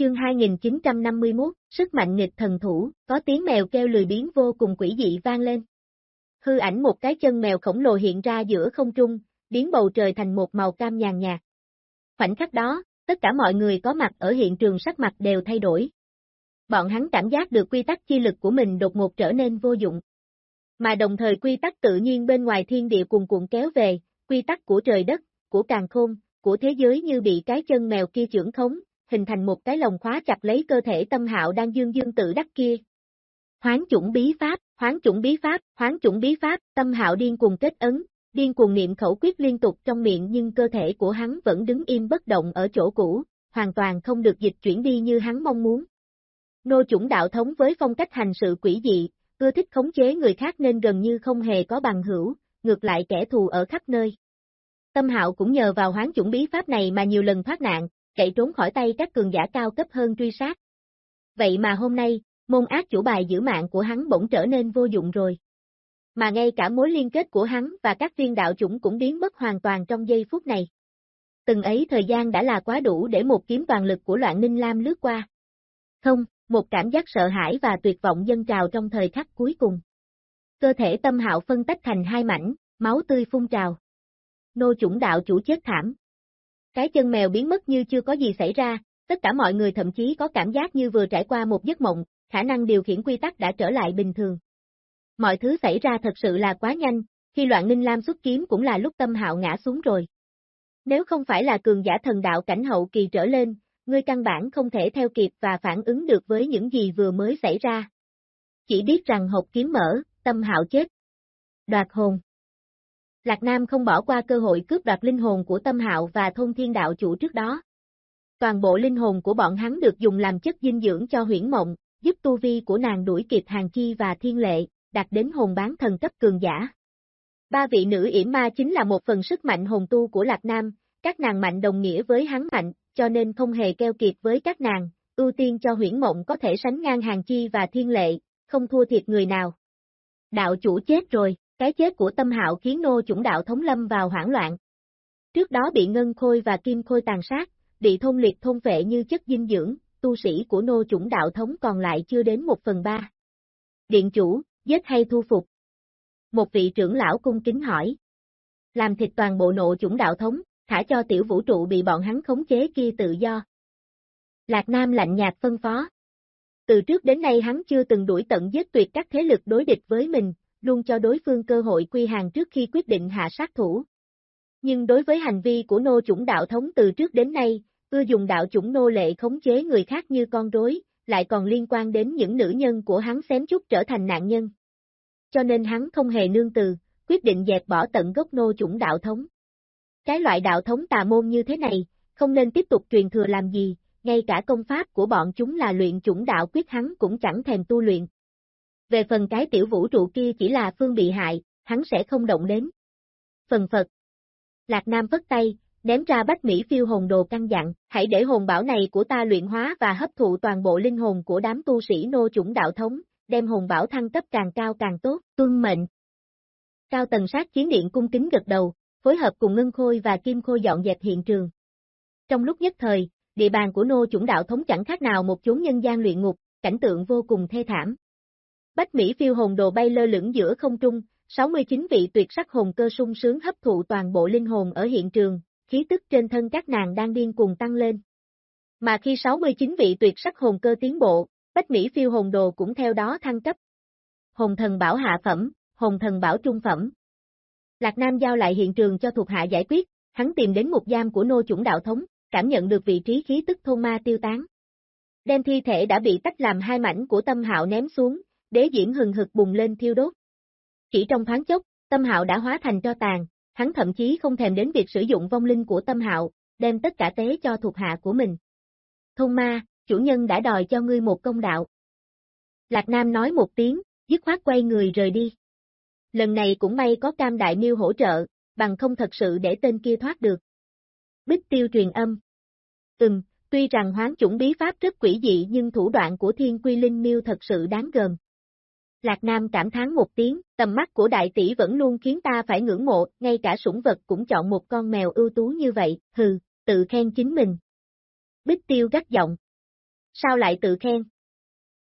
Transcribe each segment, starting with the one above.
Chương 2951, sức mạnh nghịch thần thủ, có tiếng mèo kêu lười biến vô cùng quỷ dị vang lên. Hư ảnh một cái chân mèo khổng lồ hiện ra giữa không trung, biến bầu trời thành một màu cam nhàn nhạt. Khoảnh khắc đó, tất cả mọi người có mặt ở hiện trường sắc mặt đều thay đổi. Bọn hắn cảm giác được quy tắc chi lực của mình đột ngột trở nên vô dụng. Mà đồng thời quy tắc tự nhiên bên ngoài thiên địa cuồn cuộn kéo về, quy tắc của trời đất, của càng khôn, của thế giới như bị cái chân mèo kia trưởng khống, hình thành một cái lồng khóa chặt lấy cơ thể tâm hạo đang dương dương tự đắc kia. Hoán chủng bí pháp, hoán chủng bí pháp, hoán chủng bí pháp, tâm hạo điên cuồng kết ấn, điên cuồng niệm khẩu quyết liên tục trong miệng nhưng cơ thể của hắn vẫn đứng im bất động ở chỗ cũ, hoàn toàn không được dịch chuyển đi như hắn mong muốn. Nô chủng đạo thống với phong cách hành sự quỷ dị, ưa thích khống chế người khác nên gần như không hề có bằng hữu, ngược lại kẻ thù ở khắp nơi. Tâm hạo cũng nhờ vào hoán chủng bí pháp này mà nhiều lần thoát nạn, chạy trốn khỏi tay các cường giả cao cấp hơn truy sát. Vậy mà hôm nay, môn ác chủ bài giữ mạng của hắn bỗng trở nên vô dụng rồi. Mà ngay cả mối liên kết của hắn và các viên đạo chủng cũng biến mất hoàn toàn trong giây phút này. Từng ấy thời gian đã là quá đủ để một kiếm toàn lực của loạn ninh lam lướt qua. Không, một cảm giác sợ hãi và tuyệt vọng dân trào trong thời khắc cuối cùng. Cơ thể tâm hạo phân tách thành hai mảnh, máu tươi phun trào. Nô chủng đạo chủ chết thảm. Cái chân mèo biến mất như chưa có gì xảy ra, tất cả mọi người thậm chí có cảm giác như vừa trải qua một giấc mộng, khả năng điều khiển quy tắc đã trở lại bình thường. Mọi thứ xảy ra thật sự là quá nhanh, khi loạn ninh lam xuất kiếm cũng là lúc tâm hạo ngã xuống rồi. Nếu không phải là cường giả thần đạo cảnh hậu kỳ trở lên, ngươi căn bản không thể theo kịp và phản ứng được với những gì vừa mới xảy ra. Chỉ biết rằng hộp kiếm mở, tâm hạo chết. Đoạt hồn Lạc Nam không bỏ qua cơ hội cướp đoạt linh hồn của tâm hạo và thôn thiên đạo chủ trước đó. Toàn bộ linh hồn của bọn hắn được dùng làm chất dinh dưỡng cho huyển mộng, giúp tu vi của nàng đuổi kịp hàng chi và thiên lệ, đạt đến hồn bán thần cấp cường giả. Ba vị nữ yểm ma chính là một phần sức mạnh hồn tu của Lạc Nam, các nàng mạnh đồng nghĩa với hắn mạnh, cho nên không hề keo kiệt với các nàng, ưu tiên cho huyển mộng có thể sánh ngang hàng chi và thiên lệ, không thua thiệt người nào. Đạo chủ chết rồi, cái chết của tâm hạo khiến nô chủng đạo thống lâm vào hoảng loạn. Trước đó bị ngân khôi và kim khôi tàn sát, bị thôn liệt thôn vệ như chất dinh dưỡng, tu sĩ của nô chủng đạo thống còn lại chưa đến một phần ba. Điện chủ, giết hay thu phục? Một vị trưởng lão cung kính hỏi. Làm thịt toàn bộ nộ chủng đạo thống, thả cho tiểu vũ trụ bị bọn hắn khống chế kia tự do. Lạc Nam lạnh nhạt phân phó. Từ trước đến nay hắn chưa từng đuổi tận giết tuyệt các thế lực đối địch với mình, luôn cho đối phương cơ hội quy hàng trước khi quyết định hạ sát thủ. Nhưng đối với hành vi của nô chủng đạo thống từ trước đến nay, ưa dùng đạo chủng nô lệ khống chế người khác như con rối, lại còn liên quan đến những nữ nhân của hắn xém chút trở thành nạn nhân. Cho nên hắn không hề nương từ, quyết định dẹp bỏ tận gốc nô chủng đạo thống. Cái loại đạo thống tà môn như thế này, không nên tiếp tục truyền thừa làm gì, ngay cả công pháp của bọn chúng là luyện chủng đạo quyết hắn cũng chẳng thèm tu luyện. Về phần cái tiểu vũ trụ kia chỉ là phương bị hại, hắn sẽ không động đến. Phần Phật Lạc Nam vất tay, ném ra bách Mỹ phiêu hồn đồ căn dặn, hãy để hồn bảo này của ta luyện hóa và hấp thụ toàn bộ linh hồn của đám tu sĩ nô chủng đạo thống, đem hồn bảo thăng cấp càng cao càng tốt, tuân mệnh. Cao tầng sát chiến điện cung kính gật đầu, phối hợp cùng Ngân Khôi và Kim Khôi dọn dẹp hiện trường. Trong lúc nhất thời, địa bàn của nô chủng đạo thống chẳng khác nào một chốn nhân gian luyện ngục, cảnh tượng vô cùng thê thảm. Bách Mỹ phiêu hồn đồ bay lơ lửng giữa không trung, 69 vị tuyệt sắc hồn cơ sung sướng hấp thụ toàn bộ linh hồn ở hiện trường, khí tức trên thân các nàng đang điên cuồng tăng lên. Mà khi 69 vị tuyệt sắc hồn cơ tiến bộ, Bách Mỹ phiêu hồn đồ cũng theo đó thăng cấp. Hồn thần bảo hạ phẩm, hồn thần bảo trung phẩm. Lạc Nam giao lại hiện trường cho thuộc hạ giải quyết, hắn tìm đến một giam của nô chủng đạo thống, cảm nhận được vị trí khí tức thôn ma tiêu tán. Đem thi thể đã bị tách làm hai mảnh của tâm hạo ném xuống, đế diễm hừng hực bùng lên thiêu đốt. Chỉ trong thoáng chốc, tâm hạo đã hóa thành cho tàn, hắn thậm chí không thèm đến việc sử dụng vong linh của tâm hạo, đem tất cả tế cho thuộc hạ của mình. Thông ma, chủ nhân đã đòi cho ngươi một công đạo. Lạc Nam nói một tiếng, dứt khoát quay người rời đi. Lần này cũng may có cam đại miêu hỗ trợ, bằng không thật sự để tên kia thoát được. Bích tiêu truyền âm. Ừm, tuy rằng hoán chủng bí pháp rất quỷ dị nhưng thủ đoạn của thiên quy linh miêu thật sự đáng gờm. Lạc Nam cảm thán một tiếng, tầm mắt của đại tỷ vẫn luôn khiến ta phải ngưỡng mộ, ngay cả sủng vật cũng chọn một con mèo ưu tú như vậy, hừ, tự khen chính mình. Bích tiêu gắt giọng. sao lại tự khen?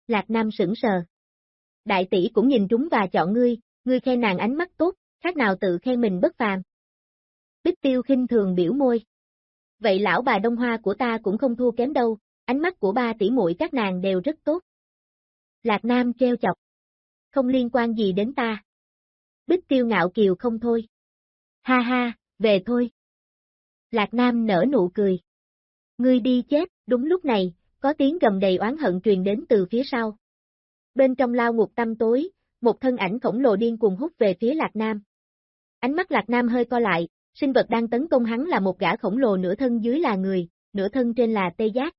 Lạc Nam sững sờ. Đại tỷ cũng nhìn trúng và chọn ngươi, ngươi khen nàng ánh mắt tốt, khác nào tự khen mình bất phàm. Bích tiêu khinh thường biểu môi. Vậy lão bà Đông Hoa của ta cũng không thua kém đâu, ánh mắt của ba tỷ muội các nàng đều rất tốt. Lạc Nam treo chọc. Không liên quan gì đến ta. Bích tiêu ngạo kiều không thôi. Ha ha, về thôi. Lạc Nam nở nụ cười. Ngươi đi chết, đúng lúc này, có tiếng gầm đầy oán hận truyền đến từ phía sau. Bên trong lao ngục tâm tối, một thân ảnh khổng lồ điên cuồng hút về phía Lạc Nam. Ánh mắt Lạc Nam hơi co lại, sinh vật đang tấn công hắn là một gã khổng lồ nửa thân dưới là người, nửa thân trên là tê giác.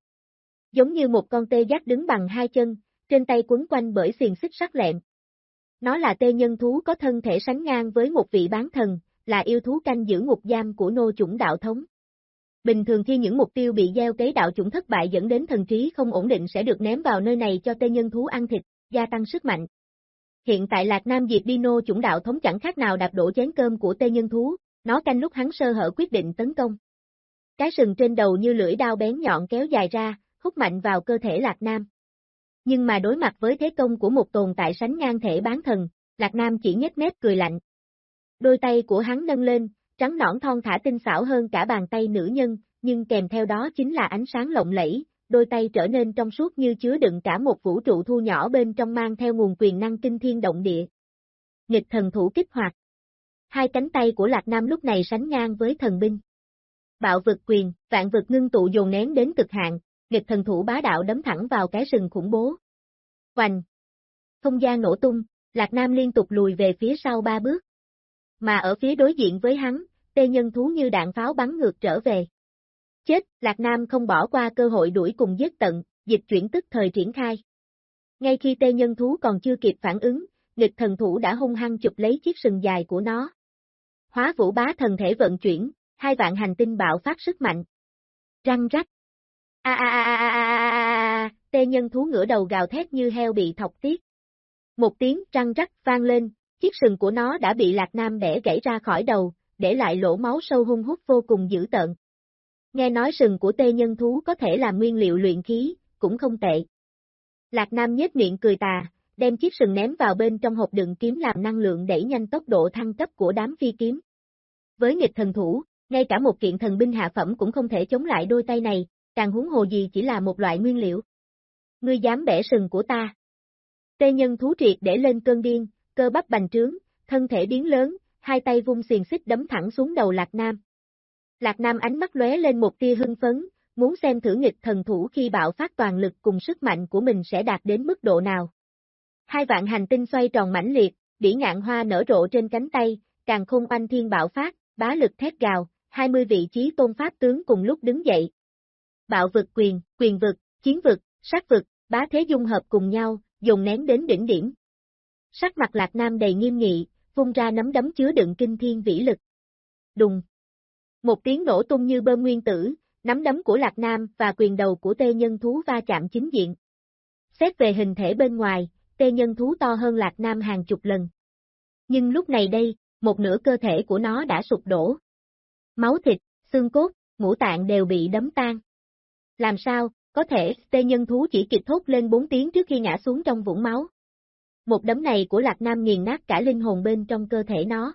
Giống như một con tê giác đứng bằng hai chân, trên tay quấn quanh bởi xiềng xích sắc lẹm. Nó là tê nhân thú có thân thể sánh ngang với một vị bán thần, là yêu thú canh giữ ngục giam của nô chủng đạo thống. Bình thường khi những mục tiêu bị gieo cấy đạo chủng thất bại dẫn đến thần trí không ổn định sẽ được ném vào nơi này cho tê nhân thú ăn thịt, gia tăng sức mạnh. Hiện tại Lạc Nam diệt Dino chủng đạo thống chẳng khác nào đạp đổ chén cơm của tê nhân thú, nó canh lúc hắn sơ hở quyết định tấn công. Cái sừng trên đầu như lưỡi đao bén nhọn kéo dài ra, hút mạnh vào cơ thể Lạc Nam. Nhưng mà đối mặt với thế công của một tồn tại sánh ngang thể bán thần, Lạc Nam chỉ nhếch mép cười lạnh. Đôi tay của hắn nâng lên, trắng nõn thon thả tinh xảo hơn cả bàn tay nữ nhân, nhưng kèm theo đó chính là ánh sáng lộng lẫy, đôi tay trở nên trong suốt như chứa đựng cả một vũ trụ thu nhỏ bên trong mang theo nguồn quyền năng kinh thiên động địa. Nghịch thần thủ kích hoạt. Hai cánh tay của Lạc Nam lúc này sánh ngang với thần binh. Bạo vực quyền, vạn vực ngưng tụ dồn nén đến cực hạn, nghịch thần thủ bá đạo đấm thẳng vào cái sừng khủng bố. Hoành! Không gian nổ tung, Lạc Nam liên tục lùi về phía sau ba bước. Mà ở phía đối diện với hắn, tê nhân thú như đạn pháo bắn ngược trở về. Chết, Lạc Nam không bỏ qua cơ hội đuổi cùng giết tận, dịch chuyển tức thời triển khai. Ngay khi tê nhân thú còn chưa kịp phản ứng, nghịch thần thủ đã hung hăng chụp lấy chiếc sừng dài của nó. Hóa vũ bá thần thể vận chuyển, hai vạn hành tinh bạo phát sức mạnh. Răng rắc. A a a a a a a a tê nhân thú ngửa đầu gào thét như heo bị thọc tiết. Một tiếng răng rắc vang lên, chiếc sừng của nó đã bị Lạc Nam bẻ gãy ra khỏi đầu, để lại lỗ máu sâu hung hút vô cùng dữ tợn. Nghe nói sừng của tê nhân thú có thể làm nguyên liệu luyện khí, cũng không tệ. Lạc Nam nhếch miệng cười tà, đem chiếc sừng ném vào bên trong hộp đựng kiếm làm năng lượng đẩy nhanh tốc độ thăng cấp của đám phi kiếm. Với nghịch thần thủ, ngay cả một kiện thần binh hạ phẩm cũng không thể chống lại đôi tay này, càng huống hồ gì chỉ là một loại nguyên liệu. Ngươi dám bẻ sừng của ta. Tê nhân thú triệt để lên cơn điên, cơ bắp bành trướng, thân thể biến lớn, hai tay vung xiềng xích đấm thẳng xuống đầu Lạc Nam. Lạc Nam ánh mắt lóe lên một tia hưng phấn, muốn xem thử nghịch thần thủ khi bạo phát toàn lực cùng sức mạnh của mình sẽ đạt đến mức độ nào. Hai vạn hành tinh xoay tròn mãnh liệt, bỉ ngạn hoa nở rộ trên cánh tay, càng khôn anh thiên bạo phát, bá lực thét gào, 20 vị trí tôn pháp tướng cùng lúc đứng dậy. Bạo vực quyền, quyền vực, chiến vực, sát vực, bá thế dung hợp cùng nhau, dùng nén đến đỉnh điểm. Sắc mặt Lạc Nam đầy nghiêm nghị, vung ra nắm đấm chứa đựng kinh thiên vĩ lực. Đùng. Một tiếng nổ tung như bơm nguyên tử, nắm đấm của Lạc Nam và quyền đầu của tê nhân thú va chạm chính diện. Xét về hình thể bên ngoài, tê nhân thú to hơn Lạc Nam hàng chục lần. Nhưng lúc này đây, một nửa cơ thể của nó đã sụp đổ. Máu thịt, xương cốt, ngũ tạng đều bị đấm tan. Làm sao, có thể, tê nhân thú chỉ kịp thốt lên 4 tiếng trước khi ngã xuống trong vũng máu. Một đấm này của Lạc Nam nghiền nát cả linh hồn bên trong cơ thể nó.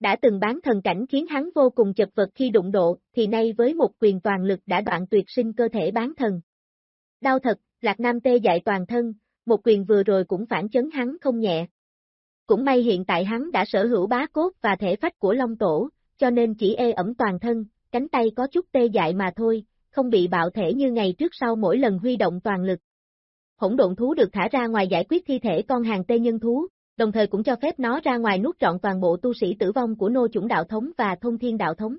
Đã từng bán thần cảnh khiến hắn vô cùng chật vật khi đụng độ, thì nay với một quyền toàn lực đã đoạn tuyệt sinh cơ thể bán thần. Đau thật, Lạc Nam tê dại toàn thân, một quyền vừa rồi cũng phản chấn hắn không nhẹ. Cũng may hiện tại hắn đã sở hữu bá cốt và thể phách của Long Tổ, cho nên chỉ ê ẩm toàn thân, cánh tay có chút tê dại mà thôi, không bị bạo thể như ngày trước sau mỗi lần huy động toàn lực. Hỗn độn thú được thả ra ngoài giải quyết thi thể con hàng tê nhân thú, đồng thời cũng cho phép nó ra ngoài nuốt trọn toàn bộ tu sĩ tử vong của nô chủng đạo thống và thông thiên đạo thống.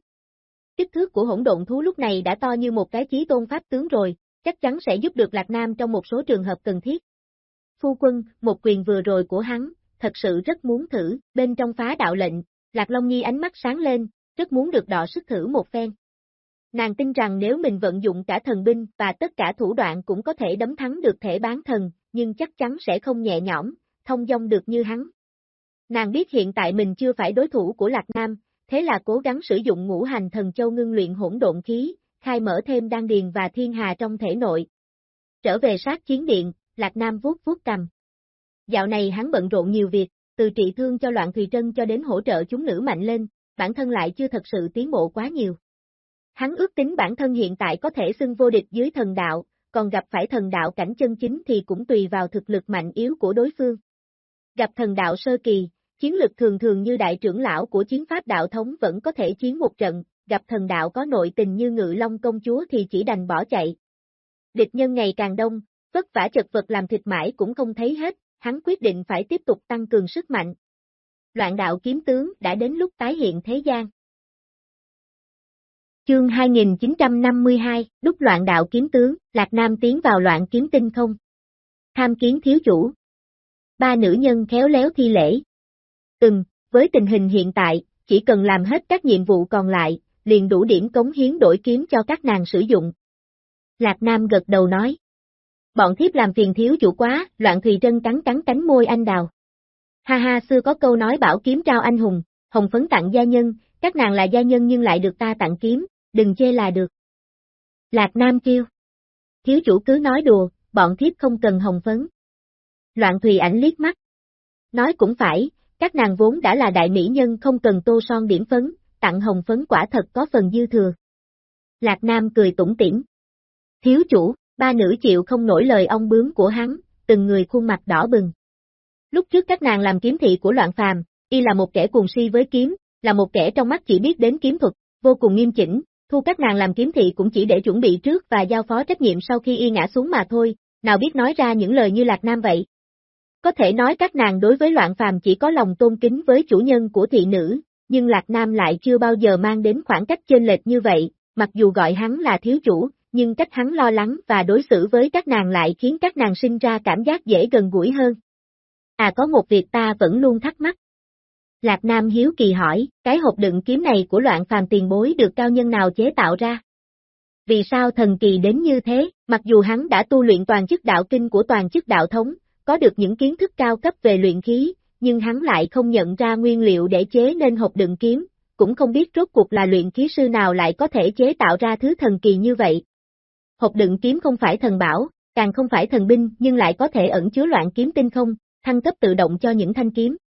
Kích thước của hỗn độn thú lúc này đã to như một cái chí tôn pháp tướng rồi, chắc chắn sẽ giúp được Lạc Nam trong một số trường hợp cần thiết. Phu quân, một quyền vừa rồi của hắn, thật sự rất muốn thử, bên trong phá đạo lệnh, Lạc Long Nhi ánh mắt sáng lên, rất muốn được đọ sức thử một phen. Nàng tin rằng nếu mình vận dụng cả thần binh và tất cả thủ đoạn cũng có thể đấm thắng được thể bán thần, nhưng chắc chắn sẽ không nhẹ nhõm, thông dong được như hắn. Nàng biết hiện tại mình chưa phải đối thủ của Lạc Nam, thế là cố gắng sử dụng ngũ hành thần châu ngưng luyện hỗn độn khí, khai mở thêm đan điền và thiên hà trong thể nội. trở về sát chiến điện, Lạc Nam vuốt vuốt cầm. Dạo này hắn bận rộn nhiều việc, từ trị thương cho loạn Thùy Trân cho đến hỗ trợ chúng nữ mạnh lên, bản thân lại chưa thật sự tiến bộ quá nhiều. Hắn ước tính bản thân hiện tại có thể xưng vô địch dưới thần đạo, còn gặp phải thần đạo cảnh chân chính thì cũng tùy vào thực lực mạnh yếu của đối phương. Gặp thần đạo sơ kỳ, chiến lực thường thường như đại trưởng lão của chiến pháp đạo thống vẫn có thể chiến một trận, gặp thần đạo có nội tình như ngự long công chúa thì chỉ đành bỏ chạy. Địch nhân ngày càng đông, vất vả chật vật làm thịt mãi cũng không thấy hết, hắn quyết định phải tiếp tục tăng cường sức mạnh. Loạn đạo kiếm tướng đã đến lúc tái hiện thế gian. Chương 2952, đúc loạn đạo kiếm tướng, Lạc Nam tiến vào loạn kiếm tinh không. Tham kiến thiếu chủ. Ba nữ nhân khéo léo thi lễ. Ừm, với tình hình hiện tại, chỉ cần làm hết các nhiệm vụ còn lại, liền đủ điểm cống hiến đổi kiếm cho các nàng sử dụng. Lạc Nam gật đầu nói. Bọn thiếp làm phiền thiếu chủ quá, loạn Thùy Trân cắn cắn cánh môi anh đào. Ha ha xưa có câu nói bảo kiếm trao anh hùng, hồng phấn tặng gia nhân, các nàng là gia nhân nhưng lại được ta tặng kiếm, đừng chê là được. Lạc Nam kêu. Thiếu chủ cứ nói đùa, bọn thiếp không cần hồng phấn. Loạn Thùy ảnh liếc mắt. Nói cũng phải, các nàng vốn đã là đại mỹ nhân không cần tô son điểm phấn, tặng hồng phấn quả thật có phần dư thừa. Lạc Nam cười tủm tỉm. Thiếu chủ, ba nữ chịu không nổi lời ông bướm của hắn, từng người khuôn mặt đỏ bừng. Lúc trước các nàng làm kiếm thị của loạn phàm, y là một kẻ cuồng si với kiếm, là một kẻ trong mắt chỉ biết đến kiếm thuật, vô cùng nghiêm chỉnh, thu các nàng làm kiếm thị cũng chỉ để chuẩn bị trước và giao phó trách nhiệm sau khi y ngã xuống mà thôi, nào biết nói ra những lời như Lạc Nam vậy. Có thể nói các nàng đối với loạn phàm chỉ có lòng tôn kính với chủ nhân của thị nữ, nhưng Lạc Nam lại chưa bao giờ mang đến khoảng cách chênh lệch như vậy, mặc dù gọi hắn là thiếu chủ, nhưng cách hắn lo lắng và đối xử với các nàng lại khiến các nàng sinh ra cảm giác dễ gần gũi hơn. À có một việc ta vẫn luôn thắc mắc. Lạc Nam hiếu kỳ hỏi, cái hộp đựng kiếm này của loạn phàm tiền bối được cao nhân nào chế tạo ra? Vì sao thần kỳ đến như thế, mặc dù hắn đã tu luyện toàn chức đạo kinh của toàn chức đạo thống, có được những kiến thức cao cấp về luyện khí, nhưng hắn lại không nhận ra nguyên liệu để chế nên hộp đựng kiếm, cũng không biết rốt cuộc là luyện khí sư nào lại có thể chế tạo ra thứ thần kỳ như vậy. Hộp đựng kiếm không phải thần bảo, càng không phải thần binh nhưng lại có thể ẩn chứa loạn kiếm tinh không, thăng cấp tự động cho những thanh kiếm.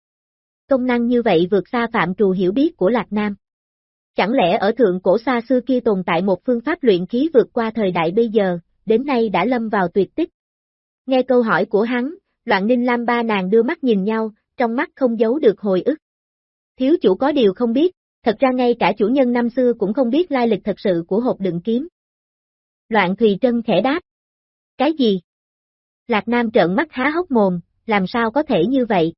Công năng như vậy vượt xa phạm trù hiểu biết của Lạc Nam. Chẳng lẽ ở thượng cổ xa xưa kia tồn tại một phương pháp luyện khí vượt qua thời đại bây giờ, đến nay đã lâm vào tuyệt tích? Nghe câu hỏi của hắn, loạn ninh lam ba nàng đưa mắt nhìn nhau, trong mắt không giấu được hồi ức. Thiếu chủ có điều không biết, thật ra ngay cả chủ nhân năm xưa cũng không biết lai lịch thật sự của hộp đựng kiếm. Loạn Thùy Trân khẽ đáp. Cái gì? Lạc Nam trợn mắt há hốc mồm, làm sao có thể như vậy?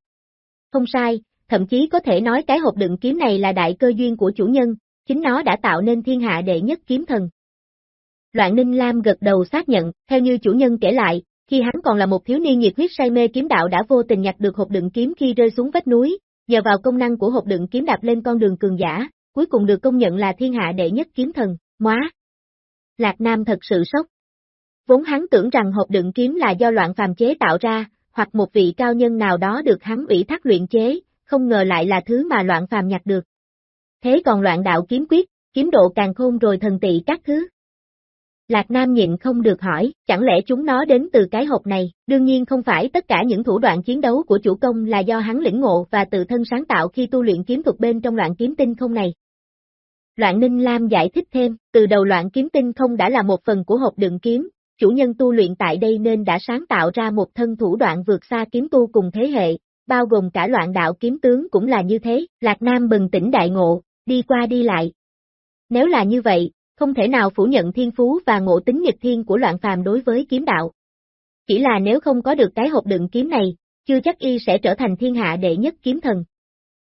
Không sai, thậm chí có thể nói cái hộp đựng kiếm này là đại cơ duyên của chủ nhân, chính nó đã tạo nên thiên hạ đệ nhất kiếm thần. Loạn Ninh Lam gật đầu xác nhận, theo như chủ nhân kể lại, khi hắn còn là một thiếu niên nhiệt huyết say mê kiếm đạo đã vô tình nhặt được hộp đựng kiếm khi rơi xuống vách núi, nhờ vào công năng của hộp đựng kiếm đạp lên con đường cường giả, cuối cùng được công nhận là thiên hạ đệ nhất kiếm thần, móa. Lạc Nam thật sự sốc. Vốn hắn tưởng rằng hộp đựng kiếm là do loạn phàm chế tạo ra, hoặc một vị cao nhân nào đó được hắn ủy thác luyện chế, không ngờ lại là thứ mà loạn phàm nhặt được. Thế còn loạn đạo kiếm quyết, kiếm độ càng khôn rồi thần tị các thứ. Lạc Nam nhịn không được hỏi, chẳng lẽ chúng nó đến từ cái hộp này, đương nhiên không phải tất cả những thủ đoạn chiến đấu của chủ công là do hắn lĩnh ngộ và tự thân sáng tạo khi tu luyện kiếm thuật bên trong loạn kiếm tinh không này. Loạn Ninh Lam giải thích thêm, từ đầu loạn kiếm tinh không đã là một phần của hộp đựng kiếm, chủ nhân tu luyện tại đây nên đã sáng tạo ra một thân thủ đoạn vượt xa kiếm tu cùng thế hệ, bao gồm cả loạn đạo kiếm tướng cũng là như thế, Lạc Nam bừng tỉnh đại ngộ, đi qua đi lại. Nếu là như vậy, không thể nào phủ nhận thiên phú và ngộ tính nghịch thiên của loạn phàm đối với kiếm đạo. Chỉ là nếu không có được cái hộp đựng kiếm này, chưa chắc y sẽ trở thành thiên hạ đệ nhất kiếm thần.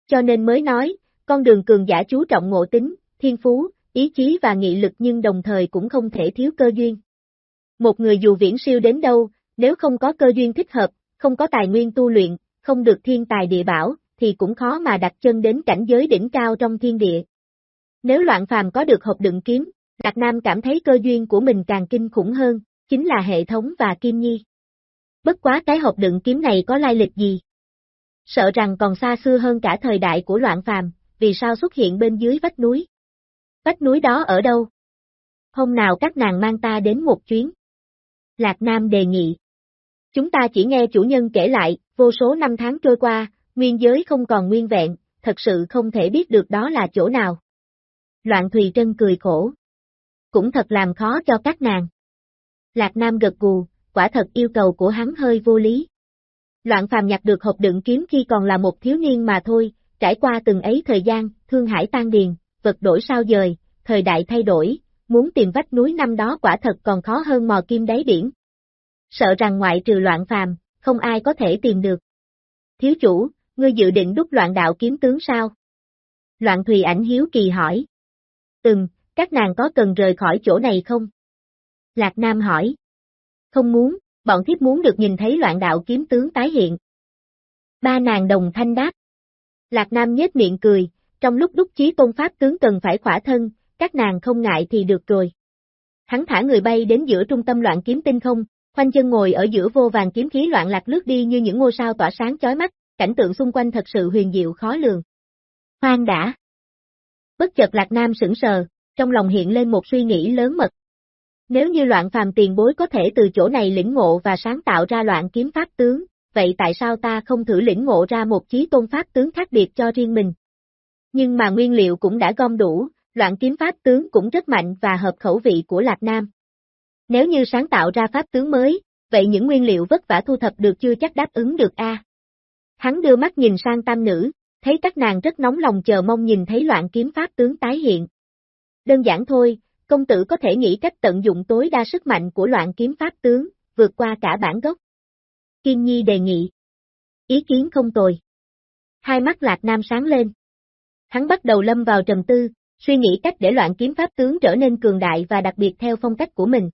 Cho nên mới nói, con đường cường giả chú trọng ngộ tính, thiên phú, ý chí và nghị lực nhưng đồng thời cũng không thể thiếu cơ duyên. Một người dù viễn siêu đến đâu, nếu không có cơ duyên thích hợp, không có tài nguyên tu luyện, không được thiên tài địa bảo, thì cũng khó mà đặt chân đến cảnh giới đỉnh cao trong thiên địa. Nếu loạn phàm có được hộp đựng kiếm, Lạc Nam cảm thấy cơ duyên của mình càng kinh khủng hơn, chính là hệ thống và Kim Nhi. Bất quá cái hộp đựng kiếm này có lai lịch gì? Sợ rằng còn xa xưa hơn cả thời đại của loạn phàm, vì sao xuất hiện bên dưới vách núi? Vách núi đó ở đâu? Hôm nào các nàng mang ta đến một chuyến. Lạc Nam đề nghị. Chúng ta chỉ nghe chủ nhân kể lại, vô số năm tháng trôi qua, nguyên giới không còn nguyên vẹn, thật sự không thể biết được đó là chỗ nào. Loạn Thùy Trân cười khổ. Cũng thật làm khó cho các nàng. Lạc Nam gật gù, quả thật yêu cầu của hắn hơi vô lý. Loạn phàm nhặt được hộp đựng kiếm khi còn là một thiếu niên mà thôi, trải qua từng ấy thời gian, thương hải tan điền, vật đổi sao dời, thời đại thay đổi, muốn tìm vách núi năm đó quả thật còn khó hơn mò kim đáy biển. Sợ rằng ngoại trừ loạn phàm, không ai có thể tìm được. Thiếu chủ, ngươi dự định đúc loạn đạo kiếm tướng sao? Loạn Thùy ảnh hiếu kỳ hỏi. Ừm, các nàng có cần rời khỏi chỗ này không? Lạc Nam hỏi. Không muốn, bọn thiếp muốn được nhìn thấy loạn đạo kiếm tướng tái hiện. Ba nàng đồng thanh đáp. Lạc Nam nhếch miệng cười, trong lúc đúc chí tôn pháp tướng cần phải khỏa thân, các nàng không ngại thì được rồi. Hắn thả người bay đến giữa trung tâm loạn kiếm tinh không, khoanh chân ngồi ở giữa vô vàng kiếm khí loạn lạc lướt đi như những ngôi sao tỏa sáng chói mắt, cảnh tượng xung quanh thật sự huyền diệu khó lường. Hoang đã. Bất chợt Lạc Nam sững sờ, trong lòng hiện lên một suy nghĩ lớn mật. Nếu như loạn phàm tiền bối có thể từ chỗ này lĩnh ngộ và sáng tạo ra loạn kiếm pháp tướng, vậy tại sao ta không thử lĩnh ngộ ra một chí tôn pháp tướng khác biệt cho riêng mình? Nhưng mà nguyên liệu cũng đã gom đủ, loạn kiếm pháp tướng cũng rất mạnh và hợp khẩu vị của Lạc Nam. Nếu như sáng tạo ra pháp tướng mới, vậy những nguyên liệu vất vả thu thập được chưa chắc đáp ứng được a. Hắn đưa mắt nhìn sang tam nữ, thấy các nàng rất nóng lòng chờ mong nhìn thấy loạn kiếm pháp tướng tái hiện. Đơn giản thôi, công tử có thể nghĩ cách tận dụng tối đa sức mạnh của loạn kiếm pháp tướng, vượt qua cả bản gốc. kim Nhi đề nghị. Ý kiến không tồi. Hai mắt Lạc Nam sáng lên. Hắn bắt đầu lâm vào trầm tư, suy nghĩ cách để loạn kiếm pháp tướng trở nên cường đại và đặc biệt theo phong cách của mình.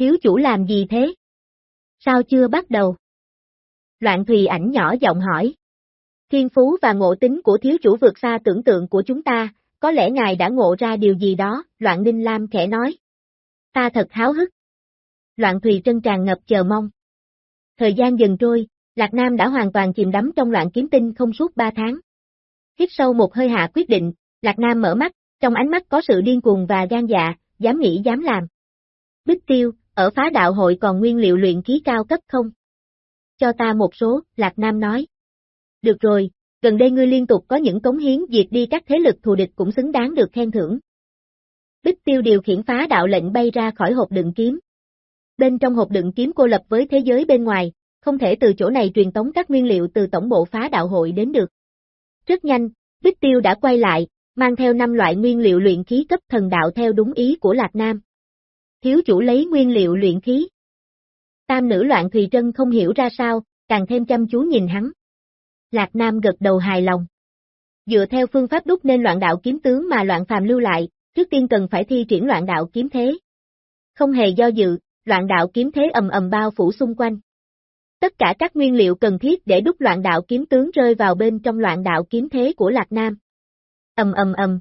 Thiếu chủ làm gì thế? Sao chưa bắt đầu? Loạn Thùy ảnh nhỏ giọng hỏi. Thiên phú và ngộ tính của thiếu chủ vượt xa tưởng tượng của chúng ta, có lẽ ngài đã ngộ ra điều gì đó, Loạn Ninh Lam khẽ nói. Ta thật háo hức. Loạn Thùy Trân tràn ngập chờ mong. Thời gian dần trôi, Lạc Nam đã hoàn toàn chìm đắm trong loạn kiếm tinh không suốt ba tháng. Hít sâu một hơi hạ quyết định, Lạc Nam mở mắt, trong ánh mắt có sự điên cuồng và gan dạ, dám nghĩ dám làm. Bích tiêu, ở phá đạo hội còn nguyên liệu luyện khí cao cấp không? Cho ta một số, Lạc Nam nói. Được rồi, gần đây ngươi liên tục có những cống hiến diệt đi các thế lực thù địch cũng xứng đáng được khen thưởng. Bích tiêu điều khiển phá đạo lệnh bay ra khỏi hộp đựng kiếm. Bên trong hộp đựng kiếm cô lập với thế giới bên ngoài, không thể từ chỗ này truyền tống các nguyên liệu từ tổng bộ phá đạo hội đến được. Rất nhanh, Bích tiêu đã quay lại, mang theo năm loại nguyên liệu luyện khí cấp thần đạo theo đúng ý của Lạc Nam. Thiếu chủ lấy nguyên liệu luyện khí. Tam nữ loạn Thùy Trân không hiểu ra sao, càng thêm chăm chú nhìn hắn. Lạc Nam gật đầu hài lòng. Dựa theo phương pháp đúc nên loạn đạo kiếm tướng mà loạn phàm lưu lại, trước tiên cần phải thi triển loạn đạo kiếm thế. Không hề do dự, loạn đạo kiếm thế ầm ầm bao phủ xung quanh. Tất cả các nguyên liệu cần thiết để đúc loạn đạo kiếm tướng rơi vào bên trong loạn đạo kiếm thế của Lạc Nam. Ầm ầm ầm.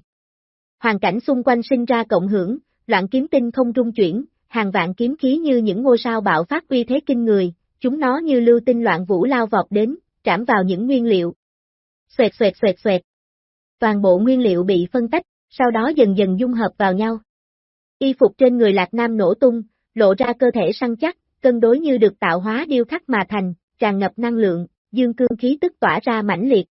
Hoàn cảnh xung quanh sinh ra cộng hưởng, loạn kiếm tinh không rung chuyển, hàng vạn kiếm khí như những ngôi sao bạo phát uy thế kinh người, chúng nó như lưu tinh loạn vũ lao vọt đến, trảm vào những nguyên liệu. Xoẹt xoẹt xoẹt xoẹt. Toàn bộ nguyên liệu bị phân tách, sau đó dần dần dung hợp vào nhau. Y phục trên người Lạc Nam nổ tung, lộ ra cơ thể săn chắc, cân đối như được tạo hóa điêu khắc mà thành, tràn ngập năng lượng, dương cương khí tức tỏa ra mãnh liệt.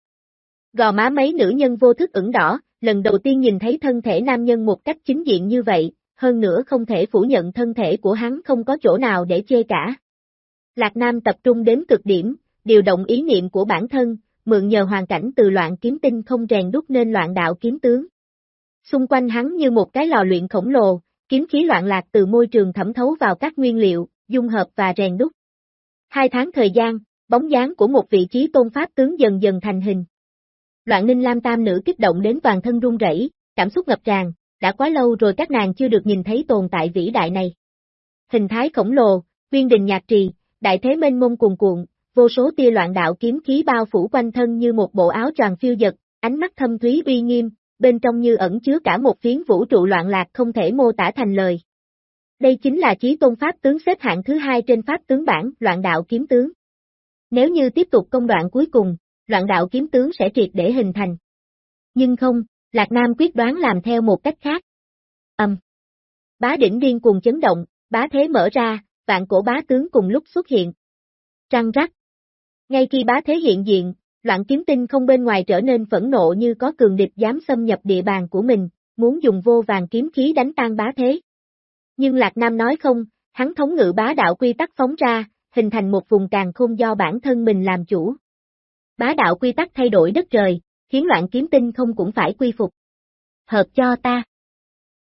Gò má mấy nữ nhân vô thức ửng đỏ, lần đầu tiên nhìn thấy thân thể nam nhân một cách chính diện như vậy, hơn nữa không thể phủ nhận thân thể của hắn không có chỗ nào để chê cả. Lạc Nam tập trung đến cực điểm, điều động ý niệm của bản thân, mượn nhờ hoàn cảnh từ loạn kiếm tinh không rèn đúc nên loạn đạo kiếm tướng. Xung quanh hắn như một cái lò luyện khổng lồ, kiếm khí loạn lạc từ môi trường thẩm thấu vào các nguyên liệu, dung hợp và rèn đúc. Hai tháng thời gian, bóng dáng của một vị trí tôn pháp tướng dần dần thành hình. Loạn ninh lam tam nữ kích động đến toàn thân run rẩy, cảm xúc ngập tràn, đã quá lâu rồi các nàng chưa được nhìn thấy tồn tại vĩ đại này. Hình thái khổng lồ, quyên đình nhạc trì, đại thế mênh mông cuồn cuộn, vô số tia loạn đạo kiếm khí bao phủ quanh thân như một bộ áo tròn phiêu dật, ánh mắt thâm thúy uy nghiêm, bên trong như ẩn chứa cả một phiến vũ trụ loạn lạc không thể mô tả thành lời. Đây chính là chí tôn pháp tướng xếp hạng thứ hai trên pháp tướng bảng, loạn đạo kiếm tướng. Nếu như tiếp tục công đoạn cuối cùng, loạn đạo kiếm tướng sẽ triệt để hình thành. Nhưng không, Lạc Nam quyết đoán làm theo một cách khác. Âm. Bá đỉnh điên cuồng chấn động, bá thế mở ra, vạn cổ bá tướng cùng lúc xuất hiện. Trăng rắc. Ngay khi bá thế hiện diện, loạn kiếm tinh không bên ngoài trở nên phẫn nộ như có cường địch dám xâm nhập địa bàn của mình, muốn dùng vô vàng kiếm khí đánh tan bá thế. Nhưng Lạc Nam nói không, hắn thống ngự bá đạo quy tắc phóng ra, hình thành một vùng càng khôn do bản thân mình làm chủ. Bá đạo quy tắc thay đổi đất trời, khiến loạn kiếm tinh không cũng phải quy phục. Hợp cho ta.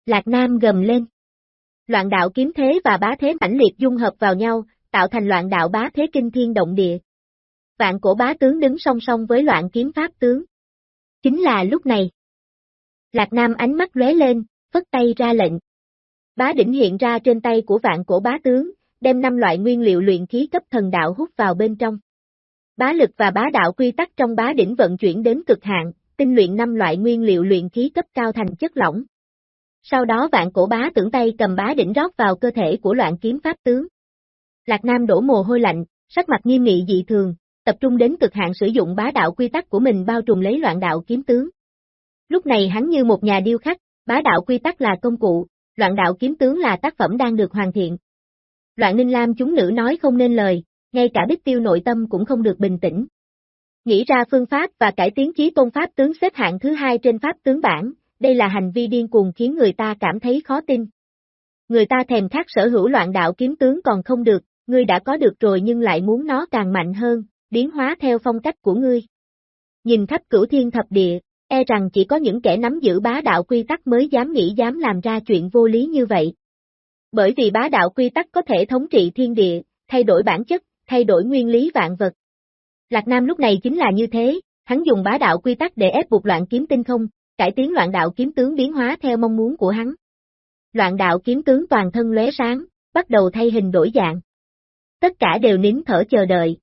Lạc Nam gầm lên. Loạn đạo kiếm thế và bá thế mãnh liệt dung hợp vào nhau, tạo thành loạn đạo bá thế kinh thiên động địa. Vạn cổ bá tướng đứng song song với loạn kiếm pháp tướng. Chính là lúc này. Lạc Nam ánh mắt lóe lên, phất tay ra lệnh. Bá đỉnh hiện ra trên tay của vạn cổ bá tướng, đem năm loại nguyên liệu luyện khí cấp thần đạo hút vào bên trong. Bá lực và bá đạo quy tắc trong bá đỉnh vận chuyển đến cực hạn, tinh luyện năm loại nguyên liệu luyện khí cấp cao thành chất lỏng. Sau đó vạn cổ bá tưởng tay cầm bá đỉnh rót vào cơ thể của loạn kiếm pháp tướng. Lạc Nam đổ mồ hôi lạnh, sắc mặt nghiêm nghị dị thường, tập trung đến cực hạn sử dụng bá đạo quy tắc của mình bao trùm lấy loạn đạo kiếm tướng. Lúc này hắn như một nhà điêu khắc, bá đạo quy tắc là công cụ, loạn đạo kiếm tướng là tác phẩm đang được hoàn thiện. Loạn Ninh Lam chúng nữ nói không nên lời, ngay cả Bích Tiêu nội tâm cũng không được bình tĩnh. Nghĩ ra phương pháp và cải tiến chí tôn pháp tướng xếp hạng thứ hai trên pháp tướng bảng, đây là hành vi điên cuồng khiến người ta cảm thấy khó tin. Người ta thèm khát sở hữu loạn đạo kiếm tướng còn không được, ngươi đã có được rồi nhưng lại muốn nó càng mạnh hơn, biến hóa theo phong cách của ngươi. Nhìn khắp cửu thiên thập địa, e rằng chỉ có những kẻ nắm giữ bá đạo quy tắc mới dám nghĩ dám làm ra chuyện vô lý như vậy. Bởi vì bá đạo quy tắc có thể thống trị thiên địa, thay đổi bản chất, thay đổi nguyên lý vạn vật. Lạc Nam lúc này chính là như thế, hắn dùng bá đạo quy tắc để ép buộc loạn kiếm tinh không, cải tiến loạn đạo kiếm tướng biến hóa theo mong muốn của hắn. Loạn đạo kiếm tướng toàn thân lóe sáng, bắt đầu thay hình đổi dạng. Tất cả đều nín thở chờ đợi.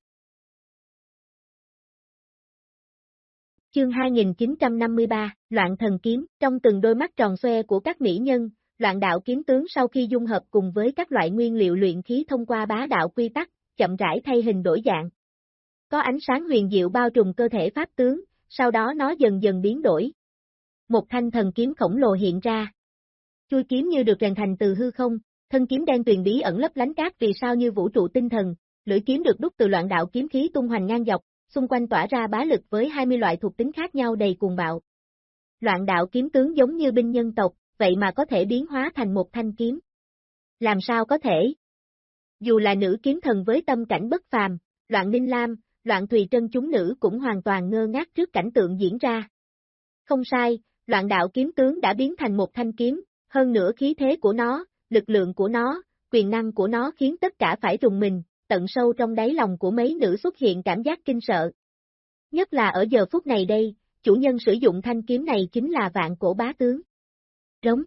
Chương 2953, Loạn thần kiếm, trong từng đôi mắt tròn xoe của các mỹ nhân, loạn đạo kiếm tướng sau khi dung hợp cùng với các loại nguyên liệu luyện khí thông qua bá đạo quy tắc, chậm rãi thay hình đổi dạng. Có ánh sáng huyền diệu bao trùm cơ thể pháp tướng, sau đó nó dần dần biến đổi. Một thanh thần kiếm khổng lồ hiện ra. Chui kiếm như được rèn thành từ hư không, thân kiếm đen tuyền bí ẩn lấp lánh cát vì sao như vũ trụ tinh thần, lưỡi kiếm được đúc từ loạn đạo kiếm khí tung hoành ngang dọc, xung quanh tỏa ra bá lực với 20 loại thuộc tính khác nhau đầy cuồng bạo. Loạn đạo kiếm tướng giống như binh nhân tộc, vậy mà có thể biến hóa thành một thanh kiếm. Làm sao có thể? Dù là nữ kiếm thần với tâm cảnh bất phàm, loạn ninh lam, loạn thùy trân chúng nữ cũng hoàn toàn ngơ ngác trước cảnh tượng diễn ra. Không sai, loạn đạo kiếm tướng đã biến thành một thanh kiếm, hơn nữa khí thế của nó, lực lượng của nó, quyền năng của nó khiến tất cả phải rùng mình, tận sâu trong đáy lòng của mấy nữ xuất hiện cảm giác kinh sợ. Nhất là ở giờ phút này đây, chủ nhân sử dụng thanh kiếm này chính là vạn cổ bá tướng. Rống.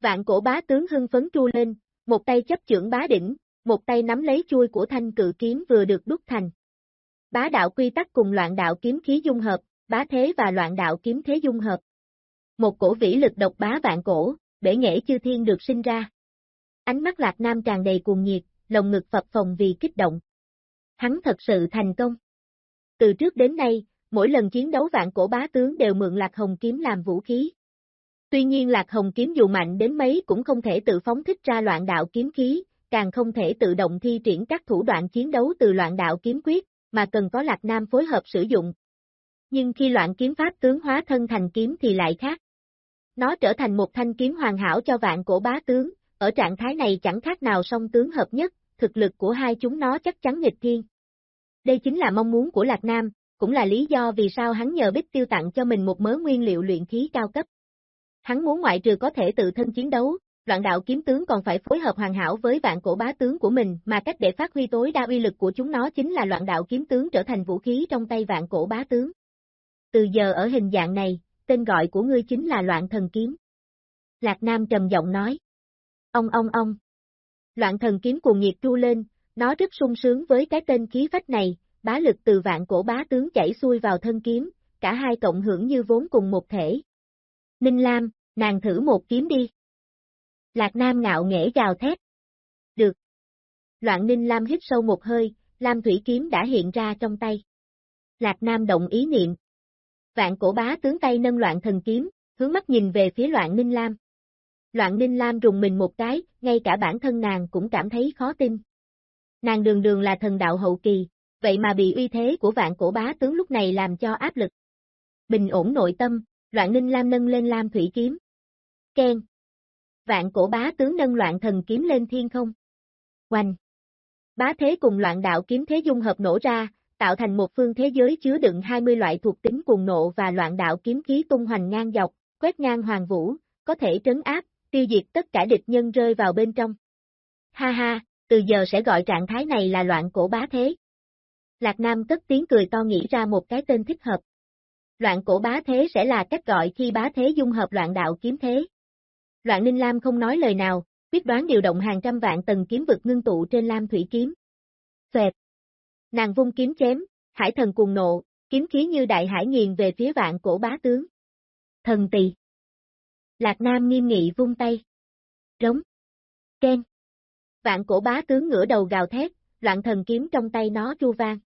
Vạn cổ bá tướng hưng phấn tru lên, một tay chấp trưởng bá đỉnh, một tay nắm lấy chui của thanh cự kiếm vừa được đúc thành. Bá đạo quy tắc cùng loạn đạo kiếm khí dung hợp, bá thế và loạn đạo kiếm thế dung hợp. Một cổ vĩ lực độc bá vạn cổ, bể nghệ chư thiên được sinh ra. Ánh mắt lạc nam tràn đầy cuồng nhiệt, lồng ngực phập phồng vì kích động. Hắn thật sự thành công. Từ trước đến nay, mỗi lần chiến đấu vạn cổ bá tướng đều mượn lạc hồng kiếm làm vũ khí. Tuy nhiên lạc hồng kiếm dù mạnh đến mấy cũng không thể tự phóng thích ra loạn đạo kiếm khí, càng không thể tự động thi triển các thủ đoạn chiến đấu từ loạn đạo kiếm quyết, mà cần có lạc nam phối hợp sử dụng. Nhưng khi loạn kiếm pháp tướng hóa thân thành kiếm thì lại khác. Nó trở thành một thanh kiếm hoàn hảo cho vạn cổ bá tướng, ở trạng thái này chẳng khác nào song tướng hợp nhất, thực lực của hai chúng nó chắc chắn nghịch thiên. Đây chính là mong muốn của Lạc Nam, cũng là lý do vì sao hắn nhờ Bích Tiêu tặng cho mình một mớ nguyên liệu luyện khí cao cấp. Hắn muốn ngoại trừ có thể tự thân chiến đấu, loạn đạo kiếm tướng còn phải phối hợp hoàn hảo với vạn cổ bá tướng của mình, mà cách để phát huy tối đa uy lực của chúng nó chính là loạn đạo kiếm tướng trở thành vũ khí trong tay vạn cổ bá tướng. Từ giờ ở hình dạng này, tên gọi của ngươi chính là loạn thần kiếm. Lạc Nam trầm giọng nói. Ông ông ông. Loạn thần kiếm cuồng nhiệt tru lên, nó rất sung sướng với cái tên khí phách này, bá lực từ vạn cổ bá tướng chảy xuôi vào thân kiếm, cả hai cộng hưởng như vốn cùng một thể. Ninh Lam, nàng thử một kiếm đi. Lạc Nam ngạo nghễ gào thét. Được. Loạn Ninh Lam hít sâu một hơi, Lam Thủy Kiếm đã hiện ra trong tay. Lạc Nam động ý niệm. Vạn cổ bá tướng tay nâng loạn thần kiếm, hướng mắt nhìn về phía loạn Ninh Lam. Loạn Ninh Lam rùng mình một cái, ngay cả bản thân nàng cũng cảm thấy khó tin. Nàng đường đường là thần đạo hậu kỳ, vậy mà bị uy thế của vạn cổ bá tướng lúc này làm cho áp lực. Bình ổn nội tâm, Loạn Ninh Lam nâng lên Lam Thủy Kiếm. Ken. Vạn cổ bá tướng nâng loạn thần kiếm lên thiên không. Oanh. Bá thế cùng loạn đạo kiếm thế dung hợp nổ ra, tạo thành một phương thế giới chứa đựng 20 loại thuộc tính cuồng nộ và loạn đạo kiếm khí tung hoành ngang dọc, quét ngang hoàng vũ, có thể trấn áp, tiêu diệt tất cả địch nhân rơi vào bên trong. Ha ha, từ giờ sẽ gọi trạng thái này là loạn cổ bá thế. Lạc Nam cất tiếng cười to nghĩ ra một cái tên thích hợp. Loạn cổ bá thế sẽ là cách gọi khi bá thế dung hợp loạn đạo kiếm thế. Loạn Ninh Lam không nói lời nào, quyết đoán điều động hàng trăm vạn tầng kiếm vực ngưng tụ trên Lam Thủy Kiếm. Xoẹt. Nàng vung kiếm chém, hải thần cuồng nộ, kiếm khí như đại hải nghiền về phía vạn cổ bá tướng. Thần tỳ. Lạc Nam nghiêm nghị vung tay. Rống. Ken. Vạn cổ bá tướng ngửa đầu gào thét, loạn thần kiếm trong tay nó chu vang.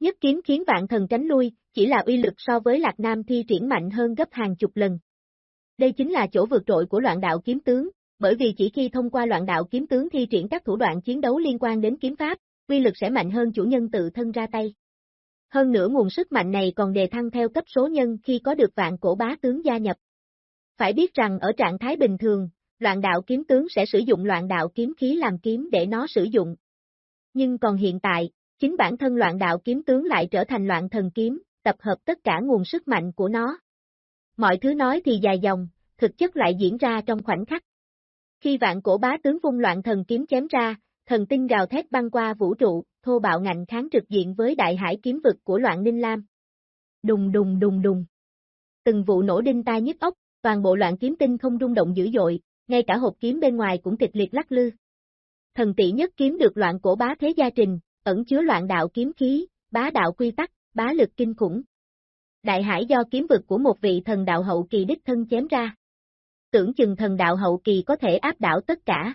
Nhất kiếm khiến vạn thần tránh lui, chỉ là uy lực so với Lạc Nam thi triển mạnh hơn gấp hàng chục lần. Đây chính là chỗ vượt trội của loạn đạo kiếm tướng, bởi vì chỉ khi thông qua loạn đạo kiếm tướng thi triển các thủ đoạn chiến đấu liên quan đến kiếm pháp, quy lực sẽ mạnh hơn chủ nhân tự thân ra tay. Hơn nữa nguồn sức mạnh này còn đề thăng theo cấp số nhân khi có được vạn cổ bá tướng gia nhập. Phải biết rằng ở trạng thái bình thường, loạn đạo kiếm tướng sẽ sử dụng loạn đạo kiếm khí làm kiếm để nó sử dụng. Nhưng còn hiện tại, chính bản thân loạn đạo kiếm tướng lại trở thành loạn thần kiếm, tập hợp tất cả nguồn sức mạnh của nó. Mọi thứ nói thì dài dòng, thực chất lại diễn ra trong khoảnh khắc. Khi vạn cổ bá tướng vung loạn thần kiếm chém ra, thần tinh gào thét băng qua vũ trụ, thô bạo ngạnh kháng trực diện với đại hải kiếm vực của loạn ninh lam. Đùng đùng đùng đùng. Từng vụ nổ đinh tai nhức ốc, toàn bộ loạn kiếm tinh không rung động dữ dội, ngay cả hộp kiếm bên ngoài cũng kịch liệt lắc lư. Thần tỷ nhất kiếm được loạn cổ bá thế gia trình, ẩn chứa loạn đạo kiếm khí, bá đạo quy tắc, bá lực kinh khủng. Đại hải do kiếm vực của một vị thần đạo hậu kỳ đích thân chém ra. Tưởng chừng thần đạo hậu kỳ có thể áp đảo tất cả.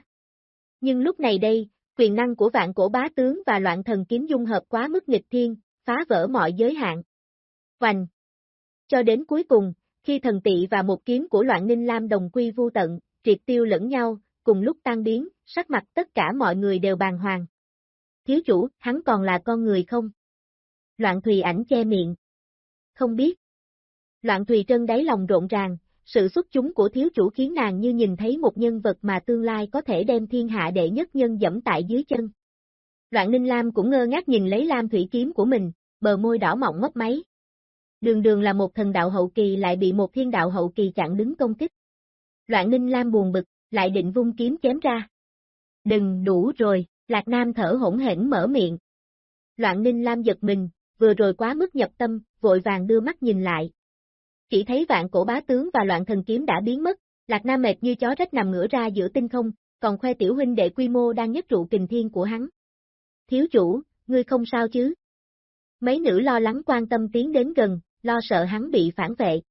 Nhưng lúc này đây, quyền năng của vạn cổ bá tướng và loạn thần kiếm dung hợp quá mức nghịch thiên, phá vỡ mọi giới hạn. Hoành! Cho đến cuối cùng, khi thần tị và một kiếm của loạn ninh lam đồng quy vu tận, triệt tiêu lẫn nhau, cùng lúc tan biến, sắc mặt tất cả mọi người đều bàng hoàng. Thiếu chủ, hắn còn là con người không? Loạn Thùy ảnh che miệng. Không biết. Loạn Thùy Trân đáy lòng rộn ràng, sự xuất chúng của thiếu chủ khiến nàng như nhìn thấy một nhân vật mà tương lai có thể đem thiên hạ đệ nhất nhân dẫm tại dưới chân. Loạn Ninh Lam cũng ngơ ngác nhìn lấy Lam Thủy Kiếm của mình, bờ môi đỏ mọng mất máy. Đường đường là một thần đạo hậu kỳ lại bị một thiên đạo hậu kỳ chặn đứng công kích. Loạn Ninh Lam buồn bực, lại định vung kiếm chém ra. Đừng, đủ rồi, Lạc Nam thở hỗn hển mở miệng. Loạn Ninh Lam giật mình, vừa rồi quá mức nhập tâm, vội vàng đưa mắt nhìn lại. Chỉ thấy vạn cổ bá tướng và loạn thần kiếm đã biến mất, Lạc Nam mệt như chó rách nằm ngửa ra giữa tinh không, còn khoe tiểu huynh đệ quy mô đang nhất trụ kình thiên của hắn. Thiếu chủ, ngươi không sao chứ? Mấy nữ lo lắng quan tâm tiến đến gần, lo sợ hắn bị phản vệ.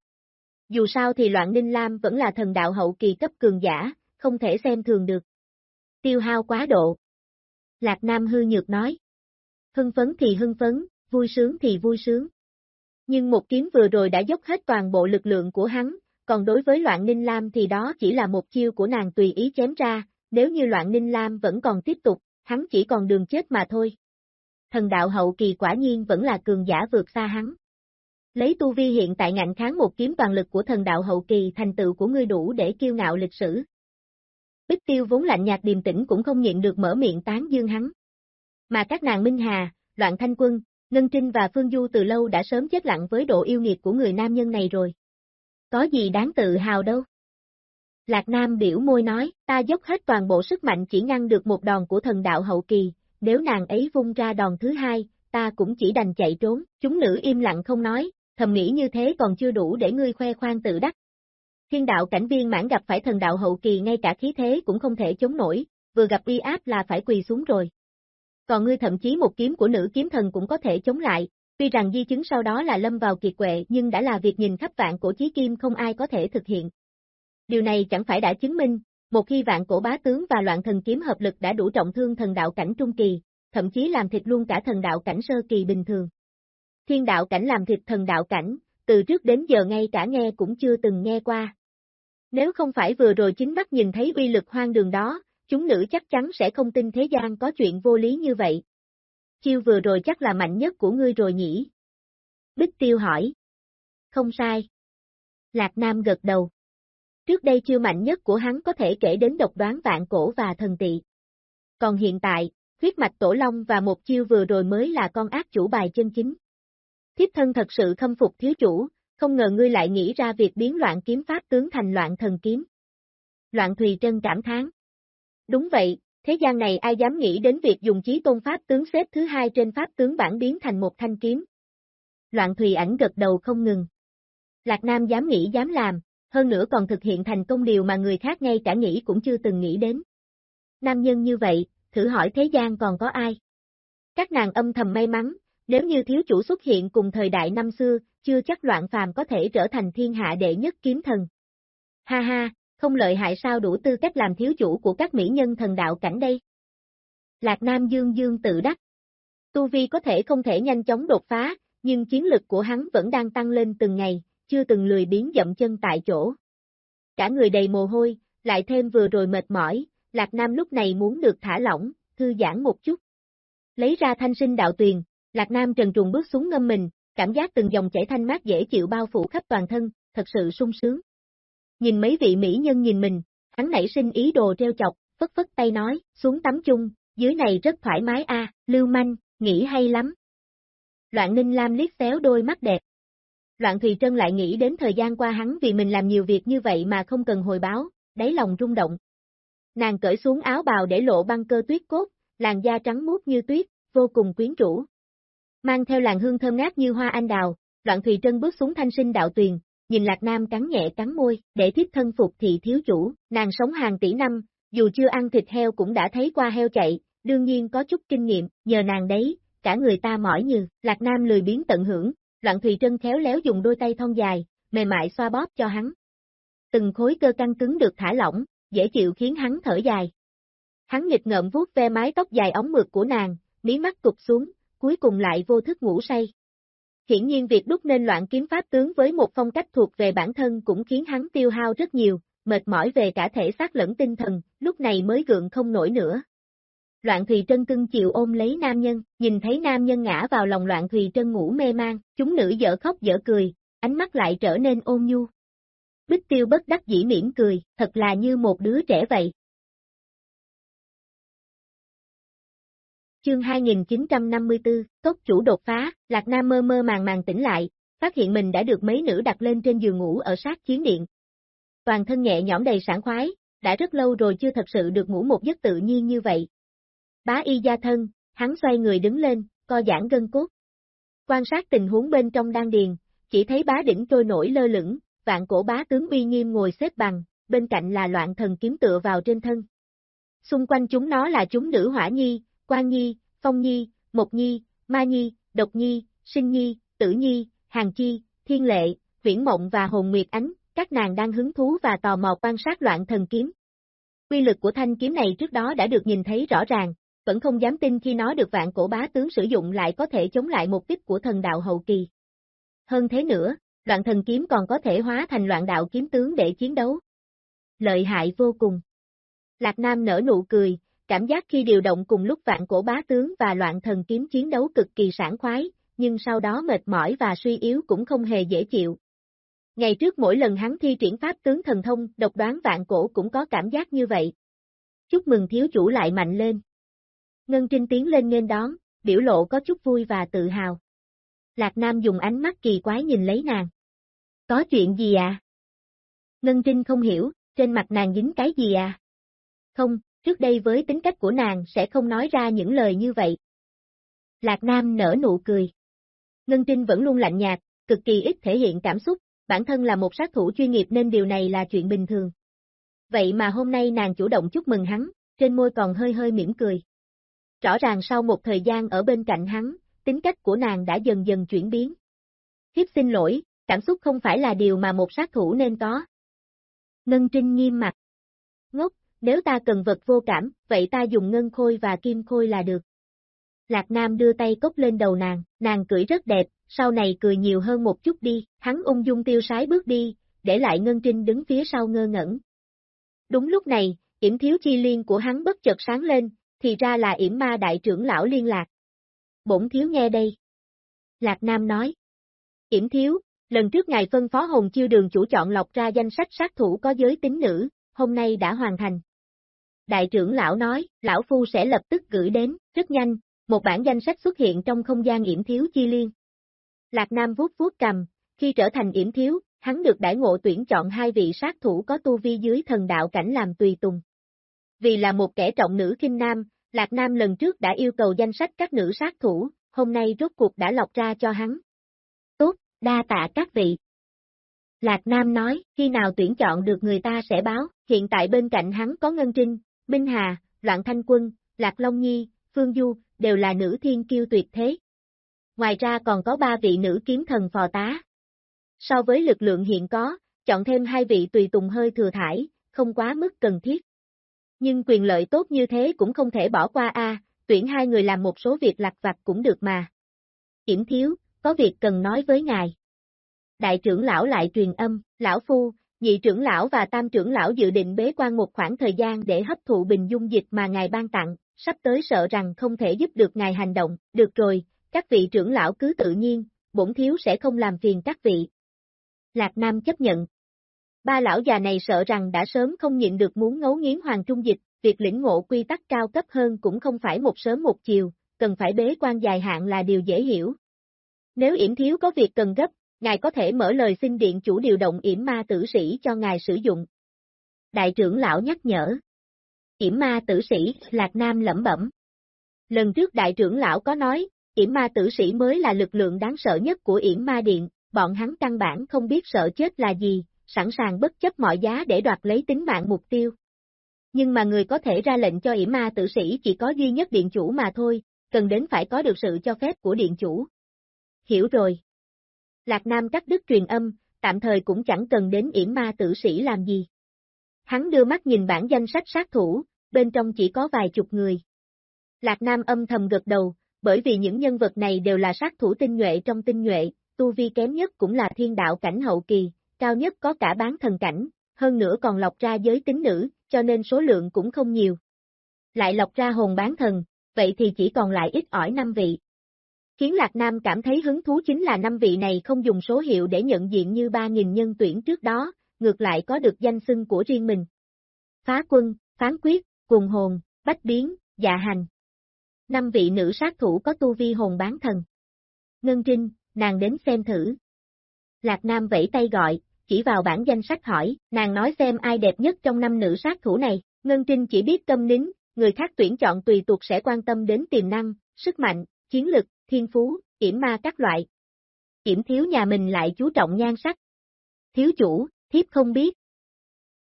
Dù sao thì loạn ninh lam vẫn là thần đạo hậu kỳ cấp cường giả, không thể xem thường được. Tiêu hao quá độ. Lạc Nam hư nhược nói. Hưng phấn thì hưng phấn, vui sướng thì vui sướng. Nhưng một kiếm vừa rồi đã dốc hết toàn bộ lực lượng của hắn, còn đối với loạn ninh lam thì đó chỉ là một chiêu của nàng tùy ý chém ra, nếu như loạn ninh lam vẫn còn tiếp tục, hắn chỉ còn đường chết mà thôi. Thần đạo hậu kỳ quả nhiên vẫn là cường giả vượt xa hắn. Lấy tu vi hiện tại ngạnh kháng một kiếm toàn lực của thần đạo hậu kỳ thành tựu của ngươi đủ để kiêu ngạo lịch sử. Bích tiêu vốn lạnh nhạt điềm tĩnh cũng không nhịn được mở miệng tán dương hắn. Mà các nàng Minh Hà, Loạn Thanh Quân, Ngân Trinh và Phương Du từ lâu đã sớm chết lặng với độ yêu nghiệt của người nam nhân này rồi. Có gì đáng tự hào đâu. Lạc Nam biểu môi nói, ta dốc hết toàn bộ sức mạnh chỉ ngăn được một đòn của thần đạo hậu kỳ, nếu nàng ấy vung ra đòn thứ hai, ta cũng chỉ đành chạy trốn, chúng nữ im lặng không nói, thầm nghĩ như thế còn chưa đủ để ngươi khoe khoang tự đắc. Thiên đạo cảnh viên mãn gặp phải thần đạo hậu kỳ ngay cả khí thế cũng không thể chống nổi, vừa gặp uy áp là phải quỳ xuống rồi. Còn ngươi thậm chí một kiếm của nữ kiếm thần cũng có thể chống lại, tuy rằng di chứng sau đó là lâm vào kiệt quệ nhưng đã là việc nhìn khắp vạn cổ chí kim không ai có thể thực hiện. Điều này chẳng phải đã chứng minh, một khi vạn cổ bá tướng và loạn thần kiếm hợp lực đã đủ trọng thương thần đạo cảnh trung kỳ, thậm chí làm thịt luôn cả thần đạo cảnh sơ kỳ bình thường. Thiên đạo cảnh làm thịt thần đạo cảnh, từ trước đến giờ ngay cả nghe cũng chưa từng nghe qua. Nếu không phải vừa rồi chính mắt nhìn thấy uy lực hoang đường đó, chúng nữ chắc chắn sẽ không tin thế gian có chuyện vô lý như vậy. Chiêu vừa rồi chắc là mạnh nhất của ngươi rồi nhỉ? Bích tiêu hỏi. Không sai. Lạc Nam gật đầu. Trước đây chiêu mạnh nhất của hắn có thể kể đến độc đoán vạn cổ và thần tị. Còn hiện tại, huyết mạch tổ long và một chiêu vừa rồi mới là con ác chủ bài chân chính. Thiếp thân thật sự khâm phục thiếu chủ, không ngờ ngươi lại nghĩ ra việc biến loạn kiếm pháp tướng thành loạn thần kiếm. Loạn Thùy Trân cảm thán. Đúng vậy, thế gian này ai dám nghĩ đến việc dùng chí tôn pháp tướng xếp thứ hai trên pháp tướng bản biến thành một thanh kiếm. Loạn Thùy ảnh gật đầu không ngừng. Lạc Nam dám nghĩ dám làm, hơn nữa còn thực hiện thành công điều mà người khác ngay cả nghĩ cũng chưa từng nghĩ đến. Nam nhân như vậy, thử hỏi thế gian còn có ai? Các nàng âm thầm may mắn, nếu như thiếu chủ xuất hiện cùng thời đại năm xưa, chưa chắc loạn phàm có thể trở thành thiên hạ đệ nhất kiếm thần. Ha ha, không lợi hại sao đủ tư cách làm thiếu chủ của các mỹ nhân thần đạo cảnh đây. Lạc Nam Dương Dương tự đắc. Tu Vi có thể không thể nhanh chóng đột phá, nhưng chiến lực của hắn vẫn đang tăng lên từng ngày, chưa từng lười biến dậm chân tại chỗ. Cả người đầy mồ hôi, lại thêm vừa rồi mệt mỏi, Lạc Nam lúc này muốn được thả lỏng, thư giãn một chút. Lấy ra thanh sinh đạo tuyền, Lạc Nam trần trùng bước xuống ngâm mình, cảm giác từng dòng chảy thanh mát dễ chịu bao phủ khắp toàn thân, thật sự sung sướng. Nhìn mấy vị mỹ nhân nhìn mình, hắn nảy sinh ý đồ treo chọc, phất phất tay nói, xuống tắm chung, dưới này rất thoải mái a, lưu manh, nghĩ hay lắm. Loạn Ninh Lam liếc xéo đôi mắt đẹp. Loạn Thùy Trân lại nghĩ đến thời gian qua hắn vì mình làm nhiều việc như vậy mà không cần hồi báo, đáy lòng rung động. Nàng cởi xuống áo bào để lộ băng cơ tuyết cốt, làn da trắng muốt như tuyết, vô cùng quyến rũ. Mang theo làn hương thơm ngát như hoa anh đào, Loạn Thùy Trân bước xuống thanh sinh đạo tuyền, nhìn Lạc Nam cắn nhẹ cắn môi, để tiếp thân phục thị thiếu chủ, nàng sống hàng tỷ năm, dù chưa ăn thịt heo cũng đã thấy qua heo chạy, đương nhiên có chút kinh nghiệm, nhờ nàng đấy, cả người ta mỏi như, Lạc Nam lười biến tận hưởng, Loạn Thùy Trân khéo léo dùng đôi tay thon dài, mềm mại xoa bóp cho hắn. Từng khối cơ căng cứng được thả lỏng, dễ chịu khiến hắn thở dài. Hắn nghịch ngợm vuốt ve mái tóc dài ống mượt của nàng, mí mắt cụp xuống, cuối cùng lại vô thức ngủ say. Hiển nhiên việc đúc nên loạn kiếm pháp tướng với một phong cách thuộc về bản thân cũng khiến hắn tiêu hao rất nhiều, mệt mỏi về cả thể xác lẫn tinh thần, lúc này mới gượng không nổi nữa. Loạn Thùy Trân cưng chịu ôm lấy nam nhân, nhìn thấy nam nhân ngã vào lòng Loạn Thùy Trân ngủ mê mang, chúng nữ dở khóc dở cười, ánh mắt lại trở nên ôn nhu. Bích tiêu bất đắc dĩ mỉm cười, thật là như một đứa trẻ vậy. Chương 2954, Cốc chủ đột phá, Lạc Nam mơ mơ màng màng tỉnh lại, phát hiện mình đã được mấy nữ đặt lên trên giường ngủ ở sát chiến điện. Toàn thân nhẹ nhõm đầy sảng khoái, đã rất lâu rồi chưa thật sự được ngủ một giấc tự nhiên như vậy. Bá y gia thân, hắn xoay người đứng lên, co giãn gân cốt. Quan sát tình huống bên trong đan điền, chỉ thấy bá đỉnh trôi nổi lơ lửng, vạn cổ bá tướng uy nghiêm ngồi xếp bằng, bên cạnh là loạn thần kiếm tựa vào trên thân. Xung quanh chúng nó là chúng nữ hỏa nhi, quan nhi, phong nhi, mộc nhi, ma nhi, độc nhi, sinh nhi, tử nhi, hàng chi, thiên lệ, Viễn mộng và hồn nguyệt ánh, các nàng đang hứng thú và tò mò quan sát loạn thần kiếm. Quy lực của thanh kiếm này trước đó đã được nhìn thấy rõ ràng, vẫn không dám tin khi nó được vạn cổ bá tướng sử dụng lại có thể chống lại một kích của thần đạo hậu kỳ. Hơn thế nữa, loạn thần kiếm còn có thể hóa thành loạn đạo kiếm tướng để chiến đấu. Lợi hại vô cùng. Lạc Nam nở nụ cười, cảm giác khi điều động cùng lúc vạn cổ bá tướng và loạn thần kiếm chiến đấu cực kỳ sảng khoái, nhưng sau đó mệt mỏi và suy yếu cũng không hề dễ chịu. Ngày trước mỗi lần hắn thi triển pháp tướng thần thông, độc đoán vạn cổ cũng có cảm giác như vậy. Chúc mừng thiếu chủ lại mạnh lên. Ngân Trinh tiến lên nghênh đón, biểu lộ có chút vui và tự hào. Lạc Nam dùng ánh mắt kỳ quái nhìn lấy nàng. Có chuyện gì à? Ngân Trinh không hiểu, trên mặt nàng dính cái gì à? Không, trước đây với tính cách của nàng sẽ không nói ra những lời như vậy. Lạc Nam nở nụ cười. Ngân Trinh vẫn luôn lạnh nhạt, cực kỳ ít thể hiện cảm xúc, bản thân là một sát thủ chuyên nghiệp nên điều này là chuyện bình thường. Vậy mà hôm nay nàng chủ động chúc mừng hắn, trên môi còn hơi hơi mỉm cười. Rõ ràng sau một thời gian ở bên cạnh hắn, tính cách của nàng đã dần dần chuyển biến. Thiếp xin lỗi, cảm xúc không phải là điều mà một sát thủ nên có. Ngân Trinh nghiêm mặt. Ngốc, nếu ta cần vật vô cảm, vậy ta dùng ngân khôi và kim khôi là được. Lạc Nam đưa tay cốc lên đầu nàng, nàng cười rất đẹp, sau này cười nhiều hơn một chút đi, hắn ung dung tiêu sái bước đi, để lại Ngân Trinh đứng phía sau ngơ ngẩn. Đúng lúc này, yểm thiếu chi liên của hắn bất chợt sáng lên, thì ra là yểm ma đại trưởng lão liên lạc. Bổn thiếu nghe đây. Lạc Nam nói. Yểm thiếu, lần trước ngài phân phó hồn chiêu đường chủ chọn lọc ra danh sách sát thủ có giới tính nữ, hôm nay đã hoàn thành. Đại trưởng lão nói, lão phu sẽ lập tức gửi đến, rất nhanh, một bản danh sách xuất hiện trong không gian yểm thiếu chi liên. Lạc Nam vuốt vuốt cầm, khi trở thành yểm thiếu, hắn được đại ngộ tuyển chọn hai vị sát thủ có tu vi dưới thần đạo cảnh làm tùy tùng. Vì là một kẻ trọng nữ kinh nam, Lạc Nam lần trước đã yêu cầu danh sách các nữ sát thủ, hôm nay rốt cuộc đã lọc ra cho hắn. Tốt, đa tạ các vị. Lạc Nam nói, khi nào tuyển chọn được người ta sẽ báo, hiện tại bên cạnh hắn có Ngân Trinh, Minh Hà, Loạn Thanh Quân, Lạc Long Nhi, Phương Du, đều là nữ thiên kiêu tuyệt thế. Ngoài ra còn có ba vị nữ kiếm thần phò tá. So với lực lượng hiện có, chọn thêm hai vị tùy tùng hơi thừa thải, không quá mức cần thiết. Nhưng quyền lợi tốt như thế cũng không thể bỏ qua a, tuyển hai người làm một số việc lặt vặt cũng được mà. Kiểm thiếu, có việc cần nói với ngài. Đại trưởng lão lại truyền âm, lão phu, nhị trưởng lão và tam trưởng lão dự định bế quan một khoảng thời gian để hấp thụ bình dung dịch mà ngài ban tặng, sắp tới sợ rằng không thể giúp được ngài hành động, được rồi, các vị trưởng lão cứ tự nhiên, bổn thiếu sẽ không làm phiền các vị. Lạc Nam chấp nhận. Ba lão già này sợ rằng đã sớm không nhịn được muốn ngấu nghiến hoàng trung dịch, việc lĩnh ngộ quy tắc cao cấp hơn cũng không phải một sớm một chiều, cần phải bế quan dài hạn là điều dễ hiểu. Nếu yểm thiếu có việc cần gấp, ngài có thể mở lời xin điện chủ điều động yểm ma tử sĩ cho ngài sử dụng. Đại trưởng lão nhắc nhở. Yểm ma tử sĩ, Lạc Nam lẩm bẩm. Lần trước đại trưởng lão có nói, yểm ma tử sĩ mới là lực lượng đáng sợ nhất của yểm ma điện, bọn hắn căn bản không biết sợ chết là gì, sẵn sàng bất chấp mọi giá để đoạt lấy tính mạng mục tiêu. Nhưng mà người có thể ra lệnh cho yểm ma tử sĩ chỉ có duy nhất điện chủ mà thôi, cần đến phải có được sự cho phép của điện chủ. Hiểu rồi. Lạc Nam cắt đứt truyền âm, tạm thời cũng chẳng cần đến yểm ma tử sĩ làm gì. Hắn đưa mắt nhìn bản danh sách sát thủ, bên trong chỉ có vài chục người. Lạc Nam âm thầm gật đầu, bởi vì những nhân vật này đều là sát thủ tinh nhuệ trong tinh nhuệ, tu vi kém nhất cũng là thiên đạo cảnh hậu kỳ, cao nhất có cả bán thần cảnh, hơn nữa còn lọc ra giới tính nữ, cho nên số lượng cũng không nhiều. Lại lọc ra hồn bán thần, vậy thì chỉ còn lại ít ỏi năm vị. Khiến Lạc Nam cảm thấy hứng thú chính là năm vị này không dùng số hiệu để nhận diện như 3.000 nhân tuyển trước đó, ngược lại có được danh xưng của riêng mình. Phá quân, phán quyết, cùng hồn, bách biến, dạ hành. Năm vị nữ sát thủ có tu vi hồn bán thần. Ngân Trinh, nàng đến xem thử. Lạc Nam vẫy tay gọi, chỉ vào bản danh sách hỏi, nàng nói xem ai đẹp nhất trong năm nữ sát thủ này, Ngân Trinh chỉ biết câm nín, người khác tuyển chọn tùy tuộc sẽ quan tâm đến tiềm năng, sức mạnh, chiến lực, thiên phú, yểm ma các loại. Yểm thiếu nhà mình lại chú trọng nhan sắc. Thiếu chủ, thiếp không biết.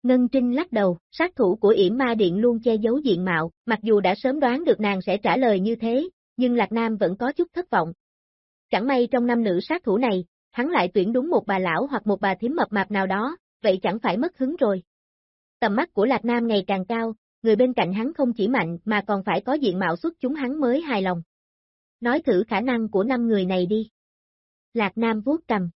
Ngân Trinh lắc đầu, sát thủ của yểm ma điện luôn che giấu diện mạo, mặc dù đã sớm đoán được nàng sẽ trả lời như thế, nhưng Lạc Nam vẫn có chút thất vọng. Chẳng may trong năm nữ sát thủ này, hắn lại tuyển đúng một bà lão hoặc một bà thím mập mạp nào đó, vậy chẳng phải mất hứng rồi. Tầm mắt của Lạc Nam ngày càng cao, người bên cạnh hắn không chỉ mạnh mà còn phải có diện mạo xuất chúng hắn mới hài lòng. Nói thử khả năng của năm người này đi. Lạc Nam vuốt cầm.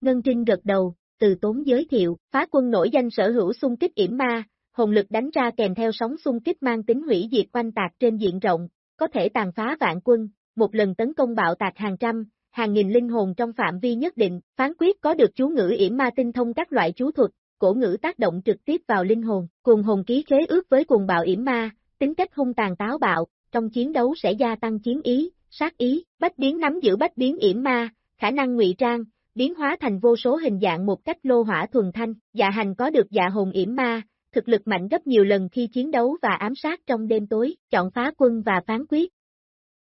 Ngân Trinh gật đầu, từ tốn giới thiệu, phá quân nổi danh sở hữu xung kích yểm ma, hồn lực đánh ra kèm theo sóng xung kích mang tính hủy diệt quanh tạc trên diện rộng, có thể tàn phá vạn quân, một lần tấn công bạo tạc hàng trăm, hàng nghìn linh hồn trong phạm vi nhất định, phán quyết có được chú ngữ yểm ma tinh thông các loại chú thuật, cổ ngữ tác động trực tiếp vào linh hồn, cùng hồn ký khế ước với cuồng bạo yểm ma, tính cách hung tàn táo bạo, trong chiến đấu sẽ gia tăng chiến ý, sát ý, bách biến nắm giữ bách biến yểm ma, khả năng ngụy trang, biến hóa thành vô số hình dạng một cách lô hỏa thuần thanh, dạ hành có được dạ hồn yểm ma, thực lực mạnh gấp nhiều lần khi chiến đấu và ám sát trong đêm tối, chọn phá quân và phán quyết,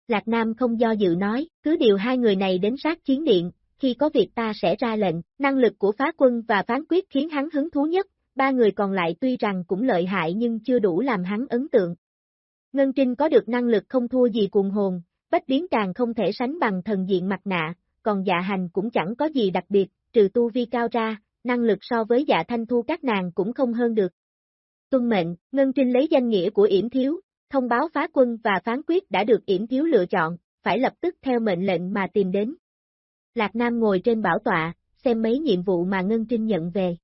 Lạc Nam không do dự nói, cứ điều hai người này đến sát chiến điện, khi có việc ta sẽ ra lệnh, năng lực của phá quân và phán quyết khiến hắn hứng thú nhất, ba người còn lại tuy rằng cũng lợi hại nhưng chưa đủ làm hắn ấn tượng. Ngân Trinh có được năng lực không thua gì cuồng hồn, bách biến càng không thể sánh bằng thần diện mặt nạ, còn dạ hành cũng chẳng có gì đặc biệt, trừ tu vi cao ra, năng lực so với dạ thanh thu các nàng cũng không hơn được. Tuân mệnh, Ngân Trinh lấy danh nghĩa của yểm thiếu, thông báo phá quân và phán quyết đã được yểm thiếu lựa chọn, phải lập tức theo mệnh lệnh mà tìm đến. Lạc Nam ngồi trên bảo tọa, xem mấy nhiệm vụ mà Ngân Trinh nhận về.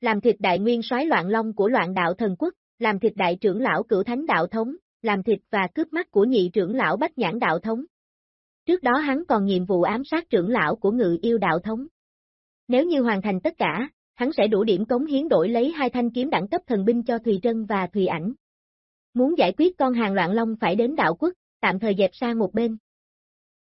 Làm thịt đại nguyên soái loạn long của loạn đạo thần quốc, làm thịt đại trưởng lão cửu thánh đạo thống, làm thịt và cướp mắt của nhị trưởng lão bách nhãn đạo thống. Trước đó hắn còn nhiệm vụ ám sát trưởng lão của ngự yêu đạo thống. Nếu như hoàn thành tất cả, hắn sẽ đủ điểm cống hiến đổi lấy hai thanh kiếm đẳng cấp thần binh cho Thùy Trân và Thùy Ảnh. Muốn giải quyết con hàng loạn long phải đến đạo quốc, tạm thời dẹp sang một bên.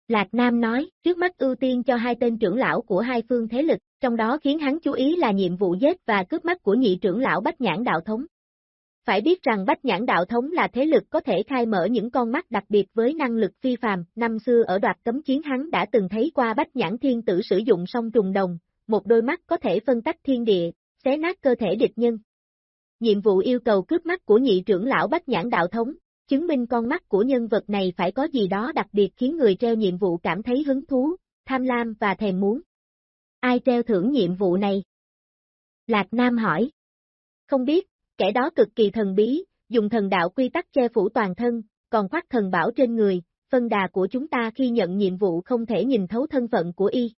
Lạc Nam nói, trước mắt ưu tiên cho hai tên trưởng lão của hai phương thế lực, trong đó khiến hắn chú ý là nhiệm vụ giết và cướp mắt của nhị trưởng lão Bách Nhãn Đạo Thống. Phải biết rằng Bách Nhãn Đạo Thống là thế lực có thể khai mở những con mắt đặc biệt với năng lực phi phàm, năm xưa ở đoạt cấm chiến hắn đã từng thấy qua Bách Nhãn Thiên Tử sử dụng song trùng đồng, một đôi mắt có thể phân tách thiên địa, xé nát cơ thể địch nhân. Nhiệm vụ yêu cầu cướp mắt của nhị trưởng lão Bách Nhãn Đạo Thống, chứng minh con mắt của nhân vật này phải có gì đó đặc biệt khiến người treo nhiệm vụ cảm thấy hứng thú, tham lam và thèm muốn. Ai treo thưởng nhiệm vụ này? Lạc Nam hỏi. Không biết, kẻ đó cực kỳ thần bí, dùng thần đạo quy tắc che phủ toàn thân, còn khoác thần bảo trên người, phân đà của chúng ta khi nhận nhiệm vụ không thể nhìn thấu thân phận của y.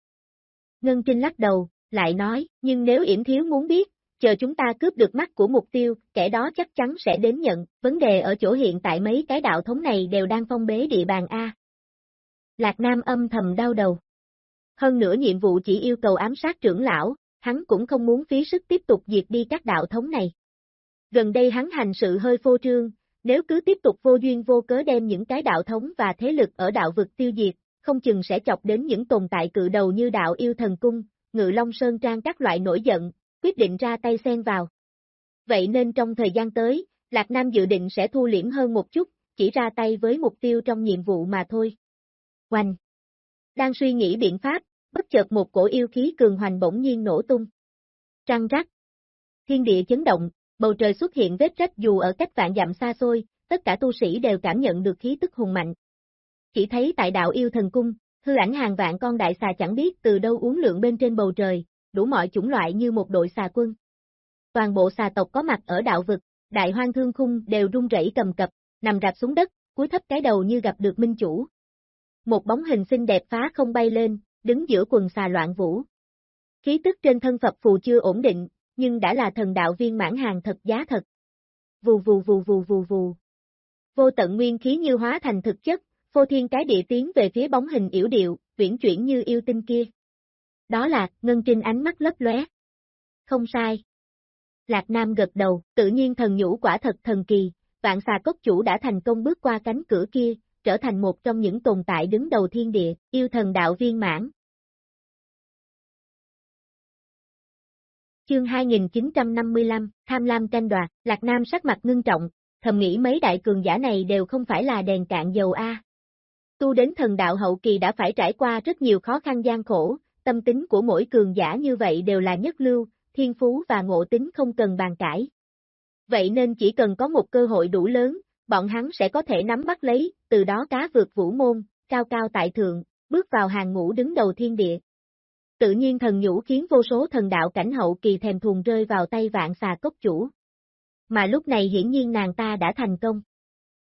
Ngân Trinh lắc đầu, lại nói, nhưng nếu yểm thiếu muốn biết, chờ chúng ta cướp được mắt của mục tiêu, kẻ đó chắc chắn sẽ đến nhận, vấn đề ở chỗ hiện tại mấy cái đạo thống này đều đang phong bế địa bàn A. Lạc Nam âm thầm đau đầu. Hơn nữa nhiệm vụ chỉ yêu cầu ám sát trưởng lão, hắn cũng không muốn phí sức tiếp tục diệt đi các đạo thống này. Gần đây hắn hành sự hơi phô trương, nếu cứ tiếp tục vô duyên vô cớ đem những cái đạo thống và thế lực ở đạo vực tiêu diệt, không chừng sẽ chọc đến những tồn tại cự đầu như đạo yêu thần cung, ngự long sơn trang các loại nổi giận, quyết định ra tay xen vào. Vậy nên trong thời gian tới, Lạc Nam dự định sẽ thu liễm hơn một chút, chỉ ra tay với mục tiêu trong nhiệm vụ mà thôi. Hoành! Đang suy nghĩ biện pháp, bất chợt một cổ yêu khí cường hoành bỗng nhiên nổ tung. Trăng rắc! Thiên địa chấn động, bầu trời xuất hiện vết rách dù ở cách vạn dặm xa xôi, tất cả tu sĩ đều cảm nhận được khí tức hùng mạnh. Chỉ thấy tại đạo yêu thần cung, hư ảnh hàng vạn con đại xà chẳng biết từ đâu uống lượng bên trên bầu trời, đủ mọi chủng loại như một đội xà quân. Toàn bộ xà tộc có mặt ở đạo vực, đại hoang thương khung đều rung rẩy cầm cập, nằm rạp xuống đất, cúi thấp cái đầu như gặp được minh chủ. Một bóng hình xinh đẹp phá không bay lên, đứng giữa quần xà loạn vũ. Khí tức trên thân Phật phù chưa ổn định, nhưng đã là thần đạo viên mãn hàng thật giá thật. Vù vù vù vù vù vù. Vô tận nguyên khí như hóa thành thực chất, phô thiên cái địa tiến về phía bóng hình yểu điệu, chuyển chuyển như yêu tinh kia. Đó là, Ngân Trinh ánh mắt lấp lóe. Không sai. Lạc Nam gật đầu, tự nhiên thần nhũ quả thật thần kỳ, vạn xà cốc chủ đã thành công bước qua cánh cửa kia, trở thành một trong những tồn tại đứng đầu thiên địa, yêu thần đạo viên mãn. Chương 2955, Tham lam tranh đoạt, Lạc Nam sắc mặt ngưng trọng, thầm nghĩ mấy đại cường giả này đều không phải là đèn cạn dầu A. Tu đến thần đạo hậu kỳ đã phải trải qua rất nhiều khó khăn gian khổ, tâm tính của mỗi cường giả như vậy đều là nhất lưu, thiên phú và ngộ tính không cần bàn cãi. Vậy nên chỉ cần có một cơ hội đủ lớn, bọn hắn sẽ có thể nắm bắt lấy, từ đó cá vượt vũ môn, cao cao tại thượng, bước vào hàng ngũ đứng đầu thiên địa. Tự nhiên thần nhũ khiến vô số thần đạo cảnh hậu kỳ thèm thuồng rơi vào tay vạn xà cốc chủ. Mà lúc này hiển nhiên nàng ta đã thành công.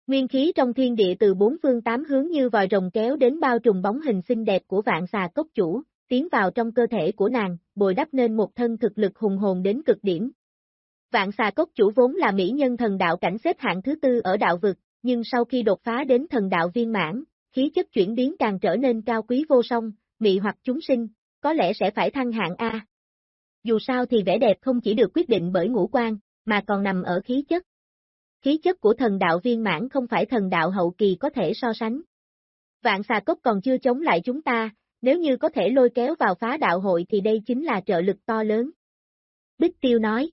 Nguyên khí trong thiên địa từ bốn phương tám hướng như vòi rồng kéo đến bao trùm bóng hình xinh đẹp của vạn xà cốc chủ, tiến vào trong cơ thể của nàng, bồi đắp nên một thân thực lực hùng hồn đến cực điểm. Vạn xà cốc chủ vốn là mỹ nhân thần đạo cảnh xếp hạng thứ tư ở đạo vực, nhưng sau khi đột phá đến thần đạo viên mãn, khí chất chuyển biến càng trở nên cao quý vô song, mị hoặc chúng sinh, có lẽ sẽ phải thăng hạng A. Dù sao thì vẻ đẹp không chỉ được quyết định bởi ngũ quan, mà còn nằm ở khí chất. Khí chất của thần đạo viên mãn không phải thần đạo hậu kỳ có thể so sánh. Vạn xà cốc còn chưa chống lại chúng ta, nếu như có thể lôi kéo vào phá đạo hội thì đây chính là trợ lực to lớn. Bích Tiêu nói.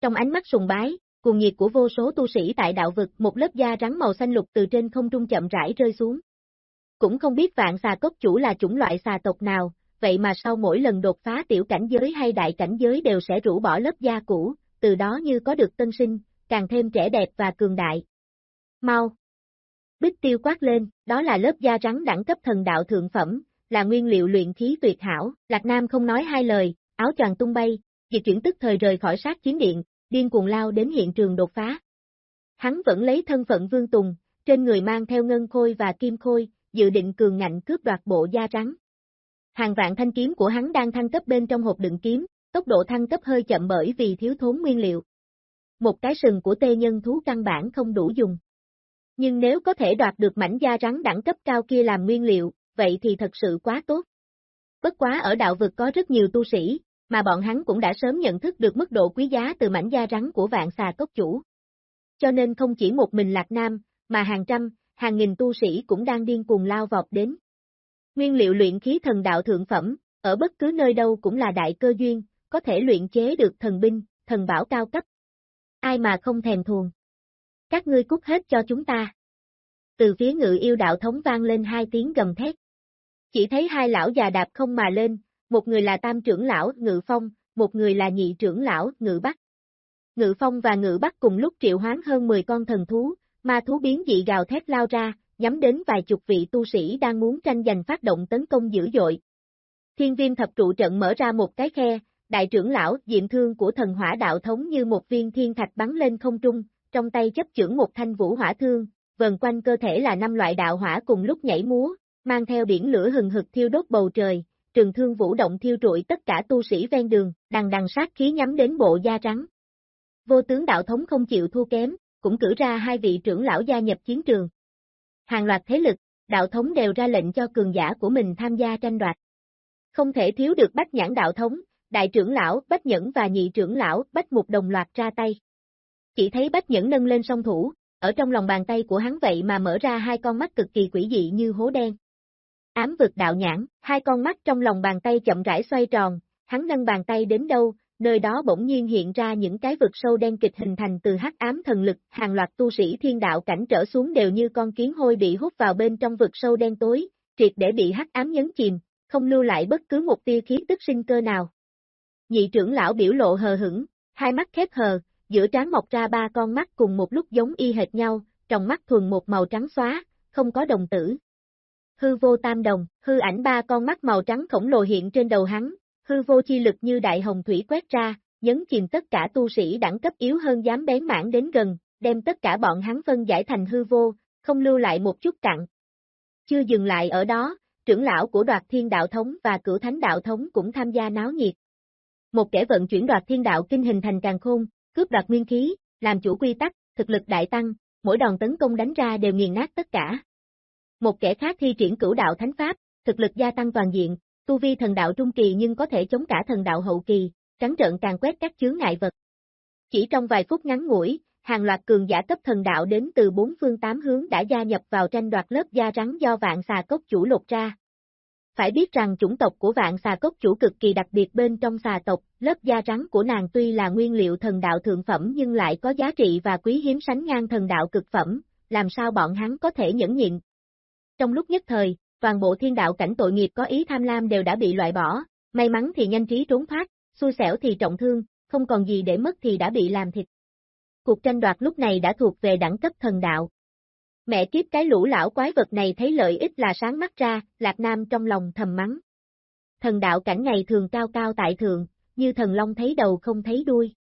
Trong ánh mắt sùng bái, cùng nhiệt của vô số tu sĩ tại đạo vực một lớp da rắn màu xanh lục từ trên không trung chậm rãi rơi xuống. Cũng không biết vạn xà cốc chủ là chủng loại xà tộc nào, vậy mà sau mỗi lần đột phá tiểu cảnh giới hay đại cảnh giới đều sẽ rũ bỏ lớp da cũ, từ đó như có được tân sinh, càng thêm trẻ đẹp và cường đại. Mau! Bích tiêu quát lên, đó là lớp da rắn đẳng cấp thần đạo thượng phẩm, là nguyên liệu luyện khí tuyệt hảo, Lạc Nam không nói hai lời, áo choàng tung bay, dịch chuyển tức thời rời khỏi sát chiến điện, điên cuồng lao đến hiện trường đột phá. Hắn vẫn lấy thân phận vương tùng, trên người mang theo ngân khôi và kim khôi, dự định cường ngạnh cướp đoạt bộ da trắng. Hàng vạn thanh kiếm của hắn đang thăng cấp bên trong hộp đựng kiếm, tốc độ thăng cấp hơi chậm bởi vì thiếu thốn nguyên liệu. Một cái sừng của tê nhân thú căn bản không đủ dùng. Nhưng nếu có thể đoạt được mảnh da rắn đẳng cấp cao kia làm nguyên liệu, vậy thì thật sự quá tốt. Bất quá ở đạo vực có rất nhiều tu sĩ, mà bọn hắn cũng đã sớm nhận thức được mức độ quý giá từ mảnh da rắn của vạn xà cốc chủ. Cho nên không chỉ một mình Lạc Nam, mà hàng trăm, hàng nghìn tu sĩ cũng đang điên cuồng lao vọt đến. Nguyên liệu luyện khí thần đạo thượng phẩm, ở bất cứ nơi đâu cũng là đại cơ duyên, có thể luyện chế được thần binh, thần bảo cao cấp. Ai mà không thèm thuồng. Các ngươi cút hết cho chúng ta. Từ phía ngự yêu đạo thống vang lên hai tiếng gầm thét. Chỉ thấy hai lão già đạp không mà lên, một người là tam trưởng lão Ngự Phong, một người là nhị trưởng lão Ngự Bắc. Ngự Phong và Ngự Bắc cùng lúc triệu hoán hơn 10 con thần thú, ma thú biến dị gào thét lao ra, nhắm đến vài chục vị tu sĩ đang muốn tranh giành phát động tấn công dữ dội. Thiên viêm thập trụ trận mở ra một cái khe, đại trưởng lão diệm thương của thần hỏa đạo thống như một viên thiên thạch bắn lên không trung, trong tay chấp chưởng một thanh vũ hỏa thương, vần quanh cơ thể là năm loại đạo hỏa cùng lúc nhảy múa, mang theo biển lửa hừng hực thiêu đốt bầu trời, trường thương vũ động thiêu trụi tất cả tu sĩ ven đường, đằng đằng sát khí nhắm đến bộ da trắng. Vô tướng đạo thống không chịu thua kém, cũng cử ra hai vị trưởng lão gia nhập chiến trường. Hàng loạt thế lực, đạo thống đều ra lệnh cho cường giả của mình tham gia tranh đoạt. Không thể thiếu được bách nhãn đạo thống, đại trưởng lão Bách Nhẫn và nhị trưởng lão Bách Mục đồng loạt ra tay. Chỉ thấy Bách Nhẫn nâng lên song thủ, ở trong lòng bàn tay của hắn vậy mà mở ra hai con mắt cực kỳ quỷ dị như hố đen. Ám vực đạo nhãn, hai con mắt trong lòng bàn tay chậm rãi xoay tròn, hắn nâng bàn tay đến đâu, nơi đó bỗng nhiên hiện ra những cái vực sâu đen kịch hình thành từ hắc ám thần lực, hàng loạt tu sĩ thiên đạo cảnh trở xuống đều như con kiến hôi bị hút vào bên trong vực sâu đen tối, triệt để bị hắc ám nhấn chìm, không lưu lại bất cứ một tia khí tức sinh cơ nào. Nhị trưởng lão biểu lộ hờ hững, hai mắt khép hờ, giữa trán mọc ra ba con mắt cùng một lúc giống y hệt nhau, trong mắt thuần một màu trắng xóa, không có đồng tử. Hư vô tam đồng, hư ảnh ba con mắt màu trắng khổng lồ hiện trên đầu hắn, hư vô chi lực như đại hồng thủy quét ra, nhấn chìm tất cả tu sĩ đẳng cấp yếu hơn dám bén mảng đến gần, đem tất cả bọn hắn phân giải thành hư vô, không lưu lại một chút cặn. Chưa dừng lại ở đó, trưởng lão của đoạt thiên đạo thống và cửu thánh đạo thống cũng tham gia náo nhiệt. Một kẻ vận chuyển đoạt thiên đạo kinh hình thành càng khôn, cướp đoạt nguyên khí, làm chủ quy tắc, thực lực đại tăng, mỗi đòn tấn công đánh ra đều nghiền nát tất cả. Một kẻ khác thi triển cửu đạo thánh pháp, thực lực gia tăng toàn diện, tu vi thần đạo trung kỳ nhưng có thể chống cả thần đạo hậu kỳ, trắng trợn càng quét các chướng ngại vật. Chỉ trong vài phút ngắn ngủi, hàng loạt cường giả cấp thần đạo đến từ bốn phương tám hướng đã gia nhập vào tranh đoạt lớp da rắn do vạn xà cốc chủ lột ra. Phải biết rằng chủng tộc của vạn xà cốc chủ cực kỳ đặc biệt bên trong xà tộc, lớp da rắn của nàng tuy là nguyên liệu thần đạo thượng phẩm nhưng lại có giá trị và quý hiếm sánh ngang thần đạo cực phẩm, làm sao bọn hắn có thể nhẫn nhịn. Trong lúc nhất thời, toàn bộ thiên đạo cảnh tội nghiệp có ý tham lam đều đã bị loại bỏ, may mắn thì nhanh trí trốn thoát, xui xẻo thì trọng thương, không còn gì để mất thì đã bị làm thịt. Cuộc tranh đoạt lúc này đã thuộc về đẳng cấp thần đạo. Mẹ kiếp cái lũ lão quái vật này thấy lợi ích là sáng mắt ra, Lạc Nam trong lòng thầm mắng. Thần đạo cảnh ngày thường cao cao tại thượng, như thần long thấy đầu không thấy đuôi.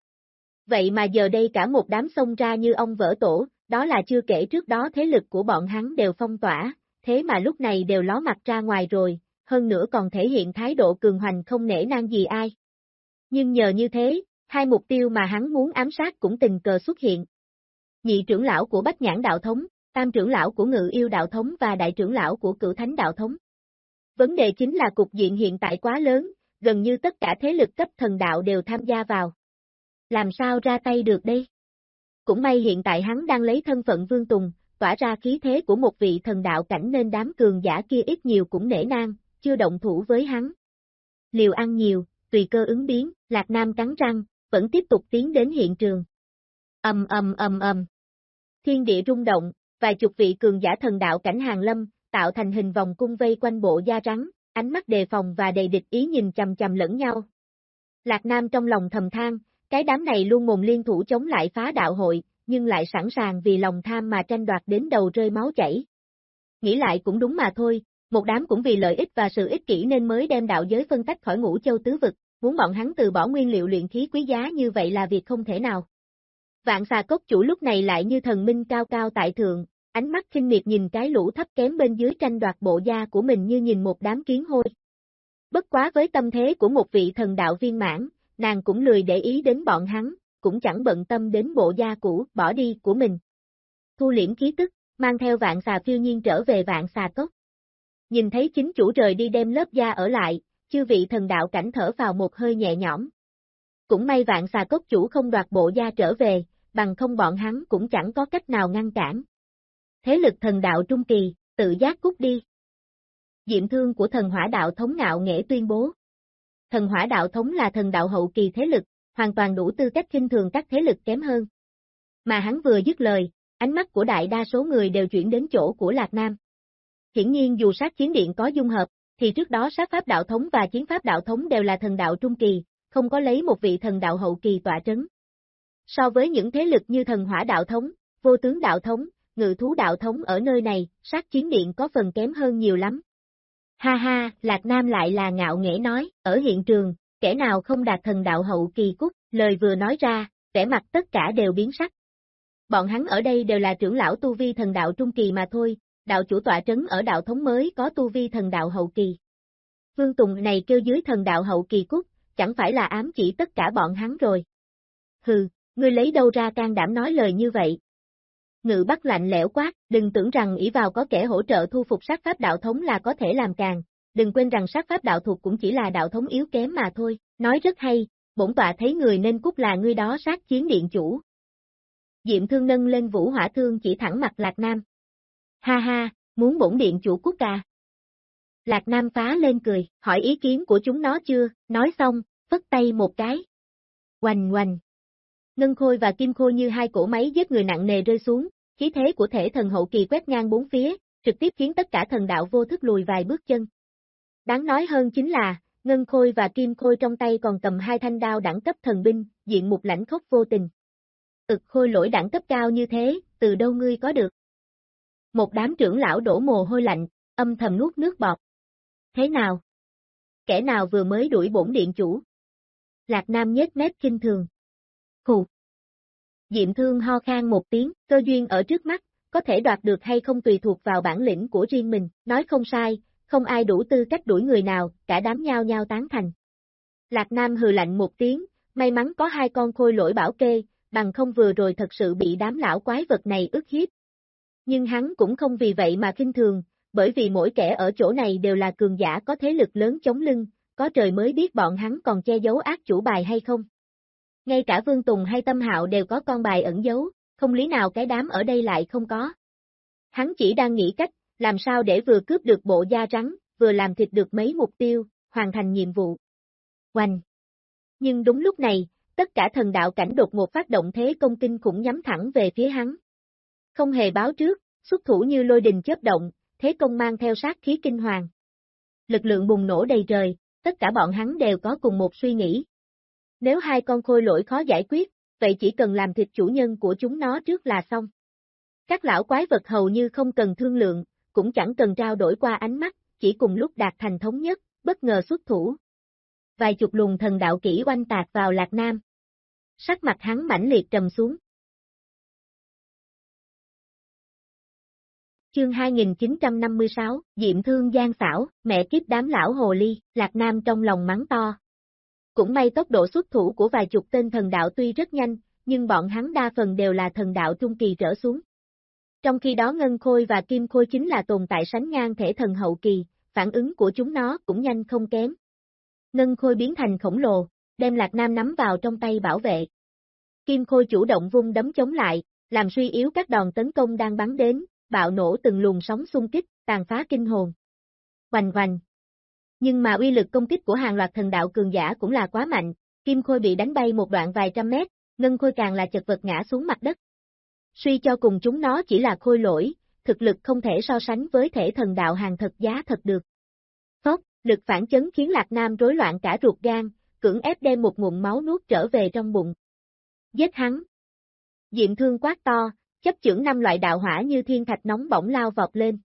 Vậy mà giờ đây cả một đám sông ra như ông vỡ tổ, đó là chưa kể trước đó thế lực của bọn hắn đều phong tỏa, thế mà lúc này đều ló mặt ra ngoài rồi, hơn nữa còn thể hiện thái độ cường hoành không nể nang gì ai. Nhưng nhờ như thế, hai mục tiêu mà hắn muốn ám sát cũng tình cờ xuất hiện. Nhị trưởng lão của Bách Nhãn Đạo Thống, tam trưởng lão của Ngự Yêu Đạo Thống và đại trưởng lão của Cửu Thánh Đạo Thống. Vấn đề chính là cục diện hiện tại quá lớn, gần như tất cả thế lực cấp thần đạo đều tham gia vào. Làm sao ra tay được đây? Cũng may hiện tại hắn đang lấy thân phận Vương Tùng, tỏa ra khí thế của một vị thần đạo cảnh nên đám cường giả kia ít nhiều cũng nể nang, chưa động thủ với hắn. Liều ăn nhiều, tùy cơ ứng biến, Lạc Nam cắn răng, vẫn tiếp tục tiến đến hiện trường. Ầm ầm ầm ầm. Thiên địa rung động, vài chục vị cường giả thần đạo cảnh hàng lâm, tạo thành hình vòng cung vây quanh bộ da rắn, ánh mắt đề phòng và đầy địch ý nhìn chầm chầm lẫn nhau. Lạc Nam trong lòng thầm than, cái đám này luôn mồm liên thủ chống lại phá đạo hội, nhưng lại sẵn sàng vì lòng tham mà tranh đoạt đến đầu rơi máu chảy. Nghĩ lại cũng đúng mà thôi, một đám cũng vì lợi ích và sự ích kỷ nên mới đem đạo giới phân tách khỏi ngũ châu tứ vực, muốn bọn hắn từ bỏ nguyên liệu luyện khí quý giá như vậy là việc không thể nào. Vạn xà cốc chủ lúc này lại như thần minh cao cao tại thượng, ánh mắt khinh miệt nhìn cái lũ thấp kém bên dưới tranh đoạt bộ da của mình như nhìn một đám kiến hôi. Bất quá với tâm thế của một vị thần đạo viên mãn, nàng cũng lười để ý đến bọn hắn, cũng chẳng bận tâm đến bộ da cũ, bỏ đi của mình. Thu liễm khí tức, mang theo vạn xà phiêu nhiên trở về vạn xà cốc. Nhìn thấy chính chủ rời đi đem lớp da ở lại, chư vị thần đạo cảnh thở vào một hơi nhẹ nhõm. Cũng may vạn xà cốc chủ không đoạt bộ da trở về, bằng không bọn hắn cũng chẳng có cách nào ngăn cản. Thế lực thần đạo trung kỳ, tự giác cút đi. Diệm thương của thần hỏa đạo thống ngạo nghệ tuyên bố. Thần hỏa đạo thống là thần đạo hậu kỳ thế lực, hoàn toàn đủ tư cách kinh thường các thế lực kém hơn. Mà hắn vừa dứt lời, ánh mắt của đại đa số người đều chuyển đến chỗ của Lạc Nam. Hiển nhiên dù sát chiến điện có dung hợp, thì trước đó sát pháp đạo thống và chiến pháp đạo thống đều là thần đạo trung kỳ, không có lấy một vị thần đạo hậu kỳ tọa trấn. So với những thế lực như thần hỏa đạo thống, vô tướng đạo thống, ngự thú đạo thống ở nơi này, sát chiến điện có phần kém hơn nhiều lắm. Ha ha, Lạc Nam lại là ngạo nghễ nói, ở hiện trường, kẻ nào không đạt thần đạo hậu kỳ cúc, lời vừa nói ra, vẻ mặt tất cả đều biến sắc. Bọn hắn ở đây đều là trưởng lão tu vi thần đạo trung kỳ mà thôi, đạo chủ tọa trấn ở đạo thống mới có tu vi thần đạo hậu kỳ. Vương Tùng này kêu dưới thần đạo hậu kỳ cúc, chẳng phải là ám chỉ tất cả bọn hắn rồi. Hừ, ngươi lấy đâu ra can đảm nói lời như vậy? Ngự bắt lạnh lẽo quát, đừng tưởng rằng ỷ vào có kẻ hỗ trợ thu phục sát pháp đạo thống là có thể làm càng, đừng quên rằng sát pháp đạo thuộc cũng chỉ là đạo thống yếu kém mà thôi, nói rất hay, bổn tọa thấy người nên cút là ngươi đó sát chiến điện chủ. Diệm thương nâng lên vũ hỏa thương chỉ thẳng mặt Lạc Nam. Ha ha, muốn bổn điện chủ cút à? Lạc Nam phá lên cười, hỏi ý kiến của chúng nó chưa, nói xong, phất tay một cái. Hoành hoành. Ngân Khôi và Kim Khôi như hai cổ máy giết người nặng nề rơi xuống, khí thế của thể thần hậu kỳ quét ngang bốn phía, trực tiếp khiến tất cả thần đạo vô thức lùi vài bước chân. Đáng nói hơn chính là, Ngân Khôi và Kim Khôi trong tay còn cầm hai thanh đao đẳng cấp thần binh, diện một lãnh khốc vô tình. Ực khôi lỗi đẳng cấp cao như thế, từ đâu ngươi có được? Một đám trưởng lão đổ mồ hôi lạnh, âm thầm nuốt nước bọt. Thế nào? Kẻ nào vừa mới đuổi bổn điện chủ? Lạc Nam nhếch mép kinh thường. Khù. Diệm thương ho khan một tiếng, cơ duyên ở trước mắt, có thể đoạt được hay không tùy thuộc vào bản lĩnh của riêng mình, nói không sai, không ai đủ tư cách đuổi người nào, cả đám nhao nhao tán thành. Lạc Nam hừ lạnh một tiếng, may mắn có hai con khôi lỗi bảo kê, bằng không vừa rồi thật sự bị đám lão quái vật này ức hiếp. Nhưng hắn cũng không vì vậy mà kinh thường, bởi vì mỗi kẻ ở chỗ này đều là cường giả có thế lực lớn chống lưng, có trời mới biết bọn hắn còn che giấu ác chủ bài hay không. Ngay cả Vương Tùng hay Tâm Hạo đều có con bài ẩn giấu, không lý nào cái đám ở đây lại không có. Hắn chỉ đang nghĩ cách, làm sao để vừa cướp được bộ da rắn vừa làm thịt được mấy mục tiêu, hoàn thành nhiệm vụ. Oanh! Nhưng đúng lúc này, tất cả thần đạo cảnh đột ngột phát động thế công kinh khủng nhắm thẳng về phía hắn. Không hề báo trước, xuất thủ như lôi đình chớp động, thế công mang theo sát khí kinh hoàng. Lực lượng bùng nổ đầy trời, tất cả bọn hắn đều có cùng một suy nghĩ. Nếu hai con khôi lỗi khó giải quyết, vậy chỉ cần làm thịt chủ nhân của chúng nó trước là xong. Các lão quái vật hầu như không cần thương lượng, cũng chẳng cần trao đổi qua ánh mắt, chỉ cùng lúc đạt thành thống nhất, bất ngờ xuất thủ. Vài chục luồng thần đạo kỹ oanh tạc vào Lạc Nam. Sắc mặt hắn mãnh liệt trầm xuống. Chương 2956, Diệm Thương Giang Xảo, mẹ kiếp đám lão hồ ly, Lạc Nam trong lòng mắng to. Cũng may tốc độ xuất thủ của vài chục tên thần đạo tuy rất nhanh, nhưng bọn hắn đa phần đều là thần đạo trung kỳ trở xuống. Trong khi đó Ngân Khôi và Kim Khôi chính là tồn tại sánh ngang thể thần hậu kỳ, phản ứng của chúng nó cũng nhanh không kém. Ngân Khôi biến thành khổng lồ, đem Lạc Nam nắm vào trong tay bảo vệ. Kim Khôi chủ động vung đấm chống lại, làm suy yếu các đòn tấn công đang bắn đến, bạo nổ từng luồng sóng xung kích, tàn phá kinh hồn. Hoành hoành. Nhưng mà uy lực công kích của hàng loạt thần đạo cường giả cũng là quá mạnh, Kim Khôi bị đánh bay một đoạn vài trăm mét, Ngân Khôi càng là chật vật ngã xuống mặt đất. Suy cho cùng chúng nó chỉ là khôi lỗi, thực lực không thể so sánh với thể thần đạo hàng thật giá thật được. Phốc, lực phản chấn khiến Lạc Nam rối loạn cả ruột gan, cưỡng ép đem một ngụm máu nuốt trở về trong bụng. Giết hắn. Diệm thương quát to, chấp chưởng năm loại đạo hỏa như thiên thạch nóng bỏng lao vọt lên.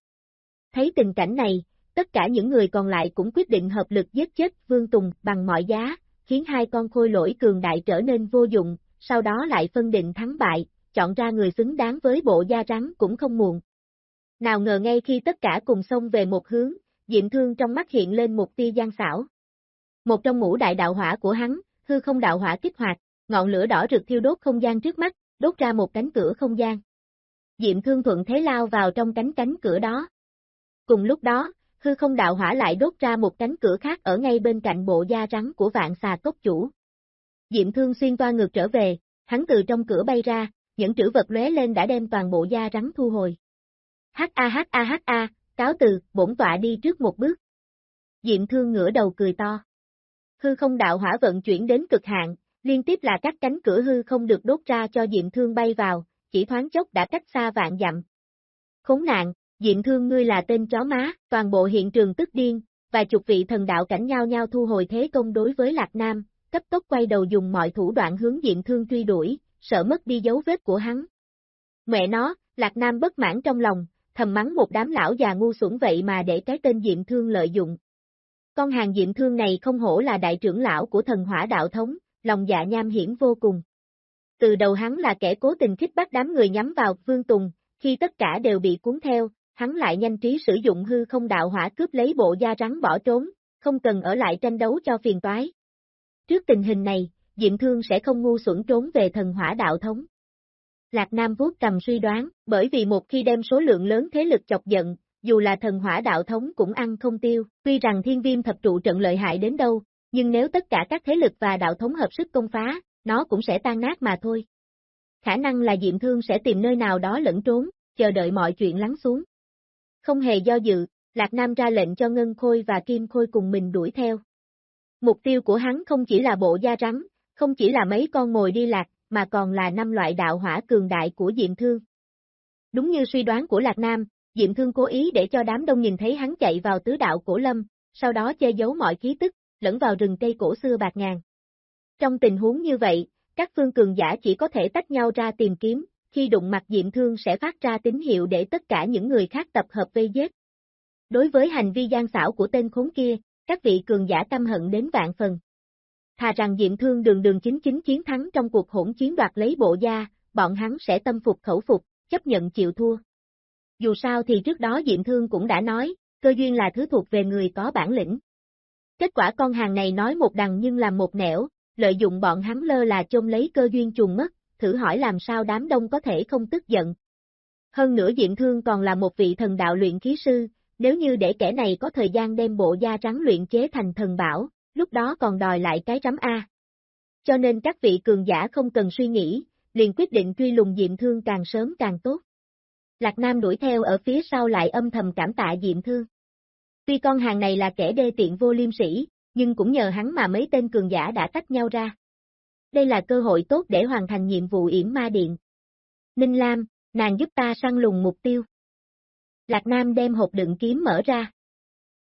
Thấy tình cảnh này, tất cả những người còn lại cũng quyết định hợp lực giết chết Vương Tùng bằng mọi giá, khiến hai con khôi lỗi cường đại trở nên vô dụng, sau đó lại phân định thắng bại, chọn ra người xứng đáng với bộ da trắng cũng không muộn. Nào ngờ ngay khi tất cả cùng xông về một hướng, Diệm Thương trong mắt hiện lên một tia gian xảo, Một trong ngũ đại đạo hỏa của hắn, hư không đạo hỏa kích hoạt, ngọn lửa đỏ rực thiêu đốt không gian trước mắt, đốt ra một cánh cửa không gian. Diệm Thương thuận thế lao vào trong cánh cánh cửa đó. Cùng lúc đó, hư không đạo hỏa lại đốt ra một cánh cửa khác ở ngay bên cạnh bộ da rắn của vạn xà cốc chủ. Diệm Thương xuyên toa ngược trở về, hắn từ trong cửa bay ra, những chữ vật lóe lên đã đem toàn bộ da rắn thu hồi. H a h a h a, cáo từ, bổn tọa đi trước một bước. Diệm Thương ngửa đầu cười to. Hư không đạo hỏa vận chuyển đến cực hạn, liên tiếp là các cánh cửa hư không được đốt ra cho Diệm Thương bay vào, chỉ thoáng chốc đã cách xa vạn dặm. Khốn nạn, Diệm Thương ngươi là tên chó má, toàn bộ hiện trường tức điên, và chục vị thần đạo cảnh nhau nhau thu hồi thế công đối với Lạc Nam, cấp tốc quay đầu dùng mọi thủ đoạn hướng Diệm Thương truy đuổi, sợ mất đi dấu vết của hắn. Mẹ nó, Lạc Nam bất mãn trong lòng, thầm mắng một đám lão già ngu xuẩn vậy mà để cái tên Diệm Thương lợi dụng. Con hàng Diệm Thương này không hổ là đại trưởng lão của thần hỏa đạo thống, lòng dạ nham hiểm vô cùng. Từ đầu hắn là kẻ cố tình khích bắt đám người nhắm vào Vương Tùng, khi tất cả đều bị cuốn theo, hắn lại nhanh trí sử dụng hư không đạo hỏa cướp lấy bộ da rắn bỏ trốn, không cần ở lại tranh đấu cho phiền toái. Trước tình hình này, Diệm Thương sẽ không ngu xuẩn trốn về thần hỏa đạo thống. Lạc Nam vuốt cầm suy đoán, bởi vì một khi đem số lượng lớn thế lực chọc giận, dù là thần hỏa đạo thống cũng ăn không tiêu, tuy rằng thiên viêm thập trụ trận lợi hại đến đâu, nhưng nếu tất cả các thế lực và đạo thống hợp sức công phá, nó cũng sẽ tan nát mà thôi. Khả năng là Diệm Thương sẽ tìm nơi nào đó lẫn trốn, chờ đợi mọi chuyện lắng xuống. Không hề do dự, Lạc Nam ra lệnh cho Ngân Khôi và Kim Khôi cùng mình đuổi theo. Mục tiêu của hắn không chỉ là bộ da rắn, không chỉ là mấy con mồi đi lạc, mà còn là năm loại đạo hỏa cường đại của Diệm Thương. Đúng như suy đoán của Lạc Nam, Diệm Thương cố ý để cho đám đông nhìn thấy hắn chạy vào tứ đạo cổ lâm, sau đó che giấu mọi ký tức, lẫn vào rừng cây cổ xưa bạc ngàn. Trong tình huống như vậy, các phương cường giả chỉ có thể tách nhau ra tìm kiếm, khi đụng mặt Diệm Thương sẽ phát ra tín hiệu để tất cả những người khác tập hợp vây giết. Đối với hành vi gian xảo của tên khốn kia, các vị cường giả tâm hận đến vạn phần. Thà rằng Diệm Thương đường đường chính chính chiến thắng trong cuộc hỗn chiến đoạt lấy bộ gia, bọn hắn sẽ tâm phục khẩu phục, chấp nhận chịu thua. Dù sao thì trước đó Diệm Thương cũng đã nói, cơ duyên là thứ thuộc về người có bản lĩnh. Kết quả con hàng này nói một đằng nhưng làm một nẻo, lợi dụng bọn hắn lơ là chôn lấy cơ duyên trùng mất, thử hỏi làm sao đám đông có thể không tức giận. Hơn nữa Diệm Thương còn là một vị thần đạo luyện khí sư, nếu như để kẻ này có thời gian đem bộ da trắng luyện chế thành thần bảo, lúc đó còn đòi lại cái rắm A. Cho nên các vị cường giả không cần suy nghĩ, liền quyết định truy lùng Diệm Thương càng sớm càng tốt. Lạc Nam đuổi theo ở phía sau lại âm thầm cảm tạ Diệm Thương. Tuy con hàng này là kẻ đê tiện vô liêm sĩ, nhưng cũng nhờ hắn mà mấy tên cường giả đã tách nhau ra. Đây là cơ hội tốt để hoàn thành nhiệm vụ yểm ma điện. Ninh Lam, nàng giúp ta săn lùng mục tiêu. Lạc Nam đem hộp đựng kiếm mở ra.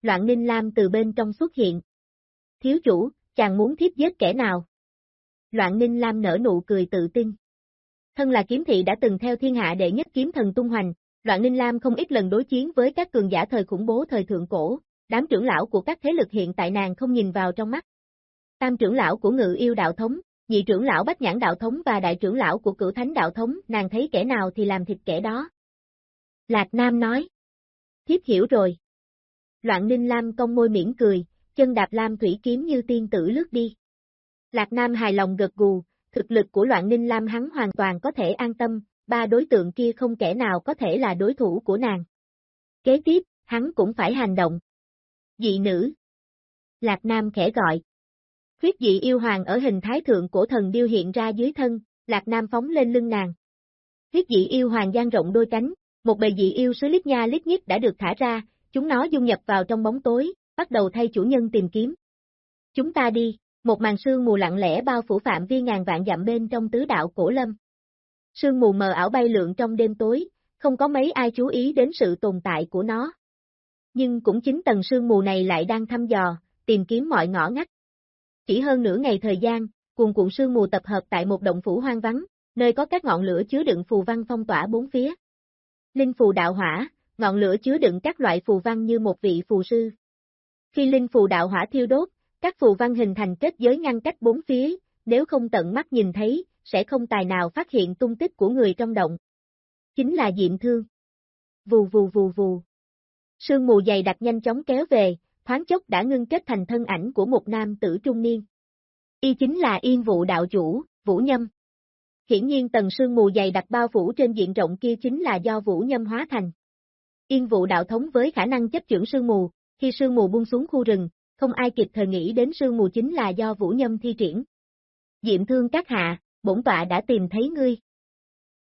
Loạn Ninh Lam từ bên trong xuất hiện. Thiếu chủ, chàng muốn thiếp giết kẻ nào? Loạn Ninh Lam nở nụ cười tự tin. Thân là kiếm thị đã từng theo thiên hạ đệ nhất kiếm thần tung hoành, Loạn Ninh Lam không ít lần đối chiến với các cường giả thời khủng bố thời thượng cổ, đám trưởng lão của các thế lực hiện tại nàng không nhìn vào trong mắt. Tam trưởng lão của ngự yêu đạo thống, nhị trưởng lão bách nhãn đạo thống và đại trưởng lão của cửu thánh đạo thống, nàng thấy kẻ nào thì làm thịt kẻ đó. Lạc Nam nói. Thiếp hiểu rồi. Loạn Ninh Lam cong môi miễn cười, chân đạp Lam thủy kiếm như tiên tử lướt đi. Lạc Nam hài lòng gật gù, thực lực của Loạn Ninh Lam hắn hoàn toàn có thể an tâm, ba đối tượng kia không kẻ nào có thể là đối thủ của nàng. Kế tiếp, hắn cũng phải hành động. Dị nữ. Lạc Nam khẽ gọi. Huyết dị yêu hoàng ở hình thái thượng cổ thần điêu hiện ra dưới thân, Lạc Nam phóng lên lưng nàng. Huyết dị yêu hoàng gian rộng đôi cánh, một bầy dị yêu sứ lít nha lít nhít đã được thả ra, chúng nó dung nhập vào trong bóng tối, bắt đầu thay chủ nhân tìm kiếm. Chúng ta đi, một màn sương mù lặng lẽ bao phủ phạm vi ngàn vạn dặm bên trong tứ đạo cổ lâm. Sương mù mờ ảo bay lượn trong đêm tối, không có mấy ai chú ý đến sự tồn tại của nó. Nhưng cũng chính tầng sương mù này lại đang thăm dò, tìm kiếm mọi ngõ ngách. Chỉ hơn nửa ngày thời gian, cuồng cuộn sương mù tập hợp tại một động phủ hoang vắng, nơi có các ngọn lửa chứa đựng phù văn phong tỏa bốn phía. Linh phù đạo hỏa, ngọn lửa chứa đựng các loại phù văn như một vị phù sư. Khi linh phù đạo hỏa thiêu đốt, các phù văn hình thành kết giới ngăn cách bốn phía, nếu không tận mắt nhìn thấy, sẽ không tài nào phát hiện tung tích của người trong động. Chính là Diệm Thương. Vù vù vù vù. Sương mù dày đặc nhanh chóng kéo về, thoáng chốc đã ngưng kết thành thân ảnh của một nam tử trung niên. Y chính là yên vụ đạo chủ, Vũ Nhâm. Hiển nhiên tầng sương mù dày đặc bao phủ trên diện rộng kia chính là do Vũ Nhâm hóa thành. Yên vụ đạo thống với khả năng chấp trưởng sương mù, khi sương mù buông xuống khu rừng, không ai kịp thời nghĩ đến sương mù chính là do Vũ Nhâm thi triển. Diệm thương các hạ, bổn tọa đã tìm thấy ngươi.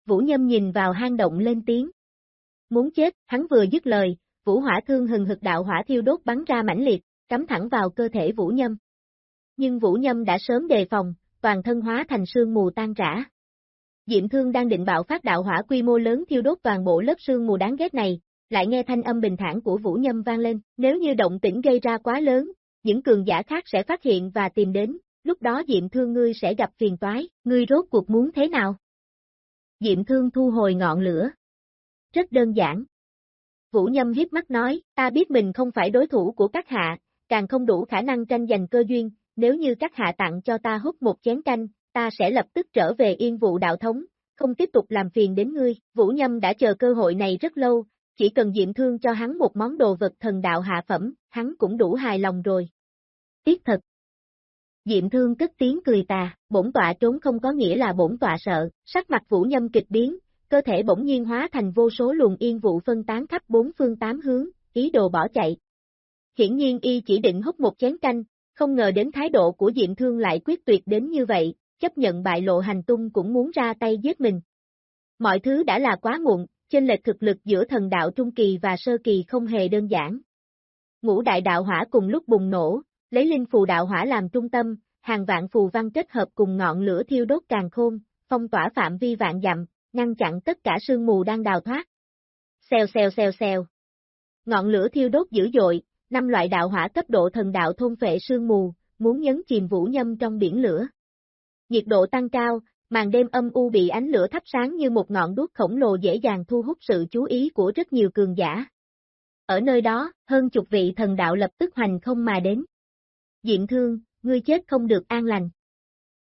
Vũ Nhâm nhìn vào hang động lên tiếng. Muốn chết, hắn vừa dứt lời, vũ hỏa thương hừng hực đạo hỏa thiêu đốt bắn ra mãnh liệt, cắm thẳng vào cơ thể Vũ Nhâm. Nhưng Vũ Nhâm đã sớm đề phòng, toàn thân hóa thành sương mù tan rã. Diệm thương đang định bạo phát đạo hỏa quy mô lớn thiêu đốt toàn bộ lớp sương mù đáng ghét này, lại nghe thanh âm bình thản của Vũ Nhâm vang lên, nếu như động tĩnh gây ra quá lớn, những cường giả khác sẽ phát hiện và tìm đến, lúc đó Diệm Thương ngươi sẽ gặp phiền toái, ngươi rốt cuộc muốn thế nào? Diệm Thương thu hồi ngọn lửa. Rất đơn giản. Vũ Nhâm hiếp mắt nói, ta biết mình không phải đối thủ của các hạ, càng không đủ khả năng tranh giành cơ duyên, nếu như các hạ tặng cho ta hút một chén canh, ta sẽ lập tức trở về yên vụ đạo thống, không tiếp tục làm phiền đến ngươi. Vũ Nhâm đã chờ cơ hội này rất lâu, chỉ cần diệm thương cho hắn một món đồ vật thần đạo hạ phẩm, hắn cũng đủ hài lòng rồi. Tiếc thật. Diệm thương cất tiếng cười tà, bổn tọa trốn không có nghĩa là bổn tọa sợ, sắc mặt vũ nhâm kịch biến, cơ thể bỗng nhiên hóa thành vô số luồng yên vụ phân tán khắp bốn phương tám hướng, ý đồ bỏ chạy. Hiển nhiên y chỉ định hút một chén canh, không ngờ đến thái độ của Diệm Thương lại quyết tuyệt đến như vậy, chấp nhận bại lộ hành tung cũng muốn ra tay giết mình. Mọi thứ đã là quá muộn, chênh lệch thực lực giữa thần đạo trung kỳ và sơ kỳ không hề đơn giản. Ngũ đại đạo hỏa cùng lúc bùng nổ, lấy linh phù đạo hỏa làm trung tâm, hàng vạn phù văn kết hợp cùng ngọn lửa thiêu đốt càng khôn, phong tỏa phạm vi vạn dặm, ngăn chặn tất cả sương mù đang đào thoát. Xèo xèo xèo xèo. Ngọn lửa thiêu đốt dữ dội, năm loại đạo hỏa cấp độ thần đạo thôn phệ sương mù, muốn nhấn chìm vũ nhâm trong biển lửa. Nhiệt độ tăng cao, màn đêm âm u bị ánh lửa thắp sáng như một ngọn đuốc khổng lồ dễ dàng thu hút sự chú ý của rất nhiều cường giả. Ở nơi đó, hơn chục vị thần đạo lập tức hoành không mà đến. Diện thương, ngươi chết không được an lành.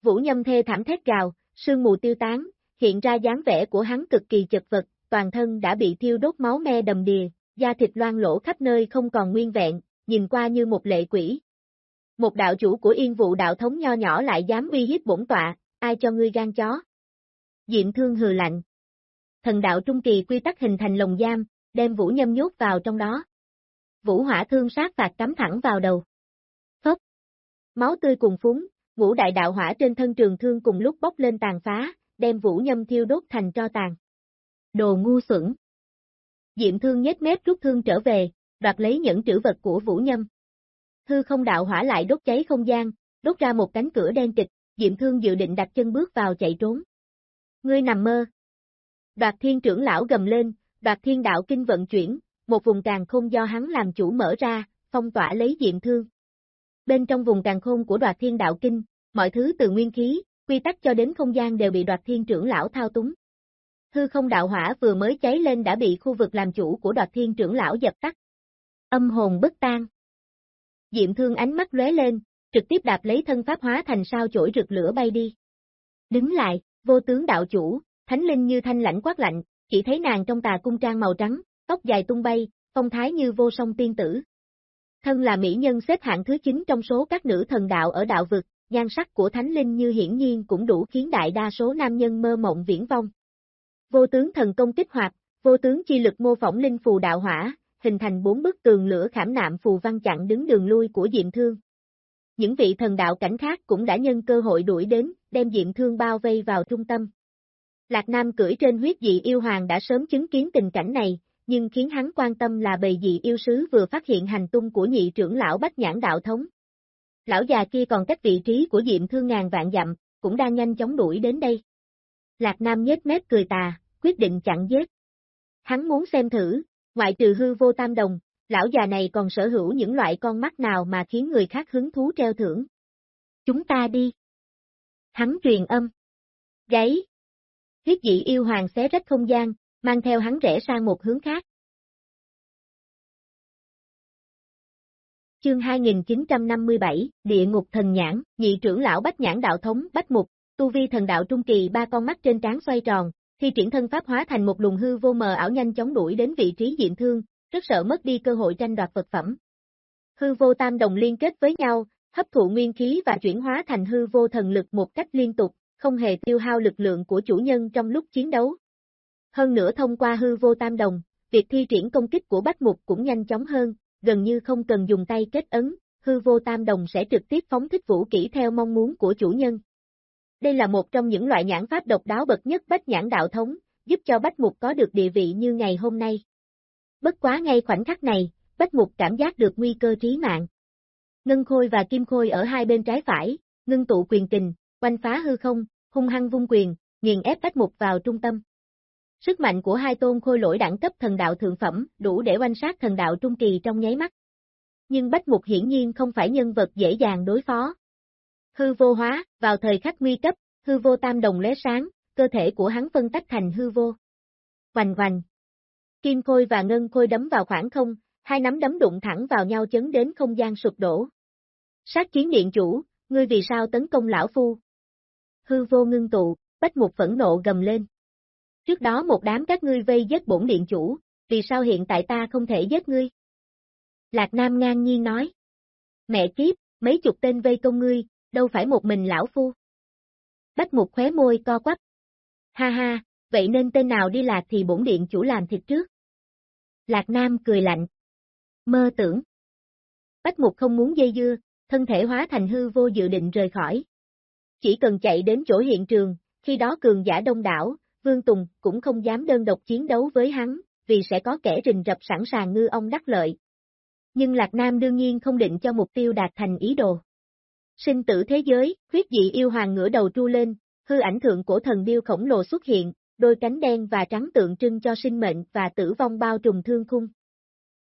Vũ nhâm thê thảm thét gào, sương mù tiêu tán, hiện ra dáng vẻ của hắn cực kỳ chật vật, toàn thân đã bị thiêu đốt máu me đầm đìa, da thịt loang lỗ khắp nơi không còn nguyên vẹn, nhìn qua như một lệ quỷ. Một đạo chủ của yên vụ đạo thống nho nhỏ lại dám uy hiếp bổn tọa, ai cho ngươi gan chó? Diệm thương hừ lạnh. Thần đạo trung kỳ quy tắc hình thành lồng giam, đem vũ nhâm nhốt vào trong đó. Vũ hỏa thương sát phạt cắm thẳng vào đầu. Phốc. Máu tươi cùng phúng, ngũ đại đạo hỏa trên thân trường thương cùng lúc bốc lên tàn phá, đem vũ nhâm thiêu đốt thành tro tàn. Đồ ngu xuẩn. Diệm thương nhếch mép rút thương trở về, đoạt lấy những trữ vật của vũ nhâm. Hư không đạo hỏa lại đốt cháy không gian, đốt ra một cánh cửa đen kịch, Diệm Thương dự định đặt chân bước vào chạy trốn. Ngươi nằm mơ. Đoạt thiên trưởng lão gầm lên, đoạt thiên đạo kinh vận chuyển, một vùng càng khôn do hắn làm chủ mở ra, phong tỏa lấy Diệm Thương. Bên trong vùng càng khôn của đoạt thiên đạo kinh, mọi thứ từ nguyên khí, quy tắc cho đến không gian đều bị đoạt thiên trưởng lão thao túng. Hư không đạo hỏa vừa mới cháy lên đã bị khu vực làm chủ của đoạt thiên trưởng lão dập tắt. Âm hồn bất tan. Diệm thương ánh mắt lóe lên, trực tiếp đạp lấy thân pháp hóa thành sao chổi rực lửa bay đi. Đứng lại, vô tướng đạo chủ, thánh linh như thanh lãnh quát lạnh, chỉ thấy nàng trong tà cung trang màu trắng, tóc dài tung bay, phong thái như vô song tiên tử. Thân là mỹ nhân xếp hạng thứ 9 trong số các nữ thần đạo ở đạo vực, nhan sắc của thánh linh như hiển nhiên cũng đủ khiến đại đa số nam nhân mơ mộng viễn vong. Vô tướng thần công kích hoạt, vô tướng chi lực mô phỏng linh phù đạo hỏa, hình thành bốn bức tường lửa khảm nạm phù văn chặn đứng đường lui của Diệm Thương. Những vị thần đạo cảnh khác cũng đã nhân cơ hội đuổi đến, đem Diệm Thương bao vây vào trung tâm. Lạc Nam cưỡi trên huyết dị yêu hoàng đã sớm chứng kiến tình cảnh này, nhưng khiến hắn quan tâm là bầy dị yêu sứ vừa phát hiện hành tung của nhị trưởng lão Bách Nhãn Đạo Thống. Lão già kia còn cách vị trí của Diệm Thương ngàn vạn dặm, cũng đang nhanh chóng đuổi đến đây. Lạc Nam nhếch mép cười tà, quyết định chặn giết. Hắn muốn xem thử, ngoại trừ hư vô tam đồng, lão già này còn sở hữu những loại con mắt nào mà khiến người khác hứng thú treo thưởng. Chúng ta đi. Hắn truyền âm. Gáy. Huyết dị yêu hoàng xé rách không gian, mang theo hắn rẽ sang một hướng khác. Chương 2957, Địa ngục thần nhãn, nhị trưởng lão Bách Nhãn đạo thống Bách Mục, tu vi thần đạo trung kỳ ba con mắt trên trán xoay tròn, thi triển thân pháp hóa thành một luồng hư vô mờ ảo nhanh chóng đuổi đến vị trí diện thương, rất sợ mất đi cơ hội tranh đoạt vật phẩm. Hư vô tam đồng liên kết với nhau, hấp thụ nguyên khí và chuyển hóa thành hư vô thần lực một cách liên tục, không hề tiêu hao lực lượng của chủ nhân trong lúc chiến đấu. Hơn nữa thông qua hư vô tam đồng, việc thi triển công kích của Bách Mục cũng nhanh chóng hơn, gần như không cần dùng tay kết ấn, hư vô tam đồng sẽ trực tiếp phóng thích vũ kỹ theo mong muốn của chủ nhân. Đây là một trong những loại nhãn pháp độc đáo bậc nhất Bách nhãn đạo thống, giúp cho Bách Mục có được địa vị như ngày hôm nay. Bất quá ngay khoảnh khắc này, Bách Mục cảm giác được nguy cơ trí mạng. Ngân Khôi và Kim Khôi ở hai bên trái phải, ngưng tụ quyền kình, quanh phá hư không, hung hăng vung quyền, nghiền ép Bách Mục vào trung tâm. Sức mạnh của hai tôn khôi lỗi đẳng cấp thần đạo thượng phẩm, đủ để oanh sát thần đạo trung kỳ trong nháy mắt. Nhưng Bách Mục hiển nhiên không phải nhân vật dễ dàng đối phó. Hư vô hóa, vào thời khắc nguy cấp, hư vô tam đồng lóe sáng, cơ thể của hắn phân tách thành hư vô. Hoành hoành. Kim khôi và ngân khôi đấm vào khoảng không, hai nắm đấm đụng thẳng vào nhau chấn đến không gian sụp đổ. Sát chiến điện chủ, ngươi vì sao tấn công lão phu? Hư vô ngưng tụ, bách Mục phẫn nộ gầm lên. Trước đó một đám các ngươi vây giết bổn điện chủ, vì sao hiện tại ta không thể giết ngươi? Lạc Nam ngang nhiên nói. Mẹ kiếp, mấy chục tên vây công ngươi, đâu phải một mình lão phu. Bách Mục khóe môi co quắp. Ha ha, vậy nên tên nào đi lạc thì bổn điện chủ làm thịt trước. Lạc Nam cười lạnh. Mơ tưởng. Bách Mục không muốn dây dưa, thân thể hóa thành hư vô dự định rời khỏi. Chỉ cần chạy đến chỗ hiện trường, khi đó cường giả đông đảo, Vương Tùng cũng không dám đơn độc chiến đấu với hắn, vì sẽ có kẻ rình rập sẵn sàng ngư ông đắc lợi. Nhưng Lạc Nam đương nhiên không định cho mục tiêu đạt thành ý đồ. Sinh tử thế giới, huyết dị yêu hoàng ngửa đầu tru lên, hư ảnh thượng của thần điêu khổng lồ xuất hiện, đôi cánh đen và trắng tượng trưng cho sinh mệnh và tử vong bao trùm thương khung.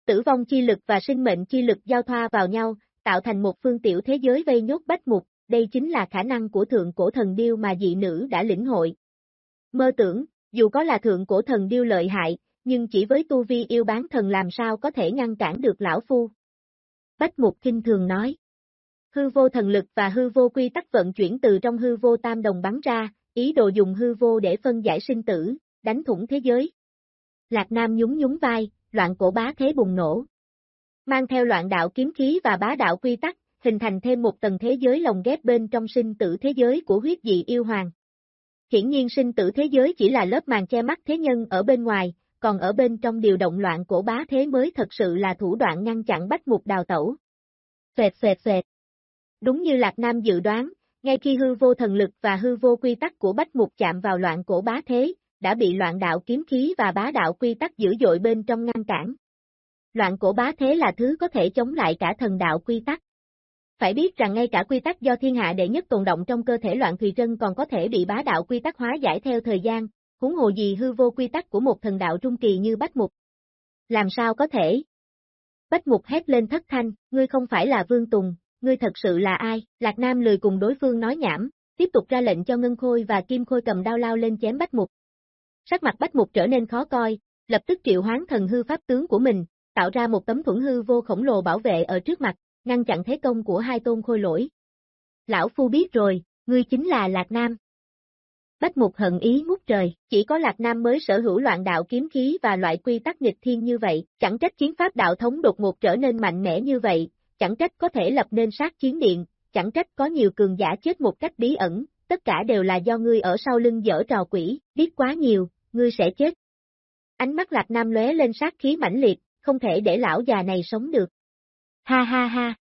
Tử vong chi lực và sinh mệnh chi lực giao thoa vào nhau, tạo thành một phương tiểu thế giới vây nhốt bách mục, đây chính là khả năng của thượng cổ thần điêu mà dị nữ đã lĩnh hội. Mơ tưởng, dù có là thượng cổ thần điêu lợi hại, nhưng chỉ với tu vi yêu bán thần làm sao có thể ngăn cản được lão phu. Bách mục kinh thường nói. Hư vô thần lực và hư vô quy tắc vận chuyển từ trong hư vô tam đồng bắn ra, ý đồ dùng hư vô để phân giải sinh tử, đánh thủng thế giới. Lạc Nam nhún nhún vai, loạn cổ bá thế bùng nổ. Mang theo loạn đạo kiếm khí và bá đạo quy tắc, hình thành thêm một tầng thế giới lồng ghép bên trong sinh tử thế giới của huyết dị yêu hoàng. Hiển nhiên sinh tử thế giới chỉ là lớp màn che mắt thế nhân ở bên ngoài, còn ở bên trong điều động loạn cổ bá thế mới thật sự là thủ đoạn ngăn chặn bách mục đào tẩu. Phệt phệt phệt. Đúng như Lạc Nam dự đoán, ngay khi hư vô thần lực và hư vô quy tắc của bách mục chạm vào loạn cổ bá thế, đã bị loạn đạo kiếm khí và bá đạo quy tắc dữ dội bên trong ngăn cản. Loạn cổ bá thế là thứ có thể chống lại cả thần đạo quy tắc. Phải biết rằng ngay cả quy tắc do thiên hạ đệ nhất tồn động trong cơ thể loạn thùy trân còn có thể bị bá đạo quy tắc hóa giải theo thời gian, huống hồ gì hư vô quy tắc của một thần đạo trung kỳ như Bách Mục. Làm sao có thể? Bách Mục hét lên thất thanh, ngươi không phải là Vương Tùng, ngươi thật sự là ai? Lạc Nam lười cùng đối phương nói nhảm, tiếp tục ra lệnh cho Ngân Khôi và Kim Khôi cầm đao lao lên chém Bách Mục. Sắc mặt Bách Mục trở nên khó coi, lập tức triệu hoán thần hư pháp tướng của mình, tạo ra một tấm thuẫn hư vô khổng lồ bảo vệ ở trước mặt, ngăn chặn thế công của hai tôn khôi lỗi. Lão Phu biết rồi, ngươi chính là Lạc Nam. Bách Mục hận ý ngút trời, chỉ có Lạc Nam mới sở hữu loạn đạo kiếm khí và loại quy tắc nghịch thiên như vậy, chẳng trách chiến pháp đạo thống đột ngột trở nên mạnh mẽ như vậy, chẳng trách có thể lập nên sát chiến điện, chẳng trách có nhiều cường giả chết một cách bí ẩn, tất cả đều là do ngươi ở sau lưng dở trò quỷ, biết quá nhiều, ngươi sẽ chết. Ánh mắt Lạc Nam lóe lên sát khí mãnh liệt, không thể để lão già này sống được. Ha ha ha.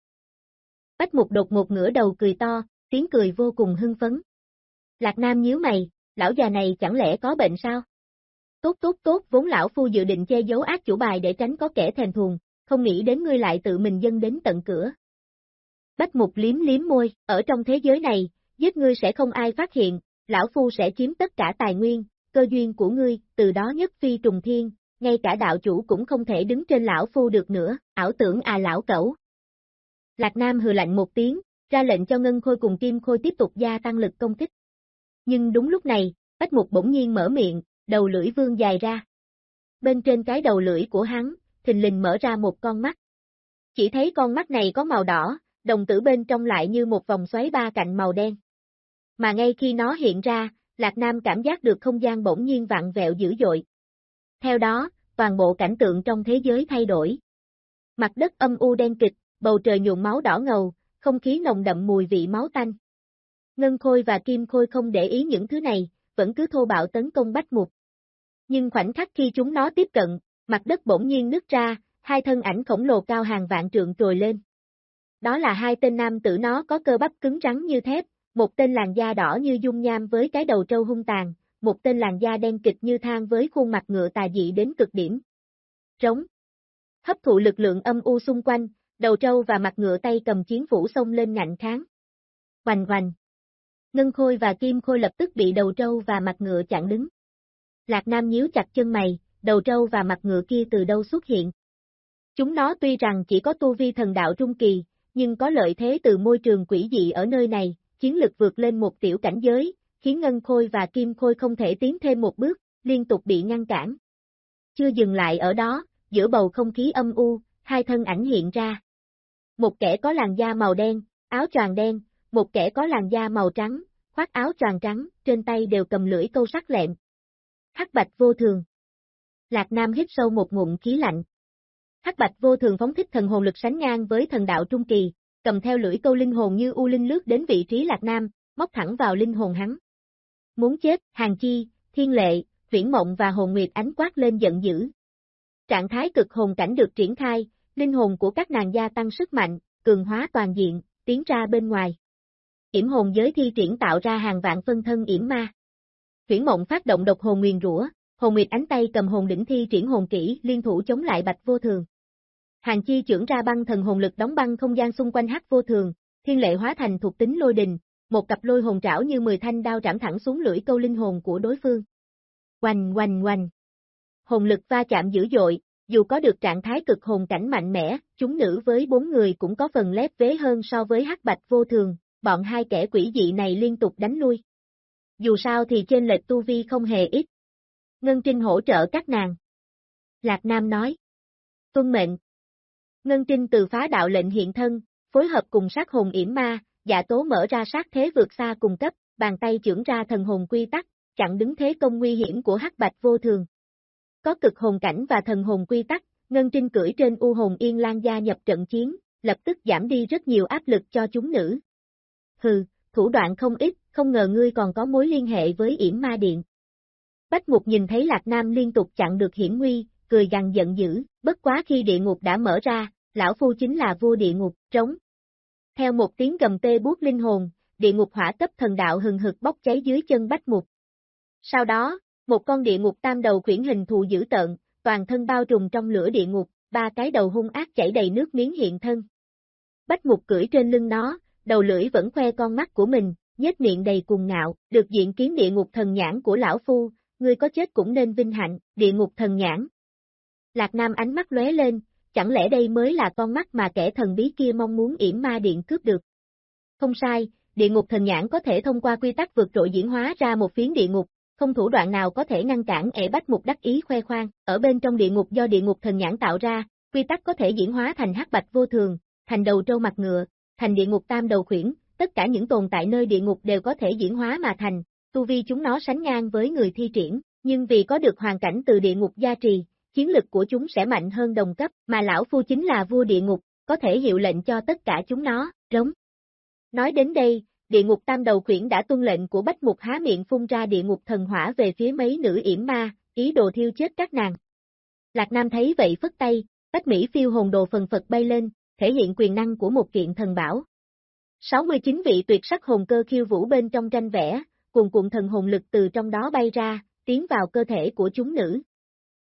Bách Mục đột một ngửa đầu cười to, tiếng cười vô cùng hưng phấn. Lạc Nam nhíu mày, lão già này chẳng lẽ có bệnh sao? Tốt tốt tốt, vốn lão phu dự định che giấu ác chủ bài để tránh có kẻ thèm thuồng, không nghĩ đến ngươi lại tự mình dâng đến tận cửa. Bách Mục liếm liếm môi, ở trong thế giới này, giết ngươi sẽ không ai phát hiện, lão phu sẽ chiếm tất cả tài nguyên, cơ duyên của ngươi, từ đó nhất phi trùng thiên, ngay cả đạo chủ cũng không thể đứng trên lão phu được nữa, ảo tưởng à lão cẩu. Lạc Nam hừ lạnh một tiếng, ra lệnh cho Ngân Khôi cùng Kim Khôi tiếp tục gia tăng lực công kích. Nhưng đúng lúc này, Bách Mục bỗng nhiên mở miệng, đầu lưỡi vương dài ra. Bên trên cái đầu lưỡi của hắn, thình lình mở ra một con mắt. Chỉ thấy con mắt này có màu đỏ, đồng tử bên trong lại như một vòng xoáy ba cạnh màu đen. Mà ngay khi nó hiện ra, Lạc Nam cảm giác được không gian bỗng nhiên vặn vẹo dữ dội. Theo đó, toàn bộ cảnh tượng trong thế giới thay đổi. Mặt đất âm u đen kịch, bầu trời nhuộm máu đỏ ngầu, không khí nồng đậm mùi vị máu tanh. Ngân Khôi và Kim Khôi không để ý những thứ này, vẫn cứ thô bạo tấn công Bách Mục. Nhưng khoảnh khắc khi chúng nó tiếp cận, mặt đất bỗng nhiên nứt ra, hai thân ảnh khổng lồ cao hàng vạn trượng trồi lên. Đó là hai tên nam tử nó có cơ bắp cứng rắn như thép, một tên làn da đỏ như dung nham với cái đầu trâu hung tàn, một tên làn da đen kịch như than với khuôn mặt ngựa tà dị đến cực điểm. Trống. Hấp thụ lực lượng âm u xung quanh, đầu trâu và mặt ngựa tay cầm chiến phủ xông lên ngạnh kháng. Hoành hoành. Ngân Khôi và Kim Khôi lập tức bị đầu trâu và mặt ngựa chặn đứng. Lạc Nam nhíu chặt chân mày, đầu trâu và mặt ngựa kia từ đâu xuất hiện. Chúng nó tuy rằng chỉ có tu vi thần đạo trung kỳ, nhưng có lợi thế từ môi trường quỷ dị ở nơi này, chiến lực vượt lên một tiểu cảnh giới, khiến Ngân Khôi và Kim Khôi không thể tiến thêm một bước, liên tục bị ngăn cản. Chưa dừng lại ở đó, giữa bầu không khí âm u, hai thân ảnh hiện ra. Một kẻ có làn da màu đen, áo choàng đen, một kẻ có làn da màu trắng, khoác áo choàng trắng, trên tay đều cầm lưỡi câu sắc lẹm. Hắc bạch vô thường. Lạc Nam hít sâu một ngụm khí lạnh. Hắc bạch vô thường phóng thích thần hồn lực sánh ngang với thần đạo trung kỳ, cầm theo lưỡi câu linh hồn như u linh lướt đến vị trí Lạc Nam, móc thẳng vào linh hồn hắn. Muốn chết, hàng chi, thiên lệ, viễn mộng và hồn nguyệt ánh quát lên giận dữ. Trạng thái cực hồn cảnh được triển khai, linh hồn của các nàng gia tăng sức mạnh, cường hóa toàn diện, tiến ra bên ngoài. Yểm hồn giới thi triển tạo ra hàng vạn phân thân yểm ma. Viễn mộng phát động độc hồn nguyền rủa, hồn nguyệt ánh tay cầm hồn đỉnh thi triển hồn kỹ liên thủ chống lại bạch vô thường. Hàng chi trưởng ra băng thần hồn lực đóng băng không gian xung quanh hắc vô thường, thiên lệ hóa thành thuộc tính lôi đình, một cặp lôi hồn trảo như 10 thanh đao trảm thẳng xuống lưỡi câu linh hồn của đối phương. Oanh oanh oanh. Hồn lực va chạm dữ dội, dù có được trạng thái cực hồn cảnh mạnh mẽ, chúng nữ với bốn người cũng có phần lép vế hơn so với hắc bạch vô thường, bọn hai kẻ quỷ dị này liên tục đánh lui. Dù sao thì trên lệch tu vi không hề ít. Ngân Trinh hỗ trợ các nàng. Lạc Nam nói. Tuân mệnh. Ngân Trinh từ phá đạo lệnh hiện thân, phối hợp cùng sát hồn yểm ma, dạ tố mở ra sát thế vượt xa cùng cấp, bàn tay trưởng ra thần hồn quy tắc, chặn đứng thế công nguy hiểm của hắc bạch vô thường. Có cực hồn cảnh và thần hồn quy tắc, Ngân Trinh cưỡi trên u hồn yên lan gia nhập trận chiến, lập tức giảm đi rất nhiều áp lực cho chúng nữ. Hừ, thủ đoạn không ít, không ngờ ngươi còn có mối liên hệ với yểm ma điện. Bách Mục nhìn thấy Lạc Nam liên tục chặn được hiểm nguy, cười gằn giận dữ, bất quá khi địa ngục đã mở ra, lão phu chính là vua địa ngục, trống. Theo một tiếng gầm tê buốt linh hồn, địa ngục hỏa cấp thần đạo hừng hực bốc cháy dưới chân Bách Mục. Sau đó, một con địa ngục tam đầu khuyển hình thù dữ tợn, toàn thân bao trùm trong lửa địa ngục, ba cái đầu hung ác chảy đầy nước miếng hiện thân. Bách Mục cưỡi trên lưng nó, đầu lưỡi vẫn khoe con mắt của mình, nhếch miệng đầy cuồng ngạo, được diện kiến địa ngục thần nhãn của lão phu, ngươi có chết cũng nên vinh hạnh, địa ngục thần nhãn. Lạc Nam ánh mắt lóe lên, chẳng lẽ đây mới là con mắt mà kẻ thần bí kia mong muốn yểm ma điện cướp được? Không sai, địa ngục thần nhãn có thể thông qua quy tắc vượt trội diễn hóa ra một phiến địa ngục, không thủ đoạn nào có thể ngăn cản ẻ bách mục đắc ý khoe khoang, ở bên trong địa ngục do địa ngục thần nhãn tạo ra, quy tắc có thể diễn hóa thành hắc bạch vô thường, thành đầu trâu mặt ngựa, thành địa ngục tam đầu khuyển, tất cả những tồn tại nơi địa ngục đều có thể diễn hóa mà thành, tu vi chúng nó sánh ngang với người thi triển, nhưng vì có được hoàn cảnh từ địa ngục gia trì, chiến lực của chúng sẽ mạnh hơn đồng cấp, mà lão phu chính là vua địa ngục, có thể hiệu lệnh cho tất cả chúng nó, rống. Nói đến đây, địa ngục tam đầu khuyển đã tuân lệnh của bách mục há miệng phun ra địa ngục thần hỏa về phía mấy nữ yểm ma, ý đồ thiêu chết các nàng. Lạc Nam thấy vậy phất tay, bách Mỹ phiêu hồn đồ phần Phật bay lên, thể hiện quyền năng của một kiện thần bảo. 69 vị tuyệt sắc hồn cơ khiêu vũ bên trong tranh vẽ, cùng cuộn thần hồn lực từ trong đó bay ra, tiến vào cơ thể của chúng nữ.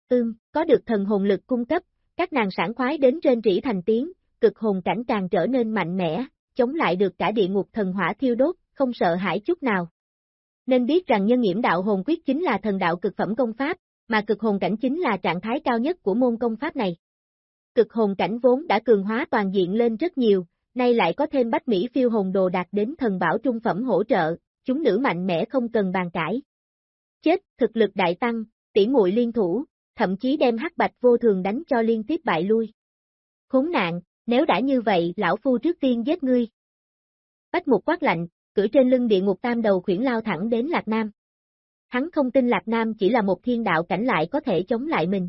Ưm, có được thần hồn lực cung cấp, các nàng sản khoái đến trên rỉ thành tiếng, cực hồn cảnh càng trở nên mạnh mẽ, chống lại được cả địa ngục thần hỏa thiêu đốt, không sợ hãi chút nào. Nên biết rằng nhân nghiễm đạo hồn quyết chính là thần đạo cực phẩm công pháp, mà cực hồn cảnh chính là trạng thái cao nhất của môn công pháp này. Cực hồn cảnh vốn đã cường hóa toàn diện lên rất nhiều, nay lại có thêm bách Mỹ phiêu hồn đồ đạt đến thần bảo trung phẩm hỗ trợ, chúng nữ mạnh mẽ không cần bàn cãi. Chết, thực lực đại tăng, tỉ muội liên thủ, thậm chí đem hắc bạch vô thường đánh cho liên tiếp bại lui. Khốn nạn, nếu đã như vậy lão phu trước tiên giết ngươi. Bách mục quát lạnh, cưỡi trên lưng địa ngục tam đầu khuyển lao thẳng đến Lạc Nam. Hắn không tin Lạc Nam chỉ là một thiên đạo cảnh lại có thể chống lại mình.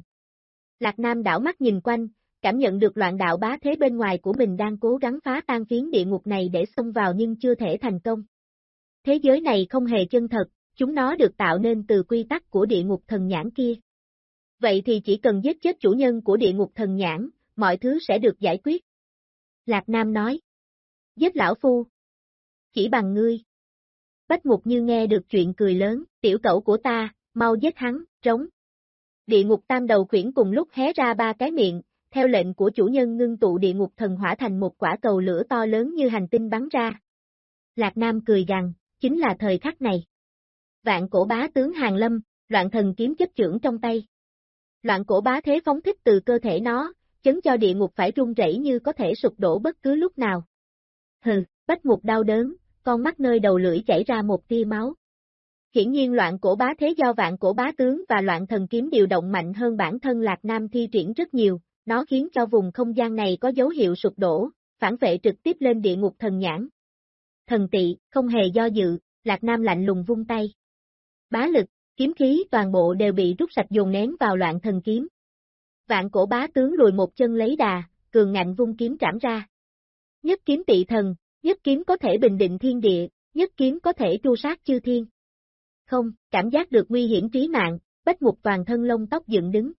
Lạc Nam đảo mắt nhìn quanh, cảm nhận được loạn đạo bá thế bên ngoài của mình đang cố gắng phá tan phiến địa ngục này để xông vào nhưng chưa thể thành công. Thế giới này không hề chân thật, chúng nó được tạo nên từ quy tắc của địa ngục thần nhãn kia. Vậy thì chỉ cần giết chết chủ nhân của địa ngục thần nhãn, mọi thứ sẽ được giải quyết. Lạc Nam nói. Giết lão phu. Chỉ bằng ngươi. Bách mục như nghe được chuyện cười lớn, tiểu cậu của ta, mau giết hắn, trống. Địa ngục tam đầu khuyển cùng lúc hé ra ba cái miệng, theo lệnh của chủ nhân ngưng tụ địa ngục thần hỏa thành một quả cầu lửa to lớn như hành tinh bắn ra. Lạc Nam cười gằn, chính là thời khắc này. Vạn cổ bá tướng Hàng Lâm, loạn thần kiếm chấp trưởng trong tay. Loạn cổ bá thế phóng thích từ cơ thể nó, chấn cho địa ngục phải rung rẩy như có thể sụp đổ bất cứ lúc nào. Hừ, bách mục đau đớn, con mắt nơi đầu lưỡi chảy ra một tia máu. Hiển nhiên loạn cổ bá thế do vạn cổ bá tướng và loạn thần kiếm điều động mạnh hơn bản thân Lạc Nam thi triển rất nhiều, nó khiến cho vùng không gian này có dấu hiệu sụp đổ, phản vệ trực tiếp lên địa ngục thần nhãn. Thần tị, không hề do dự, Lạc Nam lạnh lùng vung tay. Bá lực, kiếm khí toàn bộ đều bị rút sạch dồn nén vào loạn thần kiếm. Vạn cổ bá tướng lùi một chân lấy đà, cường ngạnh vung kiếm trảm ra. Nhất kiếm tị thần, nhất kiếm có thể bình định thiên địa, nhất kiếm có thể tru sát chư thiên. Không, cảm giác được nguy hiểm trí mạng, bách mục toàn thân lông tóc dựng đứng.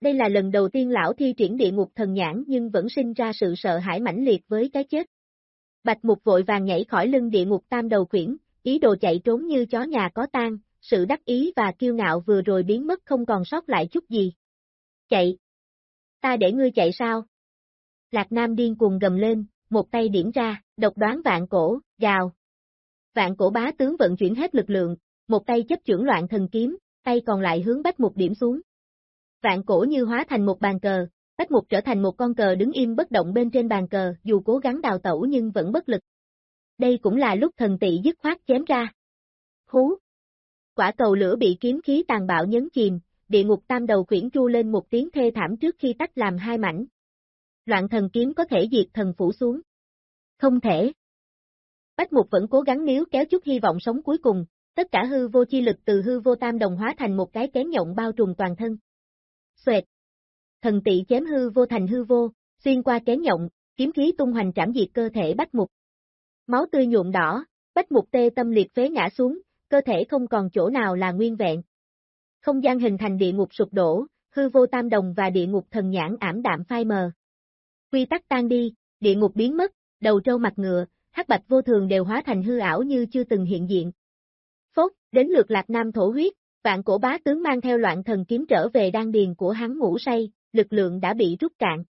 Đây là lần đầu tiên lão thi triển địa ngục thần nhãn nhưng vẫn sinh ra sự sợ hãi mãnh liệt với cái chết. Bạch mục vội vàng nhảy khỏi lưng địa ngục tam đầu quyển, ý đồ chạy trốn như chó nhà có tan, sự đắc ý và kiêu ngạo vừa rồi biến mất không còn sót lại chút gì. Chạy! Ta để ngươi chạy sao? Lạc Nam điên cuồng gầm lên, một tay điểm ra, độc đoán vạn cổ, gào. Vạn cổ bá tướng vận chuyển hết lực lượng, một tay chấp trưởng loạn thần kiếm, tay còn lại hướng bách mục điểm xuống. Vạn cổ như hóa thành một bàn cờ, bách mục trở thành một con cờ đứng im bất động bên trên bàn cờ, dù cố gắng đào tẩu nhưng vẫn bất lực. Đây cũng là lúc thần tị dứt khoát chém ra. Hú! Quả cầu lửa bị kiếm khí tàn bạo nhấn chìm, địa ngục tam đầu quyển tru lên một tiếng thê thảm trước khi tách làm hai mảnh. Loạn thần kiếm có thể diệt thần phủ xuống. Không thể. Bách mục vẫn cố gắng níu kéo chút hy vọng sống cuối cùng, tất cả hư vô chi lực từ hư vô tam đồng hóa thành một cái kén nhộng bao trùm toàn thân. Xoẹt. Thần tị chém hư vô thành hư vô, xuyên qua kén nhộng, kiếm khí tung hoành trảm diệt cơ thể bách mục. Máu tươi nhuộm đỏ, bách mục tê tâm liệt phế ngã xuống, cơ thể không còn chỗ nào là nguyên vẹn. Không gian hình thành địa ngục sụp đổ, hư vô tam đồng và địa ngục thần nhãn ảm đạm phai mờ. Quy tắc tan đi, địa ngục biến mất, đầu trâu mặt ngựa, hắc bạch vô thường đều hóa thành hư ảo như chưa từng hiện diện. Phốt, đến lượt lạc nam thổ huyết, vạn cổ bá tướng mang theo loạn thần kiếm trở về đan điền của hắn ngủ say, lực lượng đã bị rút cạn.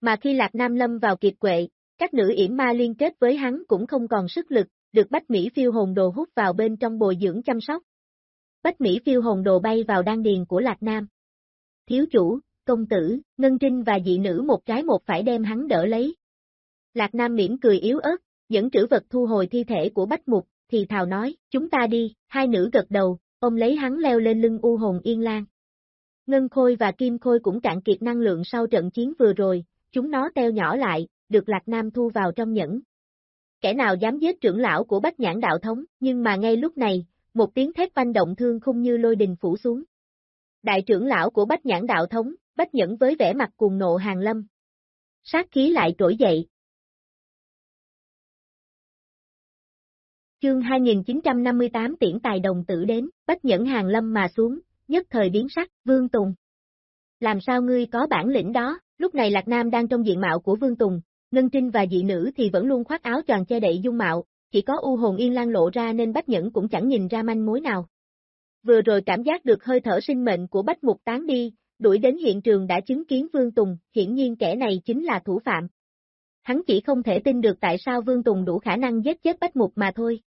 Mà khi lạc nam lâm vào kiệt quệ, các nữ yểm ma liên kết với hắn cũng không còn sức lực, được Bách Mỹ phiêu hồn đồ hút vào bên trong bồi dưỡng chăm sóc. Bách Mỹ phiêu hồn đồ bay vào đan điền của Lạc Nam. Thiếu chủ, công tử, Ngân Trinh và dị nữ một trái một phải đem hắn đỡ lấy. Lạc Nam mỉm cười yếu ớt, dẫn trữ vật thu hồi thi thể của Bách Mục, thì thào nói, chúng ta đi, hai nữ gật đầu, ôm lấy hắn leo lên lưng u hồn yên lan. Ngân Khôi và Kim Khôi cũng cạn kiệt năng lượng sau trận chiến vừa rồi, chúng nó teo nhỏ lại, được Lạc Nam thu vào trong nhẫn, kẻ nào dám giết trưởng lão của Bách Nhãn Đạo Thống, nhưng mà ngay lúc này, một tiếng thét vang động thương khung như lôi đình phủ xuống. Đại trưởng lão của Bách Nhãn Đạo Thống, Bách Nhẫn với vẻ mặt cuồng nộ hàng lâm. Sát khí lại trỗi dậy. Chương 2958 tiễn tài đồng tử đến, Bách Nhẫn hàng lâm mà xuống, nhất thời biến sắc, Vương Tùng. Làm sao ngươi có bản lĩnh đó, lúc này Lạc Nam đang trong diện mạo của Vương Tùng, Ngân Trinh và dị nữ thì vẫn luôn khoác áo tròn che đậy dung mạo, chỉ có u hồn yên lan lộ ra nên Bách Nhẫn cũng chẳng nhìn ra manh mối nào. Vừa rồi cảm giác được hơi thở sinh mệnh của Bách Mục tán đi, đuổi đến hiện trường đã chứng kiến Vương Tùng, hiển nhiên kẻ này chính là thủ phạm. Hắn chỉ không thể tin được tại sao Vương Tùng đủ khả năng giết chết Bách Mục mà thôi.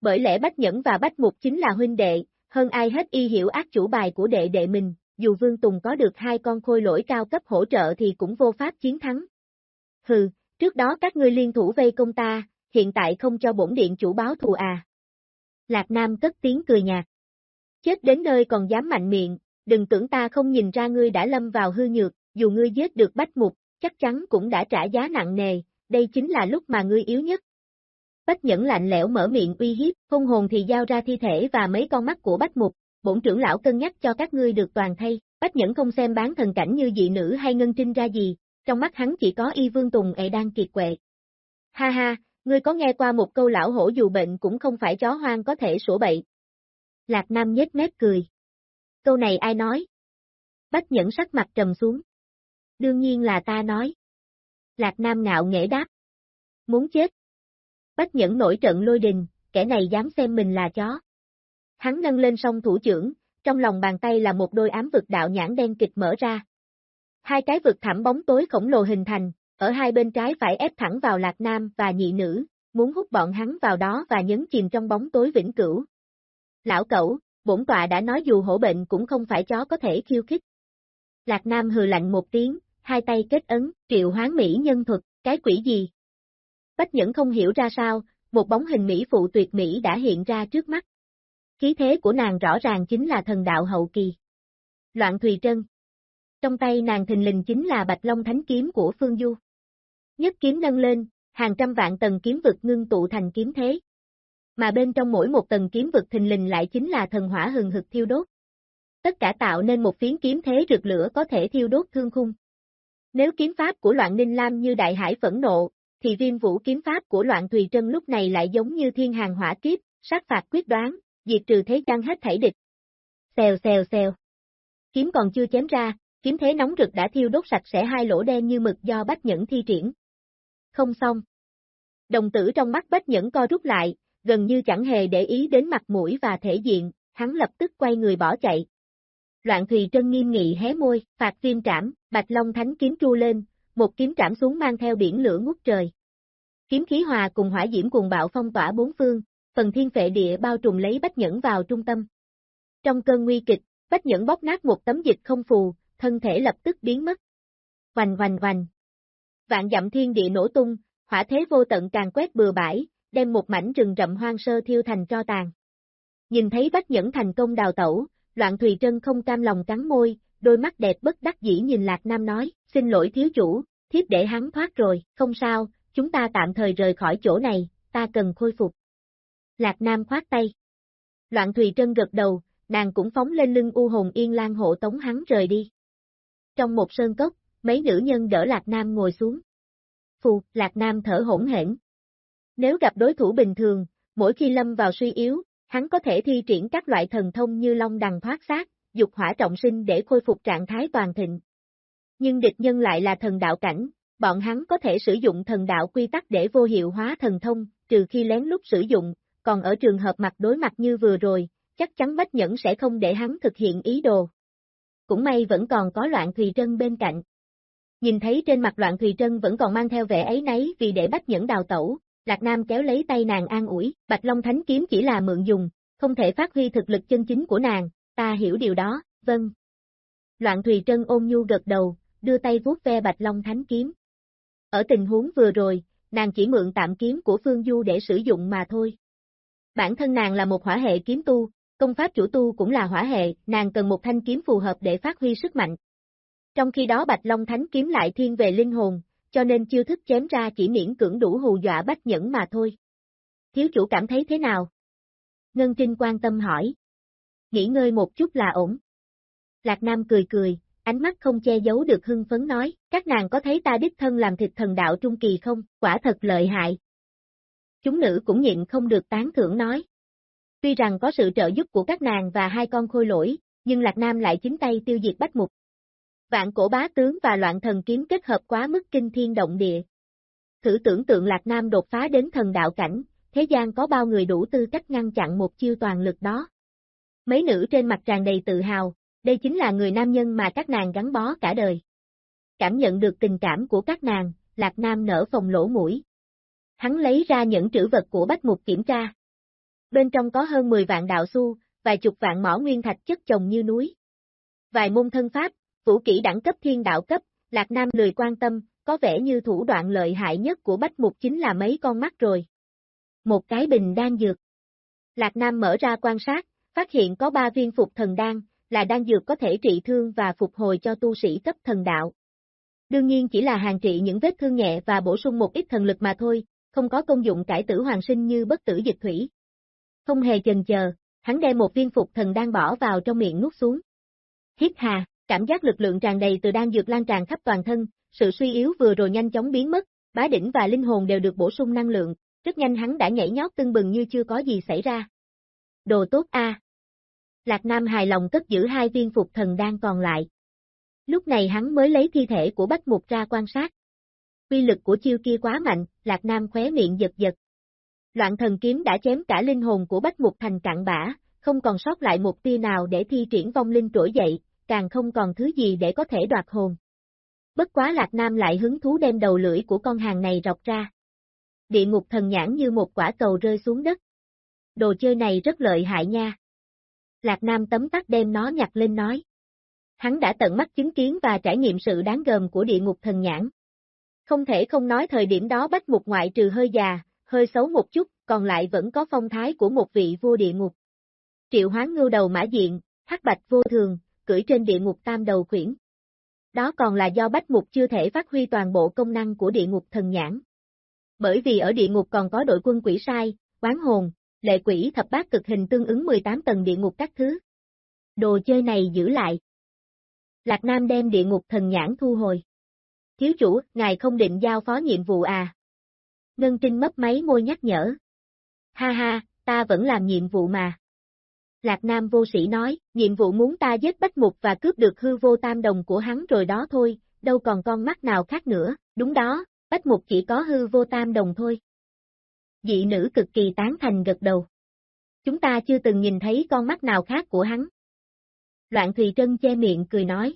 Bởi lẽ Bách Nhẫn và Bách Mục chính là huynh đệ, hơn ai hết y hiểu ác chủ bài của đệ đệ mình, dù Vương Tùng có được hai con khôi lỗi cao cấp hỗ trợ thì cũng vô pháp chiến thắng. Hừ, trước đó các ngươi liên thủ vây công ta, hiện tại không cho bổn điện chủ báo thù à. Lạc Nam cất tiếng cười nhạt. Chết đến nơi còn dám mạnh miệng, đừng tưởng ta không nhìn ra ngươi đã lâm vào hư nhược, dù ngươi giết được bách mục, chắc chắn cũng đã trả giá nặng nề, đây chính là lúc mà ngươi yếu nhất. Bách nhẫn lạnh lẽo mở miệng uy hiếp, hung hồn thì giao ra thi thể và mấy con mắt của bách mục, bổn trưởng lão cân nhắc cho các ngươi được toàn thay. Bách Nhẫn không xem bán thần cảnh như dị nữ hay ngân trinh ra gì, trong mắt hắn chỉ có y vương tùng ệ đang kiệt quệ. Ha ha, ngươi có nghe qua một câu lão hổ dù bệnh cũng không phải chó hoang có thể sủa bậy. Lạc Nam nhếch mép cười. Câu này ai nói? Bách Nhẫn sắc mặt trầm xuống. Đương nhiên là ta nói. Lạc Nam ngạo nghễ đáp. Muốn chết. Bách Nhẫn nổi trận lôi đình, kẻ này dám xem mình là chó. Hắn nâng lên song thủ trưởng, trong lòng bàn tay là một đôi ám vực đạo nhãn đen kịch mở ra. Hai cái vực thẳm bóng tối khổng lồ hình thành, ở hai bên trái phải ép thẳng vào Lạc Nam và nhị nữ, muốn hút bọn hắn vào đó và nhấn chìm trong bóng tối vĩnh cửu. Lão cẩu, bổn tọa đã nói dù hổ bệnh cũng không phải chó có thể khiêu khích. Lạc Nam hừ lạnh một tiếng, hai tay kết ấn, triệu hoán mỹ nhân thuật, cái quỷ gì? Bách Nhẫn không hiểu ra sao, một bóng hình mỹ phụ tuyệt mỹ đã hiện ra trước mắt. Khí thế của nàng rõ ràng chính là thần đạo hậu kỳ. Loạn Thùy Trân. Trong tay nàng thình lình chính là Bạch Long Thánh Kiếm của Phương Du. Nhất kiếm nâng lên, hàng trăm vạn tầng kiếm vực ngưng tụ thành kiếm thế. Mà bên trong mỗi một tầng kiếm vực thình lình lại chính là thần hỏa hừng hực thiêu đốt. Tất cả tạo nên một phiến kiếm thế rực lửa có thể thiêu đốt thương khung. Nếu kiếm pháp của loạn ninh lam như đại hải phẫn nộ, thì viêm vũ kiếm pháp của loạn Thùy Trân lúc này lại giống như thiên hàng hỏa kiếp, sát phạt quyết đoán, diệt trừ thế gian hết thảy địch. Xèo xèo xèo. Kiếm còn chưa chém ra, kiếm thế nóng rực đã thiêu đốt sạch sẽ hai lỗ đen như mực do Bách Nhẫn thi triển. Không xong. Đồng tử trong mắt Bách Nhẫn co rút lại, gần như chẳng hề để ý đến mặt mũi và thể diện, hắn lập tức quay người bỏ chạy. Loạn Thùy Trân nghiêm nghị hé môi, phạt viêm trảm, Bạch Long Thánh kiếm tru lên, một kiếm trảm xuống mang theo biển lửa ngút trời. Kiếm khí hòa cùng hỏa diễm cùng bạo phong tỏa bốn phương, phần thiên phệ địa bao trùm lấy Bách Nhẫn vào trung tâm. Trong cơn nguy kịch, Bách Nhẫn bóp nát một tấm dịch không phù, thân thể lập tức biến mất. Hoành hoành hoành. Vạn dặm thiên địa nổ tung, hỏa thế vô tận càng quét bừa bãi, đem một mảnh rừng rậm hoang sơ thiêu thành tro tàn. Nhìn thấy Bách Nhẫn thành công đào tẩu, Loạn Thùy Trân không cam lòng cắn môi, đôi mắt đẹp bất đắc dĩ nhìn Lạc Nam nói, xin lỗi thiếu chủ, thiếp để hắn thoát rồi, không sao, chúng ta tạm thời rời khỏi chỗ này, ta cần khôi phục. Lạc Nam khoát tay. Loạn Thùy Trân gật đầu, nàng cũng phóng lên lưng u hồn yên lan hộ tống hắn rời đi. Trong một sơn cốc, mấy nữ nhân đỡ Lạc Nam ngồi xuống. Phù, Lạc Nam thở hỗn hển. Nếu gặp đối thủ bình thường, mỗi khi lâm vào suy yếu, hắn có thể thi triển các loại thần thông như long đằng thoát xác, dục hỏa trọng sinh để khôi phục trạng thái toàn thịnh. Nhưng địch nhân lại là thần đạo cảnh, bọn hắn có thể sử dụng thần đạo quy tắc để vô hiệu hóa thần thông, trừ khi lén lút sử dụng, còn ở trường hợp mặt đối mặt như vừa rồi, chắc chắn Bách Nhẫn sẽ không để hắn thực hiện ý đồ. Cũng may vẫn còn có Loạn Thùy Trân bên cạnh. Nhìn thấy trên mặt Loạn Thùy Trân vẫn còn mang theo vẻ ấy nấy vì để Bách Nhẫn đào tẩu, Lạc Nam kéo lấy tay nàng an ủi, Bạch Long Thánh Kiếm chỉ là mượn dùng, không thể phát huy thực lực chân chính của nàng, ta hiểu điều đó, vâng. Loạn Thùy Trân ôm nhu gật đầu, đưa tay vuốt ve Bạch Long Thánh Kiếm. Ở tình huống vừa rồi, nàng chỉ mượn tạm kiếm của Phương Du để sử dụng mà thôi. Bản thân nàng là một hỏa hệ kiếm tu, công pháp chủ tu cũng là hỏa hệ, nàng cần một thanh kiếm phù hợp để phát huy sức mạnh. Trong khi đó Bạch Long Thánh kiếm lại thiên về linh hồn, cho nên chiêu thức chém ra chỉ miễn cưỡng đủ hù dọa bách nhẫn mà thôi. Thiếu chủ cảm thấy thế nào? Ngân Trinh quan tâm hỏi. Nghỉ ngơi một chút là ổn. Lạc Nam cười cười, ánh mắt không che giấu được hưng phấn nói, các nàng có thấy ta đích thân làm thịt thần đạo trung kỳ không, quả thật lợi hại. Chúng nữ cũng nhịn không được tán thưởng nói. Tuy rằng có sự trợ giúp của các nàng và hai con khôi lỗi, nhưng Lạc Nam lại chính tay tiêu diệt bách mục. Vạn cổ bá tướng và loạn thần kiếm kết hợp quá mức kinh thiên động địa. Thử tưởng tượng Lạc Nam đột phá đến thần đạo cảnh, thế gian có bao người đủ tư cách ngăn chặn một chiêu toàn lực đó. Mấy nữ trên mặt tràn đầy tự hào, đây chính là người nam nhân mà các nàng gắn bó cả đời. Cảm nhận được tình cảm của các nàng, Lạc Nam nở phòng lỗ mũi. Hắn lấy ra những trữ vật của Bách Mục kiểm tra. Bên trong có hơn 10 vạn đạo xu, vài chục vạn mỏ nguyên thạch chất chồng như núi. Vài môn thân pháp, vũ kỹ đẳng cấp thiên đạo cấp, Lạc Nam lười quan tâm, có vẻ như thủ đoạn lợi hại nhất của Bách Mục chính là mấy con mắt rồi. Một cái bình đan dược. Lạc Nam mở ra quan sát, phát hiện có ba viên phục thần đan, là đan dược có thể trị thương và phục hồi cho tu sĩ cấp thần đạo. Đương nhiên chỉ là hàng trị những vết thương nhẹ và bổ sung một ít thần lực mà thôi, không có công dụng cải tử hoàng sinh như bất tử dịch thủy. Không hề chần chờ, hắn đem một viên phục thần đan bỏ vào trong miệng nuốt xuống. Hít hà, Cảm giác lực lượng tràn đầy từ đan dược lan tràn khắp toàn thân, sự suy yếu vừa rồi nhanh chóng biến mất, bá đỉnh và linh hồn đều được bổ sung năng lượng, rất nhanh hắn đã nhảy nhót tưng bừng như chưa có gì xảy ra. Đồ tốt a. Lạc Nam hài lòng cất giữ hai viên phục thần đan còn lại. Lúc này hắn mới lấy thi thể của Bách Mục ra quan sát. Quy lực của chiêu kia quá mạnh, Lạc Nam khóe miệng giật giật. Loạn thần kiếm đã chém cả linh hồn của Bách Mục thành cạn bã, không còn sót lại một tia nào để thi triển vong linh trỗi dậy, càng không còn thứ gì để có thể đoạt hồn. Bất quá Lạc Nam lại hứng thú đem đầu lưỡi của con hàng này rọc ra. Địa ngục thần nhãn như một quả cầu rơi xuống đất. Đồ chơi này rất lợi hại nha. Lạc Nam tấm tắc đem nó nhặt lên nói. Hắn đã tận mắt chứng kiến và trải nghiệm sự đáng gờm của địa ngục thần nhãn. Không thể không nói thời điểm đó bách mục ngoại trừ hơi già, hơi xấu một chút, còn lại vẫn có phong thái của một vị vua địa ngục. Triệu hoán ngưu đầu mã diện, hắc bạch vô thường, cưỡi trên địa ngục tam đầu khuyển. Đó còn là do bách mục chưa thể phát huy toàn bộ công năng của địa ngục thần nhãn. Bởi vì ở địa ngục còn có đội quân quỷ sai, quán hồn, lệ quỷ thập bát cực hình tương ứng 18 tầng địa ngục các thứ. Đồ chơi này giữ lại. Lạc Nam đem địa ngục thần nhãn thu hồi. Thiếu chủ, ngài không định giao phó nhiệm vụ à? Ngân Trinh mấp máy môi nhắc nhở. Ha ha, ta vẫn làm nhiệm vụ mà. Lạc Nam vô sĩ nói, nhiệm vụ muốn ta giết Bách Mục và cướp được hư vô tam đồng của hắn rồi đó thôi, đâu còn con mắt nào khác nữa, đúng đó, Bách Mục chỉ có hư vô tam đồng thôi. Dị nữ cực kỳ tán thành gật đầu. Chúng ta chưa từng nhìn thấy con mắt nào khác của hắn. Loạn Thùy Trân che miệng cười nói.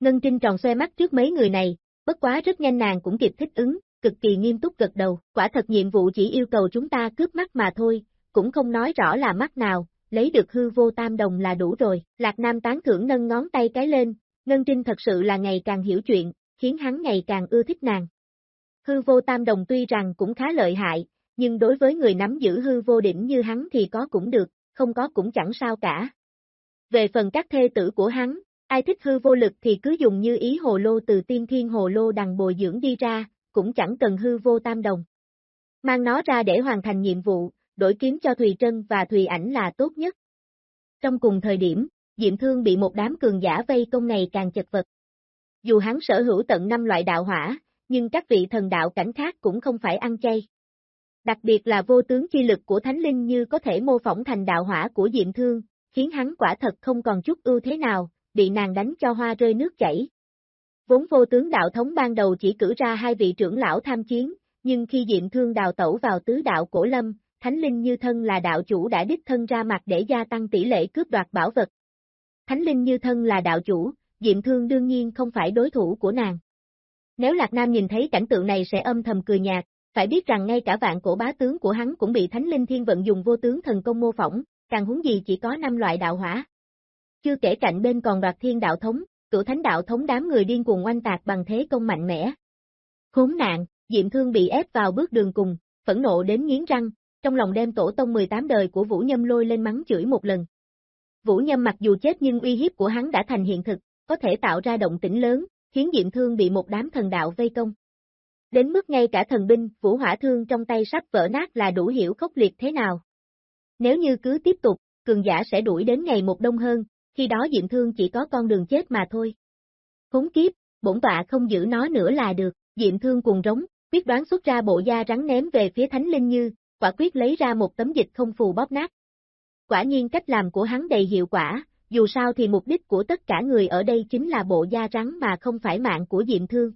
Ngân Trinh tròn xoe mắt trước mấy người này, bất quá rất nhanh nàng cũng kịp thích ứng, cực kỳ nghiêm túc gật đầu, quả thật nhiệm vụ chỉ yêu cầu chúng ta cướp mắt mà thôi, cũng không nói rõ là mắt nào, lấy được hư vô tam đồng là đủ rồi, Lạc Nam tán thưởng nâng ngón tay cái lên, Ngân Trinh thật sự là ngày càng hiểu chuyện, khiến hắn ngày càng ưa thích nàng. Hư vô tam đồng tuy rằng cũng khá lợi hại, nhưng đối với người nắm giữ hư vô đỉnh như hắn thì có cũng được, không có cũng chẳng sao cả. Về phần các thê tử của hắn, ai thích hư vô lực thì cứ dùng như ý hồ lô từ tiên thiên hồ lô đằng bồi dưỡng đi ra, cũng chẳng cần hư vô tam đồng. Mang nó ra để hoàn thành nhiệm vụ, đổi kiếm cho Thùy Trân và Thùy Ảnh là tốt nhất. Trong cùng thời điểm, Diệm Thương bị một đám cường giả vây công ngày càng chật vật. Dù hắn sở hữu tận năm loại đạo hỏa, nhưng các vị thần đạo cảnh khác cũng không phải ăn chay. Đặc biệt là vô tướng chi lực của Thánh Linh như có thể mô phỏng thành đạo hỏa của Diệm Thương, khiến hắn quả thật không còn chút ưu thế nào, bị nàng đánh cho hoa rơi nước chảy. Vốn vô tướng đạo thống ban đầu chỉ cử ra hai vị trưởng lão tham chiến, nhưng khi Diệm Thương đào tẩu vào tứ đạo cổ lâm, Thánh Linh Như Thân là đạo chủ đã đích thân ra mặt để gia tăng tỷ lệ cướp đoạt bảo vật. Thánh Linh Như Thân là đạo chủ, Diệm Thương đương nhiên không phải đối thủ của nàng. Nếu Lạc Nam nhìn thấy cảnh tượng này sẽ âm thầm cười nhạt, phải biết rằng ngay cả vạn cổ bá tướng của hắn cũng bị Thánh Linh Thiên vận dùng vô tướng thần công mô phỏng, càng huống gì chỉ có 5 loại đạo hỏa. Chưa kể cạnh bên còn đoạt thiên đạo thống, cửu thánh đạo thống đám người điên cuồng oanh tạc bằng thế công mạnh mẽ. Khốn nạn, Diệm Thương bị ép vào bước đường cùng, phẫn nộ đến nghiến răng, trong lòng đem tổ tông 18 đời của Vũ Nhâm lôi lên mắng chửi một lần. Vũ Nhâm mặc dù chết nhưng uy hiếp của hắn đã thành hiện thực, có thể tạo ra động tĩnh lớn, khiến Diệm Thương bị một đám thần đạo vây công. Đến mức ngay cả thần binh, Vũ Hỏa Thương trong tay sắp vỡ nát là đủ hiểu khốc liệt thế nào. Nếu như cứ tiếp tục, cường giả sẽ đuổi đến ngày một đông hơn, khi đó Diệm Thương chỉ có con đường chết mà thôi. Khốn kiếp, bổn tọa không giữ nó nữa là được, Diệm Thương cùng rống, quyết đoán xuất ra bộ da rắn ném về phía Thánh Linh Như, quả quyết lấy ra một tấm dịch không phù bóp nát. Quả nhiên cách làm của hắn đầy hiệu quả, dù sao thì mục đích của tất cả người ở đây chính là bộ da rắn mà không phải mạng của Diệm Thương.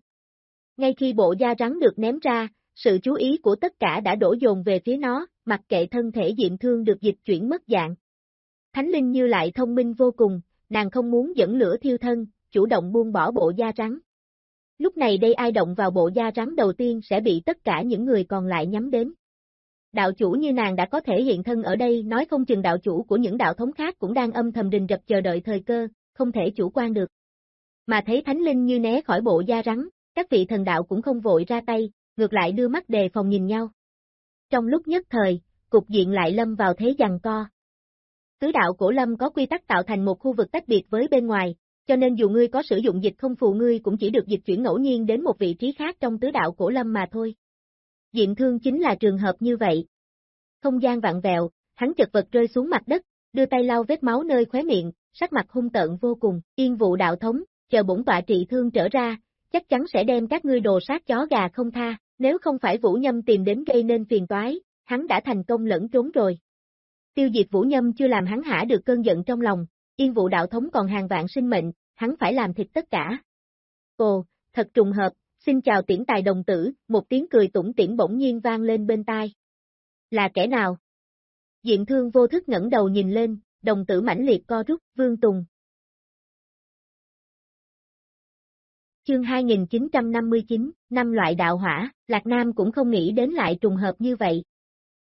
Ngay khi bộ da rắn được ném ra, sự chú ý của tất cả đã đổ dồn về phía nó, mặc kệ thân thể Diệm Thương được dịch chuyển mất dạng. Thánh Linh như lại thông minh vô cùng, nàng không muốn dẫn lửa thiêu thân, chủ động buông bỏ bộ da rắn. Lúc này đây ai động vào bộ da rắn đầu tiên sẽ bị tất cả những người còn lại nhắm đến. Đạo chủ như nàng đã có thể hiện thân ở đây nói không chừng đạo chủ của những đạo thống khác cũng đang âm thầm đình rập chờ đợi thời cơ, không thể chủ quan được. Mà thấy thánh linh như né khỏi bộ da rắn, các vị thần đạo cũng không vội ra tay, ngược lại đưa mắt đề phòng nhìn nhau. Trong lúc nhất thời, cục diện lại lâm vào thế giằng co. Tứ đạo cổ lâm có quy tắc tạo thành một khu vực tách biệt với bên ngoài, cho nên dù ngươi có sử dụng dịch không phù ngươi cũng chỉ được dịch chuyển ngẫu nhiên đến một vị trí khác trong tứ đạo cổ lâm mà thôi. Diệm thương chính là trường hợp như vậy. Không gian vạn vẹo, hắn chật vật rơi xuống mặt đất, đưa tay lau vết máu nơi khóe miệng, sắc mặt hung tợn vô cùng, yên vụ đạo thống, chờ bổn tọa trị thương trở ra, chắc chắn sẽ đem các ngươi đồ sát chó gà không tha, nếu không phải Vũ Nhâm tìm đến gây nên phiền toái, hắn đã thành công lẫn trốn rồi. Tiêu diệt Vũ Nhâm chưa làm hắn hả được cơn giận trong lòng, yên vụ đạo thống còn hàng vạn sinh mệnh, hắn phải làm thịt tất cả. Ồ, thật trùng hợp, xin chào tiễn tài đồng tử, một tiếng cười tủng tiễn bỗng nhiên vang lên bên tai. Là kẻ nào? Diện thương vô thức ngẩng đầu nhìn lên, đồng tử mãnh liệt co rút, Vương Tùng. Chương 2959, năm loại đạo hỏa, Lạc Nam cũng không nghĩ đến lại trùng hợp như vậy.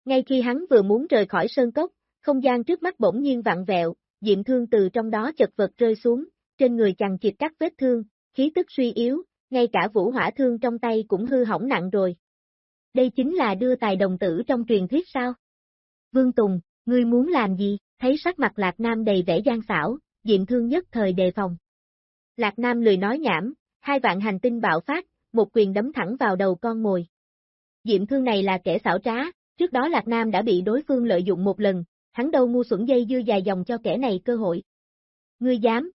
Ngay khi hắn vừa muốn rời khỏi sơn cốc, không gian trước mắt bỗng nhiên vặn vẹo, diệm thương từ trong đó chật vật rơi xuống, trên người chằng chịt các vết thương, khí tức suy yếu, ngay cả vũ hỏa thương trong tay cũng hư hỏng nặng rồi. Đây chính là đưa tài đồng tử trong truyền thuyết sao? Vương Tùng, ngươi muốn làm gì? Thấy sắc mặt Lạc Nam đầy vẻ gian xảo, diệm thương nhất thời đề phòng. Lạc Nam lười nói nhảm, hai vạn hành tinh bạo phát, một quyền đấm thẳng vào đầu con mồi. Diệm thương này là kẻ xảo trá, trước đó Lạc Nam đã bị đối phương lợi dụng một lần, hắn đâu ngu xuẩn dây dưa dài dòng cho kẻ này cơ hội. Ngươi dám?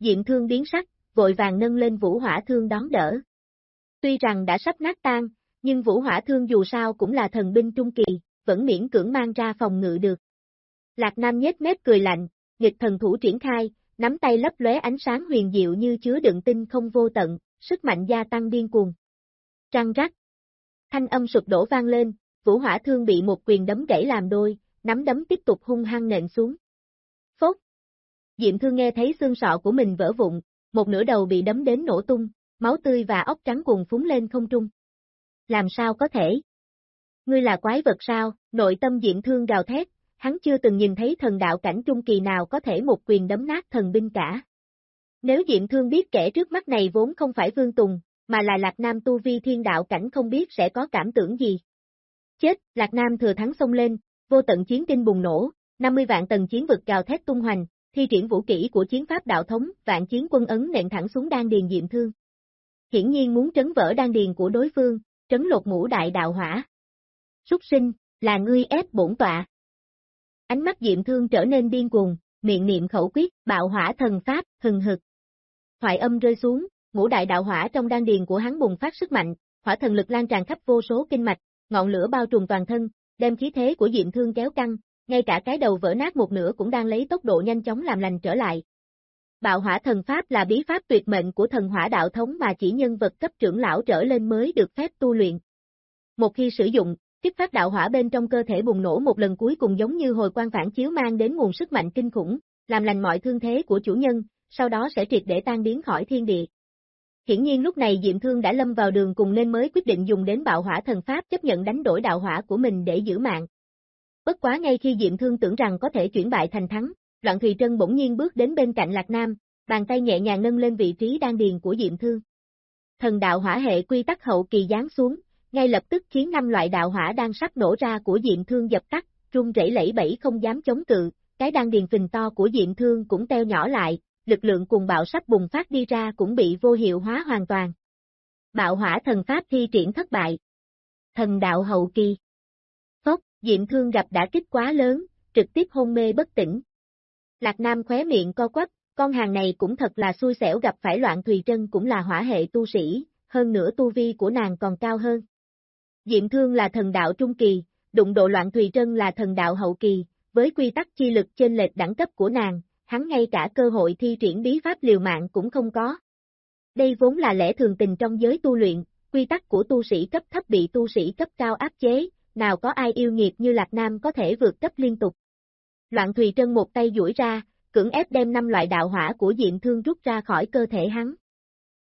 Diệm thương biến sắc, vội vàng nâng lên vũ hỏa thương đón đỡ. Tuy rằng đã sắp nát tan, nhưng vũ hỏa thương dù sao cũng là thần binh trung kỳ, vẫn miễn cưỡng mang ra phòng ngự được. Lạc Nam nhếch mép cười lạnh, nghịch thần thủ triển khai, nắm tay lấp lóe ánh sáng huyền diệu như chứa đựng tinh không vô tận, sức mạnh gia tăng điên cuồng. Trăng rắc. Thanh âm sụp đổ vang lên, vũ hỏa thương bị một quyền đấm gãy làm đôi, nắm đấm tiếp tục hung hăng nện xuống. Phốt. Diệm thương nghe thấy xương sọ của mình vỡ vụn, một nửa đầu bị đấm đến nổ tung, máu tươi và óc trắng cuồng phúng lên không trung. Làm sao có thể? Ngươi là quái vật sao? Nội tâm Diệm Thương gào thét, hắn chưa từng nhìn thấy thần đạo cảnh trung kỳ nào có thể một quyền đấm nát thần binh cả. Nếu Diệm Thương biết kẻ trước mắt này vốn không phải Vương Tùng, mà là Lạc Nam tu vi thiên đạo cảnh không biết sẽ có cảm tưởng gì. Chết, Lạc Nam thừa thắng xông lên, vô tận chiến kinh bùng nổ, 50 vạn tầng chiến vực gào thét tung hoành, thi triển vũ kỹ của chiến pháp đạo thống, vạn chiến quân ấn nện thẳng xuống đan điền Diệm Thương. Hiển nhiên muốn trấn vỡ đan điền của đối phương, trấn lột ngũ đại đạo hỏa. Súc sinh, là ngươi ép bổn tọa. Ánh mắt Diệm Thương trở nên điên cuồng, miệng niệm khẩu quyết, bạo hỏa thần pháp, hừng hực. Thoại âm rơi xuống, ngũ đại đạo hỏa trong đan điền của hắn bùng phát sức mạnh, hỏa thần lực lan tràn khắp vô số kinh mạch, ngọn lửa bao trùm toàn thân, đem khí thế của Diệm Thương kéo căng, ngay cả cái đầu vỡ nát một nửa cũng đang lấy tốc độ nhanh chóng làm lành trở lại. Bạo hỏa thần pháp là bí pháp tuyệt mệnh của thần hỏa đạo thống mà chỉ nhân vật cấp trưởng lão trở lên mới được phép tu luyện. Một khi sử dụng, kích phát đạo hỏa bên trong cơ thể bùng nổ một lần cuối cùng giống như hồi quang phản chiếu mang đến nguồn sức mạnh kinh khủng, làm lành mọi thương thế của chủ nhân, sau đó sẽ triệt để tan biến khỏi thiên địa. Hiển nhiên lúc này Diệm Thương đã lâm vào đường cùng nên mới quyết định dùng đến bạo hỏa thần pháp chấp nhận đánh đổi đạo hỏa của mình để giữ mạng. Bất quá ngay khi Diệm Thương tưởng rằng có thể chuyển bại thành thắng, Loạn Thùy Trân bỗng nhiên bước đến bên cạnh Lạc Nam, bàn tay nhẹ nhàng nâng lên vị trí đan điền của Diệm Thương. Thần đạo hỏa hệ quy tắc hậu kỳ giáng xuống, ngay lập tức khiến năm loại đạo hỏa đang sắp nổ ra của Diệm Thương dập tắt, rung rẩy lẫy bẫy không dám chống cự, cái đan điền phình to của Diệm Thương cũng teo nhỏ lại, lực lượng cùng bạo sắp bùng phát đi ra cũng bị vô hiệu hóa hoàn toàn. Bạo hỏa thần pháp thi triển thất bại. Thần đạo hậu kỳ. Phốc, Diệm Thương gặp đã kích quá lớn, trực tiếp hôn mê bất tỉnh. Lạc Nam khóe miệng co quắp, con hàng này cũng thật là xui xẻo gặp phải loạn Thùy Trân cũng là hỏa hệ tu sĩ, hơn nữa tu vi của nàng còn cao hơn. Diệm Thương là thần đạo trung kỳ, đụng độ loạn Thùy Trân là thần đạo hậu kỳ, với quy tắc chi lực trên lệch đẳng cấp của nàng, hắn ngay cả cơ hội thi triển bí pháp liều mạng cũng không có. Đây vốn là lẽ thường tình trong giới tu luyện, quy tắc của tu sĩ cấp thấp bị tu sĩ cấp cao áp chế, nào có ai yêu nghiệt như Lạc Nam có thể vượt cấp liên tục. Loạn Thùy Trân một tay duỗi ra, cưỡng ép đem năm loại đạo hỏa của Diệm Thương rút ra khỏi cơ thể hắn.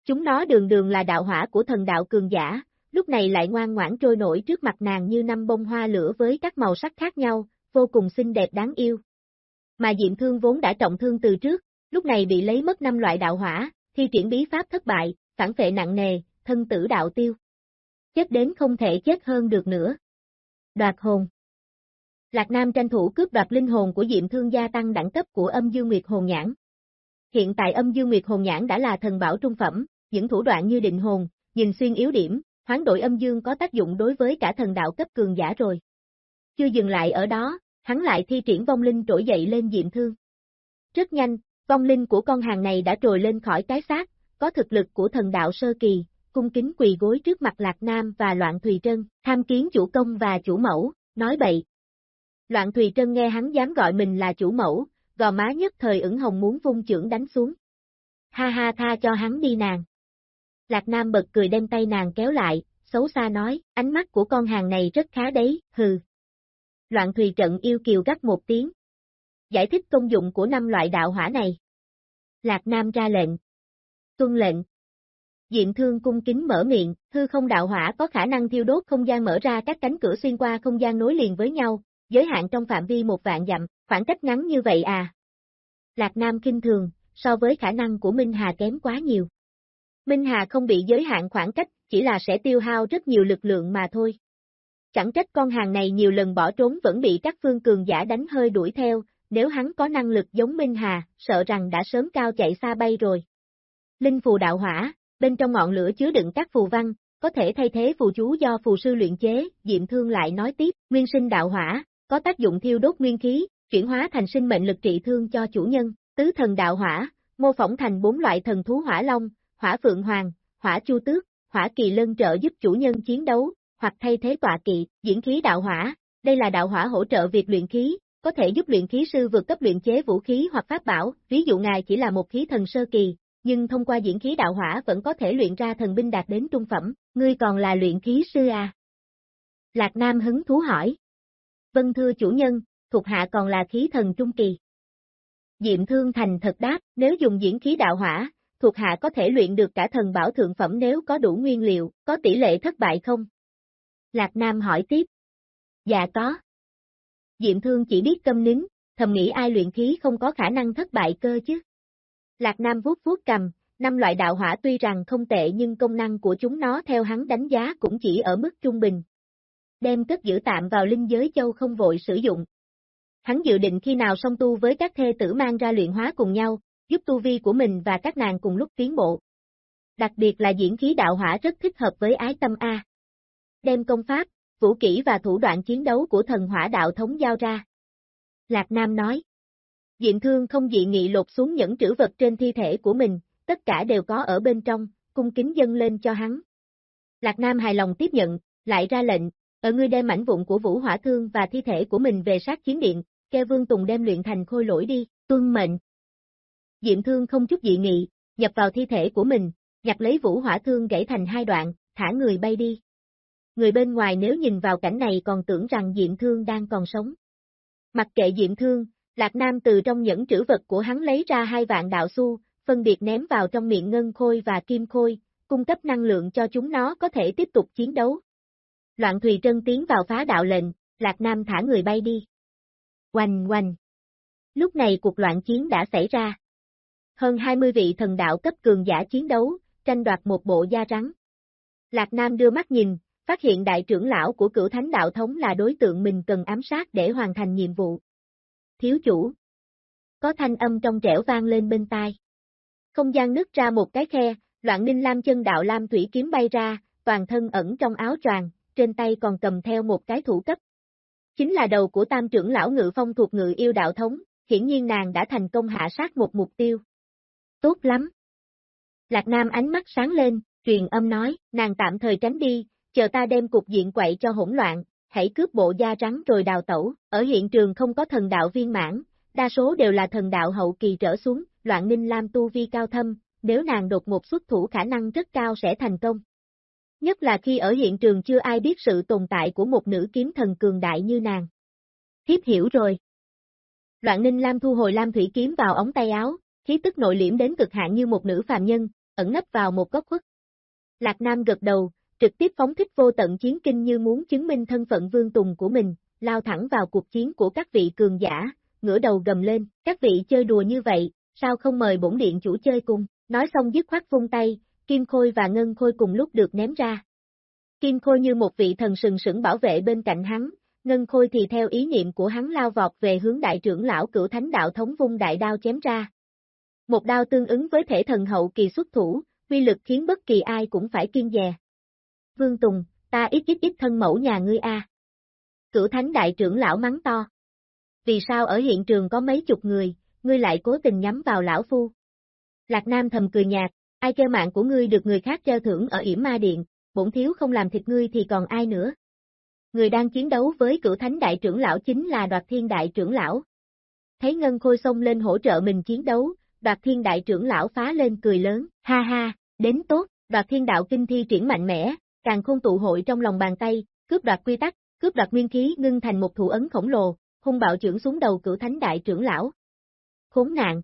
Chúng nó đường đường là đạo hỏa của thần đạo cường giả, lúc này lại ngoan ngoãn trôi nổi trước mặt nàng như năm bông hoa lửa với các màu sắc khác nhau, vô cùng xinh đẹp đáng yêu. Mà Diệm Thương vốn đã trọng thương từ trước, lúc này bị lấy mất năm loại đạo hỏa, thi triển bí pháp thất bại, phản phệ nặng nề, thân tử đạo tiêu. Chết đến không thể chết hơn được nữa. Đoạt hồn Lạc Nam tranh thủ cướp đoạt linh hồn của Diệm Thương gia tăng đẳng cấp của âm dương nguyệt hồn nhãn. Hiện tại âm dương nguyệt hồn nhãn đã là thần bảo trung phẩm, những thủ đoạn như định hồn, nhìn xuyên yếu điểm, hoán đổi âm dương có tác dụng đối với cả thần đạo cấp cường giả rồi. Chưa dừng lại ở đó, hắn lại thi triển vong linh trỗi dậy lên Diệm Thương. Rất nhanh, vong linh của con hàng này đã trồi lên khỏi cái xác, có thực lực của thần đạo sơ kỳ, cung kính quỳ gối trước mặt Lạc Nam và Loạn Thùy Trân, tham kiến chủ công và chủ mẫu, nói bậy. Loạn Thùy Trân nghe hắn dám gọi mình là chủ mẫu, gò má nhất thời ửng hồng muốn vung chưởng đánh xuống. Ha ha tha cho hắn đi nàng. Lạc Nam bật cười đem tay nàng kéo lại, xấu xa nói, ánh mắt của con hàng này rất khá đấy, hừ. Loạn Thùy Trận yêu kiều gắt một tiếng. Giải thích công dụng của năm loại đạo hỏa này. Lạc Nam ra lệnh. Tuân lệnh. Diệm thương cung kính mở miệng, hư không đạo hỏa có khả năng thiêu đốt không gian mở ra các cánh cửa xuyên qua không gian nối liền với nhau, giới hạn trong phạm vi một vạn dặm, khoảng cách ngắn như vậy à. Lạc Nam kinh thường, so với khả năng của Minh Hà kém quá nhiều. Minh Hà không bị giới hạn khoảng cách, chỉ là sẽ tiêu hao rất nhiều lực lượng mà thôi. Chẳng trách con hàng này nhiều lần bỏ trốn vẫn bị các phương cường giả đánh hơi đuổi theo, nếu hắn có năng lực giống Minh Hà, sợ rằng đã sớm cao chạy xa bay rồi. Linh phù đạo hỏa, bên trong ngọn lửa chứa đựng các phù văn, có thể thay thế phù chú do phù sư luyện chế, Diệm Thương lại nói tiếp, nguyên sinh đạo hỏa, có tác dụng thiêu đốt nguyên khí, chuyển hóa thành sinh mệnh lực trị thương cho chủ nhân, tứ thần đạo hỏa, mô phỏng thành bốn loại thần thú hỏa long, hỏa phượng hoàng, hỏa chu tước, hỏa kỳ lân trợ giúp chủ nhân chiến đấu, hoặc thay thế tọa kỵ, diễn khí đạo hỏa, đây là đạo hỏa hỗ trợ việc luyện khí, có thể giúp luyện khí sư vượt cấp luyện chế vũ khí hoặc pháp bảo, ví dụ ngài chỉ là một khí thần sơ kỳ, nhưng thông qua diễn khí đạo hỏa vẫn có thể luyện ra thần binh đạt đến trung phẩm, ngươi còn là luyện khí sư à? Lạc Nam hứng thú hỏi. Vân thưa chủ nhân, thuộc hạ còn là khí thần trung kỳ. Diệm Thương Thành thật đáp, nếu dùng diễn khí đạo hỏa, thuộc hạ có thể luyện được cả thần bảo thượng phẩm nếu có đủ nguyên liệu, có tỷ lệ thất bại không? Lạc Nam hỏi tiếp. Dạ có. Diệm Thương chỉ biết câm nín, thầm nghĩ ai luyện khí không có khả năng thất bại cơ chứ. Lạc Nam vuốt vuốt cầm, năm loại đạo hỏa tuy rằng không tệ nhưng công năng của chúng nó theo hắn đánh giá cũng chỉ ở mức trung bình. Đem cất giữ tạm vào linh giới châu không vội sử dụng. Hắn dự định khi nào song tu với các thê tử mang ra luyện hóa cùng nhau, giúp tu vi của mình và các nàng cùng lúc tiến bộ. Đặc biệt là diễn khí đạo hỏa rất thích hợp với ái tâm A. Đem công pháp, vũ kỹ và thủ đoạn chiến đấu của thần hỏa đạo thống giao ra. Lạc Nam nói. Diện thương không dị nghị lột xuống những trữ vật trên thi thể của mình, tất cả đều có ở bên trong, cung kính dâng lên cho hắn. Lạc Nam hài lòng tiếp nhận, lại ra lệnh, ở ngươi đem mảnh vụn của vũ hỏa thương và thi thể của mình về sát chiến điện, kêu Vương Tùng đem luyện thành khôi lỗi đi, tuân mệnh. Diệm thương không chút dị nghị, nhập vào thi thể của mình, nhặt lấy vũ hỏa thương gãy thành hai đoạn, thả người bay đi. Người bên ngoài nếu nhìn vào cảnh này còn tưởng rằng Diệm thương đang còn sống. Mặc kệ Diệm thương, Lạc Nam từ trong những trữ vật của hắn lấy ra hai vạn đạo xu, phân biệt ném vào trong miệng ngân khôi và kim khôi, cung cấp năng lượng cho chúng nó có thể tiếp tục chiến đấu. Loạn Thùy Trân tiến vào phá đạo lệnh, Lạc Nam thả người bay đi. Oanh oanh. Lúc này cuộc loạn chiến đã xảy ra. Hơn 20 vị thần đạo cấp cường giả chiến đấu, tranh đoạt một bộ da rắn. Lạc Nam đưa mắt nhìn, phát hiện đại trưởng lão của cửu thánh đạo thống là đối tượng mình cần ám sát để hoàn thành nhiệm vụ. Thiếu chủ. Có thanh âm trong trẻo vang lên bên tai. Không gian nứt ra một cái khe, loạn ninh lam chân đạo lam thủy kiếm bay ra, toàn thân ẩn trong áo choàng, trên tay còn cầm theo một cái thủ cấp. Chính là đầu của tam trưởng lão ngự phong thuộc ngự yêu đạo thống, hiển nhiên nàng đã thành công hạ sát một mục tiêu. Tốt lắm. Lạc Nam ánh mắt sáng lên, truyền âm nói, nàng tạm thời tránh đi, chờ ta đem cục diện quậy cho hỗn loạn, hãy cướp bộ da rắn rồi đào tẩu, ở hiện trường không có thần đạo viên mãn, đa số đều là thần đạo hậu kỳ trở xuống, loạn ninh lam tu vi cao thâm, nếu nàng đột một xuất thủ khả năng rất cao sẽ thành công. Nhất là khi ở hiện trường chưa ai biết sự tồn tại của một nữ kiếm thần cường đại như nàng. Thiếp hiểu rồi. Loạn ninh lam thu hồi lam thủy kiếm vào ống tay áo, khí tức nội liễm đến cực hạn như một nữ phàm nhân, ẩn nấp vào một góc khuất. Lạc Nam gật đầu, trực tiếp phóng thích vô tận chiến kinh như muốn chứng minh thân phận vương tùng của mình, lao thẳng vào cuộc chiến của các vị cường giả, ngửa đầu gầm lên, các vị chơi đùa như vậy, sao không mời bổn điện chủ chơi cùng, nói xong dứt khoát vung tay, kim khôi và ngân khôi cùng lúc được ném ra. Kim khôi như một vị thần sừng sững bảo vệ bên cạnh hắn, ngân khôi thì theo ý niệm của hắn lao vọt về hướng đại trưởng lão cửu thánh đạo thống vung đại đao chém ra. Một đao tương ứng với thể thần hậu kỳ xuất thủ, quy lực khiến bất kỳ ai cũng phải kiên dè. Vương Tùng, ta ít ít ít thân mẫu nhà ngươi a. Cửu thánh đại trưởng lão mắng to. Vì sao ở hiện trường có mấy chục người, ngươi lại cố tình nhắm vào lão phu. Lạc Nam thầm cười nhạt, ai kêu mạng của ngươi được người khác treo thưởng ở yểm ma điện, bổn thiếu không làm thịt ngươi thì còn ai nữa. Người đang chiến đấu với cửu thánh đại trưởng lão chính là đoạt thiên đại trưởng lão. Thấy Ngân Khôi xông lên hỗ trợ mình chiến đấu, đoạt thiên đại trưởng lão phá lên cười lớn, ha ha, đến tốt, đoạt thiên đạo kinh thi triển mạnh mẽ, càng không tụ hội trong lòng bàn tay, cướp đoạt quy tắc, cướp đoạt nguyên khí ngưng thành một thủ ấn khổng lồ, hung bạo trưởng xuống đầu cửu thánh đại trưởng lão. Khốn nạn!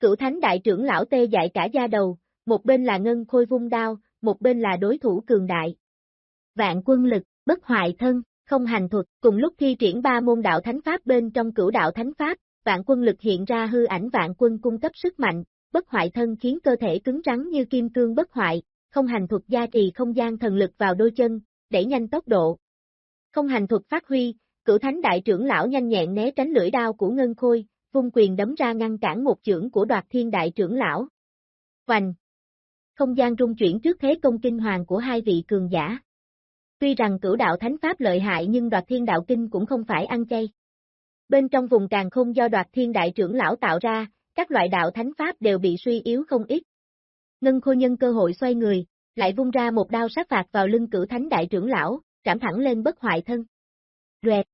Cửu thánh đại trưởng lão tê dại cả da đầu, một bên là ngân khôi vung đao, một bên là đối thủ cường đại. Vạn quân lực, bất hoại thân, không hành thuật, cùng lúc thi triển ba môn đạo thánh pháp bên trong cửu đạo thánh pháp, vạn quân lực hiện ra hư ảnh vạn quân cung cấp sức mạnh, bất hoại thân khiến cơ thể cứng rắn như kim cương bất hoại, không hành thuật gia trì không gian thần lực vào đôi chân, đẩy nhanh tốc độ. Không hành thuật phát huy, cửu thánh đại trưởng lão nhanh nhẹn né tránh lưỡi đao của ngân khôi, vung quyền đấm ra ngăn cản một chưởng của đoạt thiên đại trưởng lão. Hoành! Không gian rung chuyển trước thế công kinh hoàng của hai vị cường giả. Tuy rằng cửu đạo thánh pháp lợi hại nhưng đoạt thiên đạo kinh cũng không phải ăn chay. Bên trong vùng càng không do đoạt thiên đại trưởng lão tạo ra, các loại đạo thánh pháp đều bị suy yếu không ít. Ngân khôi nhân cơ hội xoay người, lại vung ra một đao sát phạt vào lưng cửu thánh đại trưởng lão, trảm thẳng lên bất hoại thân. Rẹt!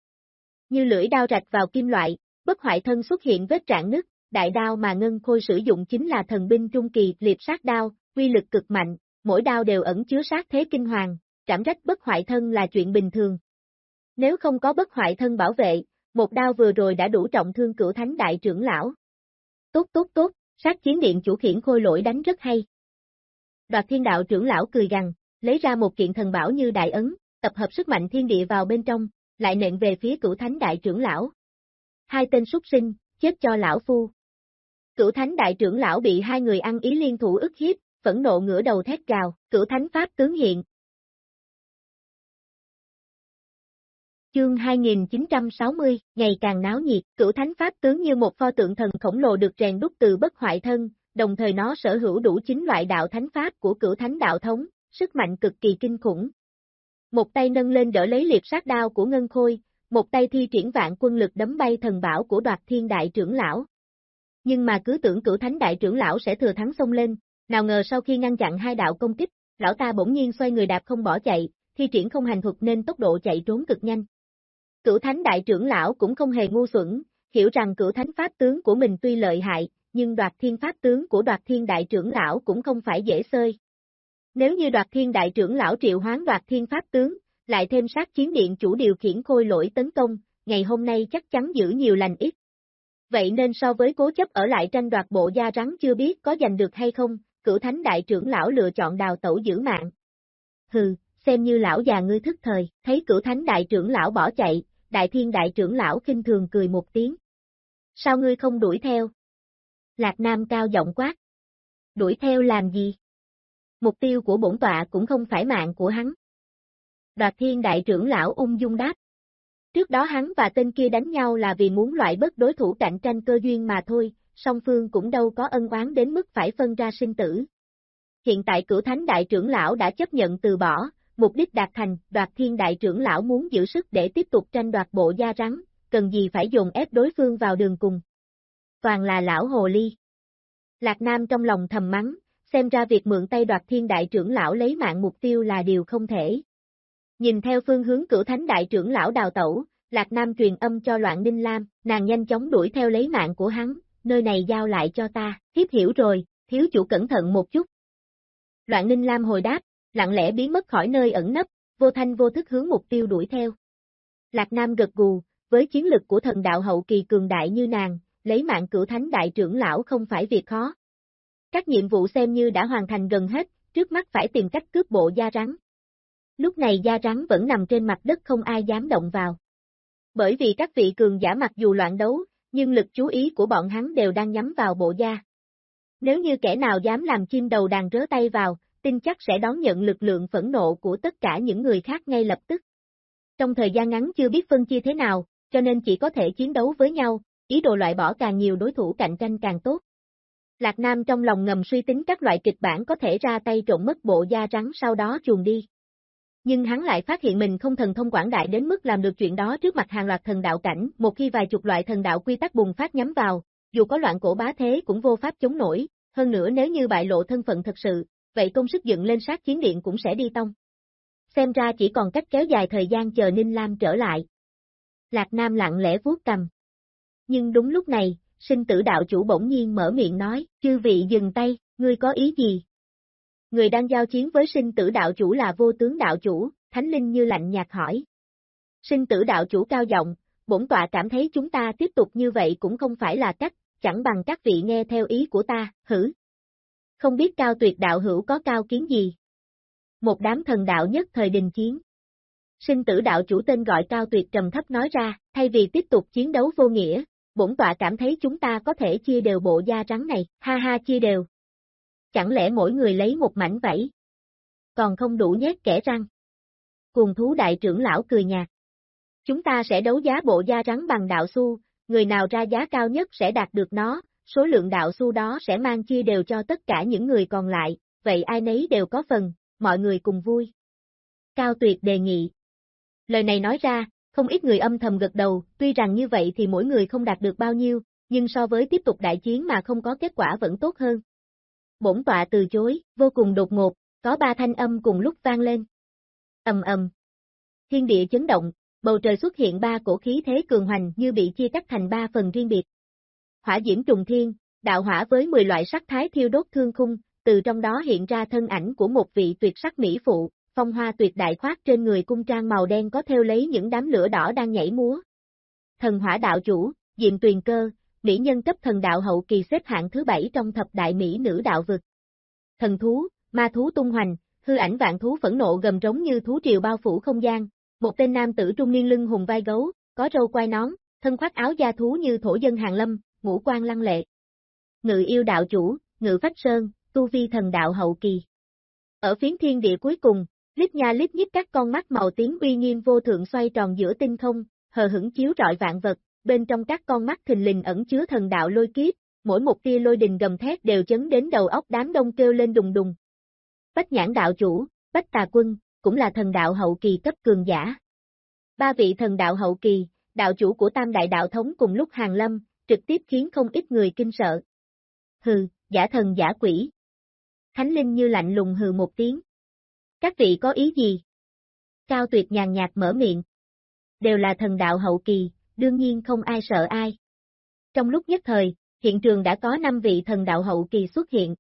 Như lưỡi đao rạch vào kim loại, bất hoại thân xuất hiện vết trạng nứt, đại đao mà Ngân Khôi sử dụng chính là thần binh trung kỳ liệp sát đao, quy lực cực mạnh, mỗi đao đều ẩn chứa sát thế kinh hoàng, trảm rách bất hoại thân là chuyện bình thường. Nếu không có bất hoại thân bảo vệ, một đao vừa rồi đã đủ trọng thương cửu thánh đại trưởng lão. Tốt tốt tốt, sát chiến điện chủ khiển khôi lỗi đánh rất hay. Đoạt thiên đạo trưởng lão cười gằn, lấy ra một kiện thần bảo như đại ấn, tập hợp sức mạnh thiên địa vào bên trong, lại nện về phía cửu thánh đại trưởng lão. Hai tên súc sinh, chết cho lão phu. Cửu thánh đại trưởng lão bị hai người ăn ý liên thủ ức hiếp, phẫn nộ ngửa đầu thét gào, cửu thánh pháp tướng hiện. Chương 2960, ngày càng náo nhiệt, cửu thánh pháp tướng như một pho tượng thần khổng lồ được rèn đúc từ bất hoại thân, đồng thời nó sở hữu đủ chính loại đạo thánh pháp của cửu thánh đạo thống, sức mạnh cực kỳ kinh khủng. Một tay nâng lên đỡ lấy liệp sát đao của Ngân Khôi, một tay thi triển vạn quân lực đấm bay thần bảo của đoạt thiên đại trưởng lão. Nhưng mà cứ tưởng cửu thánh đại trưởng lão sẽ thừa thắng xông lên, nào ngờ sau khi ngăn chặn hai đạo công kích, lão ta bỗng nhiên xoay người đạp không bỏ chạy, thi triển không hành thuật nên tốc độ chạy trốn cực nhanh. Cửu thánh đại trưởng lão cũng không hề ngu xuẩn, hiểu rằng cửu thánh pháp tướng của mình tuy lợi hại, nhưng đoạt thiên pháp tướng của đoạt thiên đại trưởng lão cũng không phải dễ xơi. Nếu như đoạt thiên đại trưởng lão triệu hoán đoạt thiên pháp tướng, lại thêm sát chiến điện chủ điều khiển khôi lỗi tấn công, ngày hôm nay chắc chắn giữ nhiều lành ít. Vậy nên so với cố chấp ở lại tranh đoạt bộ da rắn chưa biết có giành được hay không, cửu thánh đại trưởng lão lựa chọn đào tẩu giữ mạng. Hừ, xem như lão già ngươi thức thời, thấy cửu thánh đại trưởng lão bỏ chạy, đại thiên đại trưởng lão kinh thường cười một tiếng. Sao ngươi không đuổi theo? Lạc Nam cao giọng quát. Đuổi theo làm gì? Mục tiêu của bổn tọa cũng không phải mạng của hắn. Đoạt thiên đại trưởng lão ung dung đáp. Trước đó hắn và tên kia đánh nhau là vì muốn loại bớt đối thủ cạnh tranh cơ duyên mà thôi, song phương cũng đâu có ân oán đến mức phải phân ra sinh tử. Hiện tại cửu thánh đại trưởng lão đã chấp nhận từ bỏ, mục đích đạt thành, đoạt thiên đại trưởng lão muốn giữ sức để tiếp tục tranh đoạt bộ da rắn, cần gì phải dồn ép đối phương vào đường cùng. Toàn là lão hồ ly. Lạc Nam trong lòng thầm mắng, xem ra việc mượn tay đoạt thiên đại trưởng lão lấy mạng mục tiêu là điều không thể. Nhìn theo phương hướng cửu thánh đại trưởng lão đào tẩu, Lạc Nam truyền âm cho Loạn Ninh Lam, nàng nhanh chóng đuổi theo lấy mạng của hắn, nơi này giao lại cho ta, thiếp hiểu rồi, thiếu chủ cẩn thận một chút. Loạn Ninh Lam hồi đáp, lặng lẽ biến mất khỏi nơi ẩn nấp, vô thanh vô thức hướng mục tiêu đuổi theo. Lạc Nam gật gù, với chiến lực của thần đạo hậu kỳ cường đại như nàng, lấy mạng cửu thánh đại trưởng lão không phải việc khó. Các nhiệm vụ xem như đã hoàn thành gần hết, trước mắt phải tìm cách cướp bộ da rắn. Lúc này da rắn vẫn nằm trên mặt đất không ai dám động vào. Bởi vì các vị cường giả mặc dù loạn đấu, nhưng lực chú ý của bọn hắn đều đang nhắm vào bộ da. Nếu như kẻ nào dám làm chim đầu đàn rớ tay vào, tin chắc sẽ đón nhận lực lượng phẫn nộ của tất cả những người khác ngay lập tức. Trong thời gian ngắn chưa biết phân chia thế nào, cho nên chỉ có thể chiến đấu với nhau, ý đồ loại bỏ càng nhiều đối thủ cạnh tranh càng tốt. Lạc Nam trong lòng ngầm suy tính các loại kịch bản có thể ra tay trộn mất bộ da rắn sau đó chuồn đi. Nhưng hắn lại phát hiện mình không thần thông quảng đại đến mức làm được chuyện đó trước mặt hàng loạt thần đạo cảnh, một khi vài chục loại thần đạo quy tắc bùng phát nhắm vào, Dù có loạn cổ bá thế cũng vô pháp chống nổi, hơn nữa nếu như bại lộ thân phận thật sự, vậy công sức dựng lên sát chiến điện cũng sẽ đi tông. Xem ra chỉ còn cách kéo dài thời gian chờ Ninh Lam trở lại. Lạc Nam lặng lẽ vuốt cầm. Nhưng đúng lúc này, sinh tử đạo chủ bỗng nhiên mở miệng nói, chư vị dừng tay, ngươi có ý gì? Người đang giao chiến với sinh tử đạo chủ là vô tướng đạo chủ, Thánh Linh như lạnh nhạt hỏi. Sinh tử đạo chủ cao giọng, bổn tọa cảm thấy chúng ta tiếp tục như vậy cũng không phải là cách, chẳng bằng các vị nghe theo ý của ta, hử. Không biết cao tuyệt đạo hữu có cao kiến gì? Một đám thần đạo nhất thời đình chiến. Sinh tử đạo chủ tên gọi cao tuyệt trầm thấp nói ra, thay vì tiếp tục chiến đấu vô nghĩa, bổn tọa cảm thấy chúng ta có thể chia đều bộ da trắng này, ha ha chia đều. Chẳng lẽ mỗi người lấy một mảnh vẫy? Còn không đủ nhét kẻ răng. Cùng thú đại trưởng lão cười nhạt. Chúng ta sẽ đấu giá bộ da trắng bằng đạo xu, người nào ra giá cao nhất sẽ đạt được nó, số lượng đạo xu đó sẽ mang chia đều cho tất cả những người còn lại, vậy ai nấy đều có phần, mọi người cùng vui. Cao Tuyệt đề nghị. Lời này nói ra, không ít người âm thầm gật đầu, tuy rằng như vậy thì mỗi người không đạt được bao nhiêu, nhưng so với tiếp tục đại chiến mà không có kết quả vẫn tốt hơn. Bổn tọa từ chối, vô cùng đột ngột, có ba thanh âm cùng lúc vang lên. Ầm ầm. Thiên địa chấn động, bầu trời xuất hiện ba cổ khí thế cường hoành như bị chia cắt thành ba phần riêng biệt. Hỏa diễm trùng thiên, đạo hỏa với 10 loại sắc thái thiêu đốt thương khung, từ trong đó hiện ra thân ảnh của một vị tuyệt sắc mỹ phụ, phong hoa tuyệt đại khoác trên người cung trang màu đen có theo lấy những đám lửa đỏ đang nhảy múa. Thần hỏa đạo chủ, Diệm Tuyền Cơ, mỹ nhân cấp thần đạo hậu kỳ xếp hạng thứ bảy trong thập đại mỹ nữ đạo vực. Thần thú, ma thú tung hoành, hư ảnh vạn thú phẫn nộ gầm rống như thú triều bao phủ không gian, một tên nam tử trung niên lưng hùng vai gấu, có râu quai nón, thân khoác áo da thú như thổ dân hàng lâm, ngũ quan lăng lệ. Ngự yêu đạo chủ, ngự phách sơn, tu vi thần đạo hậu kỳ. Ở phiến thiên địa cuối cùng, lít nha lít nhít các con mắt màu tím uy nghiêm vô thượng xoay tròn giữa tinh không, hờ hững chiếu rọi vạn vật, bên trong các con mắt thình lình ẩn chứa thần đạo lôi kiếp, mỗi một tia lôi đình gầm thét đều chấn đến đầu óc đám đông kêu lên đùng đùng. Bách nhãn đạo chủ, Bách tà quân, cũng là thần đạo hậu kỳ cấp cường giả. Ba vị thần đạo hậu kỳ, đạo chủ của tam đại đạo thống cùng lúc hàng lâm, trực tiếp khiến không ít người kinh sợ. Hừ, giả thần giả quỷ. Thánh Linh như lạnh lùng hừ một tiếng. Các vị có ý gì? Cao tuyệt nhàn nhạt mở miệng. Đều là thần đạo hậu kỳ, đương nhiên không ai sợ ai. Trong lúc nhất thời, hiện trường đã có 5 vị thần đạo hậu kỳ xuất hiện.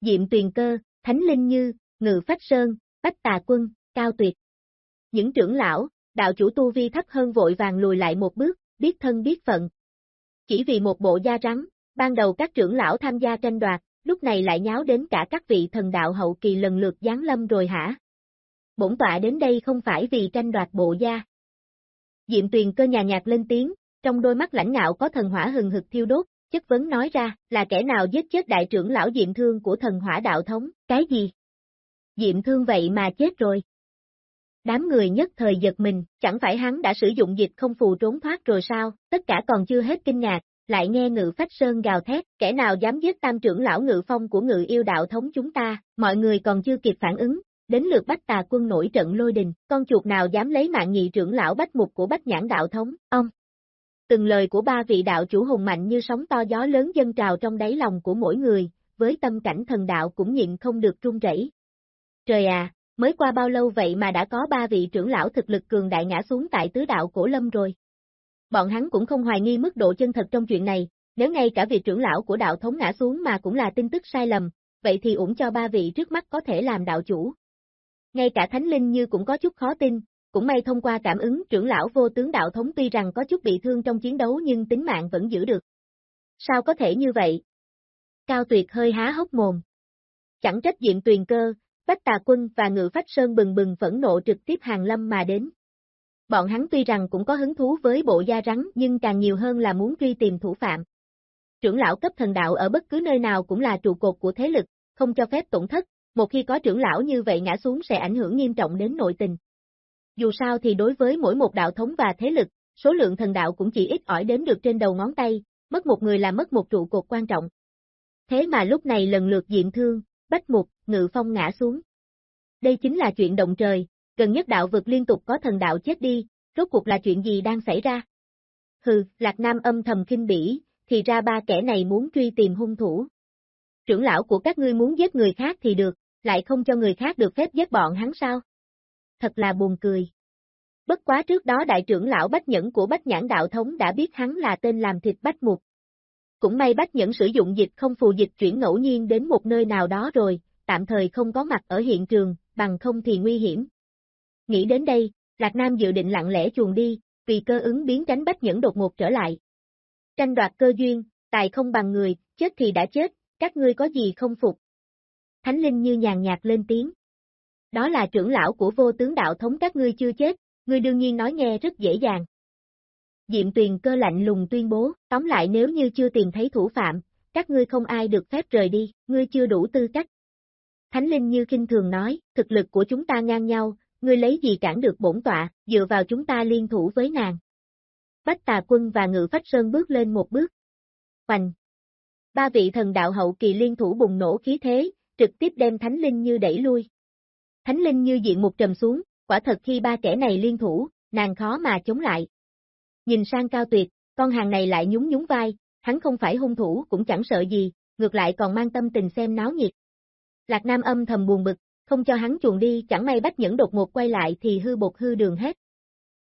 Diệm Tuyền Cơ, Thánh Linh Như, Ngự Phách Sơn, Bách Tà Quân, Cao Tuyệt. Những trưởng lão, đạo chủ tu vi thấp hơn vội vàng lùi lại một bước, biết thân biết phận. Chỉ vì một bộ da rắn, ban đầu các trưởng lão tham gia tranh đoạt, lúc này lại nháo đến cả các vị thần đạo hậu kỳ lần lượt giáng lâm rồi hả? Bổn tọa đến đây không phải vì tranh đoạt bộ da. Diệm tuyền cơ nhà nhạt lên tiếng, trong đôi mắt lãnh ngạo có thần hỏa hừng hực thiêu đốt, chất vấn nói ra, là kẻ nào giết chết đại trưởng lão Diệm Thương của thần hỏa đạo thống, cái gì? Diệm Thương vậy mà chết rồi. Đám người nhất thời giật mình, chẳng phải hắn đã sử dụng dịch không phù trốn thoát rồi sao, tất cả còn chưa hết kinh ngạc, lại nghe ngự phách sơn gào thét, kẻ nào dám giết tam trưởng lão ngự phong của ngự yêu đạo thống chúng ta, mọi người còn chưa kịp phản ứng, đến lượt bách tà quân nổi trận lôi đình, con chuột nào dám lấy mạng nhị trưởng lão bách mục của bách nhãn đạo thống, ông. Từng lời của ba vị đạo chủ hùng mạnh như sóng to gió lớn dân trào trong đáy lòng của mỗi người, với tâm cảnh thần đạo cũng nhịn không được run rẩy. Trời à, mới qua bao lâu vậy mà đã có ba vị trưởng lão thực lực cường đại ngã xuống tại tứ đạo cổ lâm rồi. Bọn hắn cũng không hoài nghi mức độ chân thật trong chuyện này, nếu ngay cả vị trưởng lão của đạo thống ngã xuống mà cũng là tin tức sai lầm, vậy thì ủng cho ba vị trước mắt có thể làm đạo chủ. Ngay cả Thánh Linh như cũng có chút khó tin, cũng may thông qua cảm ứng trưởng lão vô tướng đạo thống tuy rằng có chút bị thương trong chiến đấu nhưng tính mạng vẫn giữ được. Sao có thể như vậy? Cao Tuyệt hơi há hốc mồm. Chẳng trách diện tuyền cơ, Bách Tà Quân và Ngự Phách Sơn bừng bừng phẫn nộ trực tiếp hàng lâm mà đến. Bọn hắn tuy rằng cũng có hứng thú với bộ da rắn nhưng càng nhiều hơn là muốn truy tìm thủ phạm. Trưởng lão cấp thần đạo ở bất cứ nơi nào cũng là trụ cột của thế lực, không cho phép tổn thất, một khi có trưởng lão như vậy ngã xuống sẽ ảnh hưởng nghiêm trọng đến nội tình. Dù sao thì đối với mỗi một đạo thống và thế lực, số lượng thần đạo cũng chỉ ít ỏi đếm được trên đầu ngón tay, mất một người là mất một trụ cột quan trọng. Thế mà lúc này lần lượt diện thương, bách mục, ngự phong ngã xuống. Đây chính là chuyện động trời, gần nhất đạo vực liên tục có thần đạo chết đi, rốt cuộc là chuyện gì đang xảy ra? Hừ, Lạc Nam âm thầm kinh bỉ, thì ra ba kẻ này muốn truy tìm hung thủ. Trưởng lão của các ngươi muốn giết người khác thì được, lại không cho người khác được phép giết bọn hắn sao? Thật là buồn cười. Bất quá trước đó đại trưởng lão Bách Nhẫn của Bách Nhãn Đạo Thống đã biết hắn là tên làm thịt Bách Mục. Cũng may Bách Nhẫn sử dụng dịch không phù dịch chuyển ngẫu nhiên đến một nơi nào đó rồi, tạm thời không có mặt ở hiện trường, bằng không thì nguy hiểm. Nghĩ đến đây, Lạc Nam dự định lặng lẽ chuồn đi, vì cơ ứng biến tránh Bách Nhẫn đột ngột trở lại. Tranh đoạt cơ duyên, tài không bằng người, chết thì đã chết, các ngươi có gì không phục. Thánh Linh như nhàn nhạt lên tiếng. Đó là trưởng lão của vô tướng đạo thống các ngươi chưa chết, ngươi đương nhiên nói nghe rất dễ dàng. Diệm tuyền cơ lạnh lùng tuyên bố, tóm lại nếu như chưa tìm thấy thủ phạm, các ngươi không ai được phép rời đi, ngươi chưa đủ tư cách. Thánh Linh như kinh thường nói, thực lực của chúng ta ngang nhau, ngươi lấy gì cản được bổn tọa, dựa vào chúng ta liên thủ với nàng. Bách tà quân và ngự phách sơn bước lên một bước. Hoành! Ba vị thần đạo hậu kỳ liên thủ bùng nổ khí thế, trực tiếp đem Thánh Linh như đẩy lui. Thánh Linh như diện một trầm xuống, quả thật khi ba kẻ này liên thủ, nàng khó mà chống lại. Nhìn sang cao tuyệt, con hàng này lại nhún nhún vai, hắn không phải hung thủ cũng chẳng sợ gì, ngược lại còn mang tâm tình xem náo nhiệt. Lạc Nam âm thầm buồn bực, không cho hắn chuồn đi, chẳng may bách nhẫn đột ngột quay lại thì hư bột hư đường hết.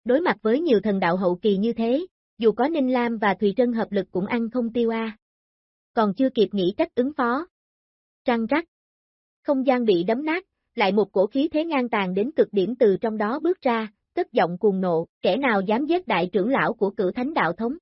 Đối mặt với nhiều thần đạo hậu kỳ như thế, dù có Ninh Lam và Thùy Trân hợp lực cũng ăn không tiêu a. Còn chưa kịp nghĩ cách ứng phó. Trăng rắc. Không gian bị đấm nát, lại một cổ khí thế ngang tàn đến cực điểm từ trong đó bước ra, tức giọng cuồng nộ, kẻ nào dám giết đại trưởng lão của cử thánh đạo thống.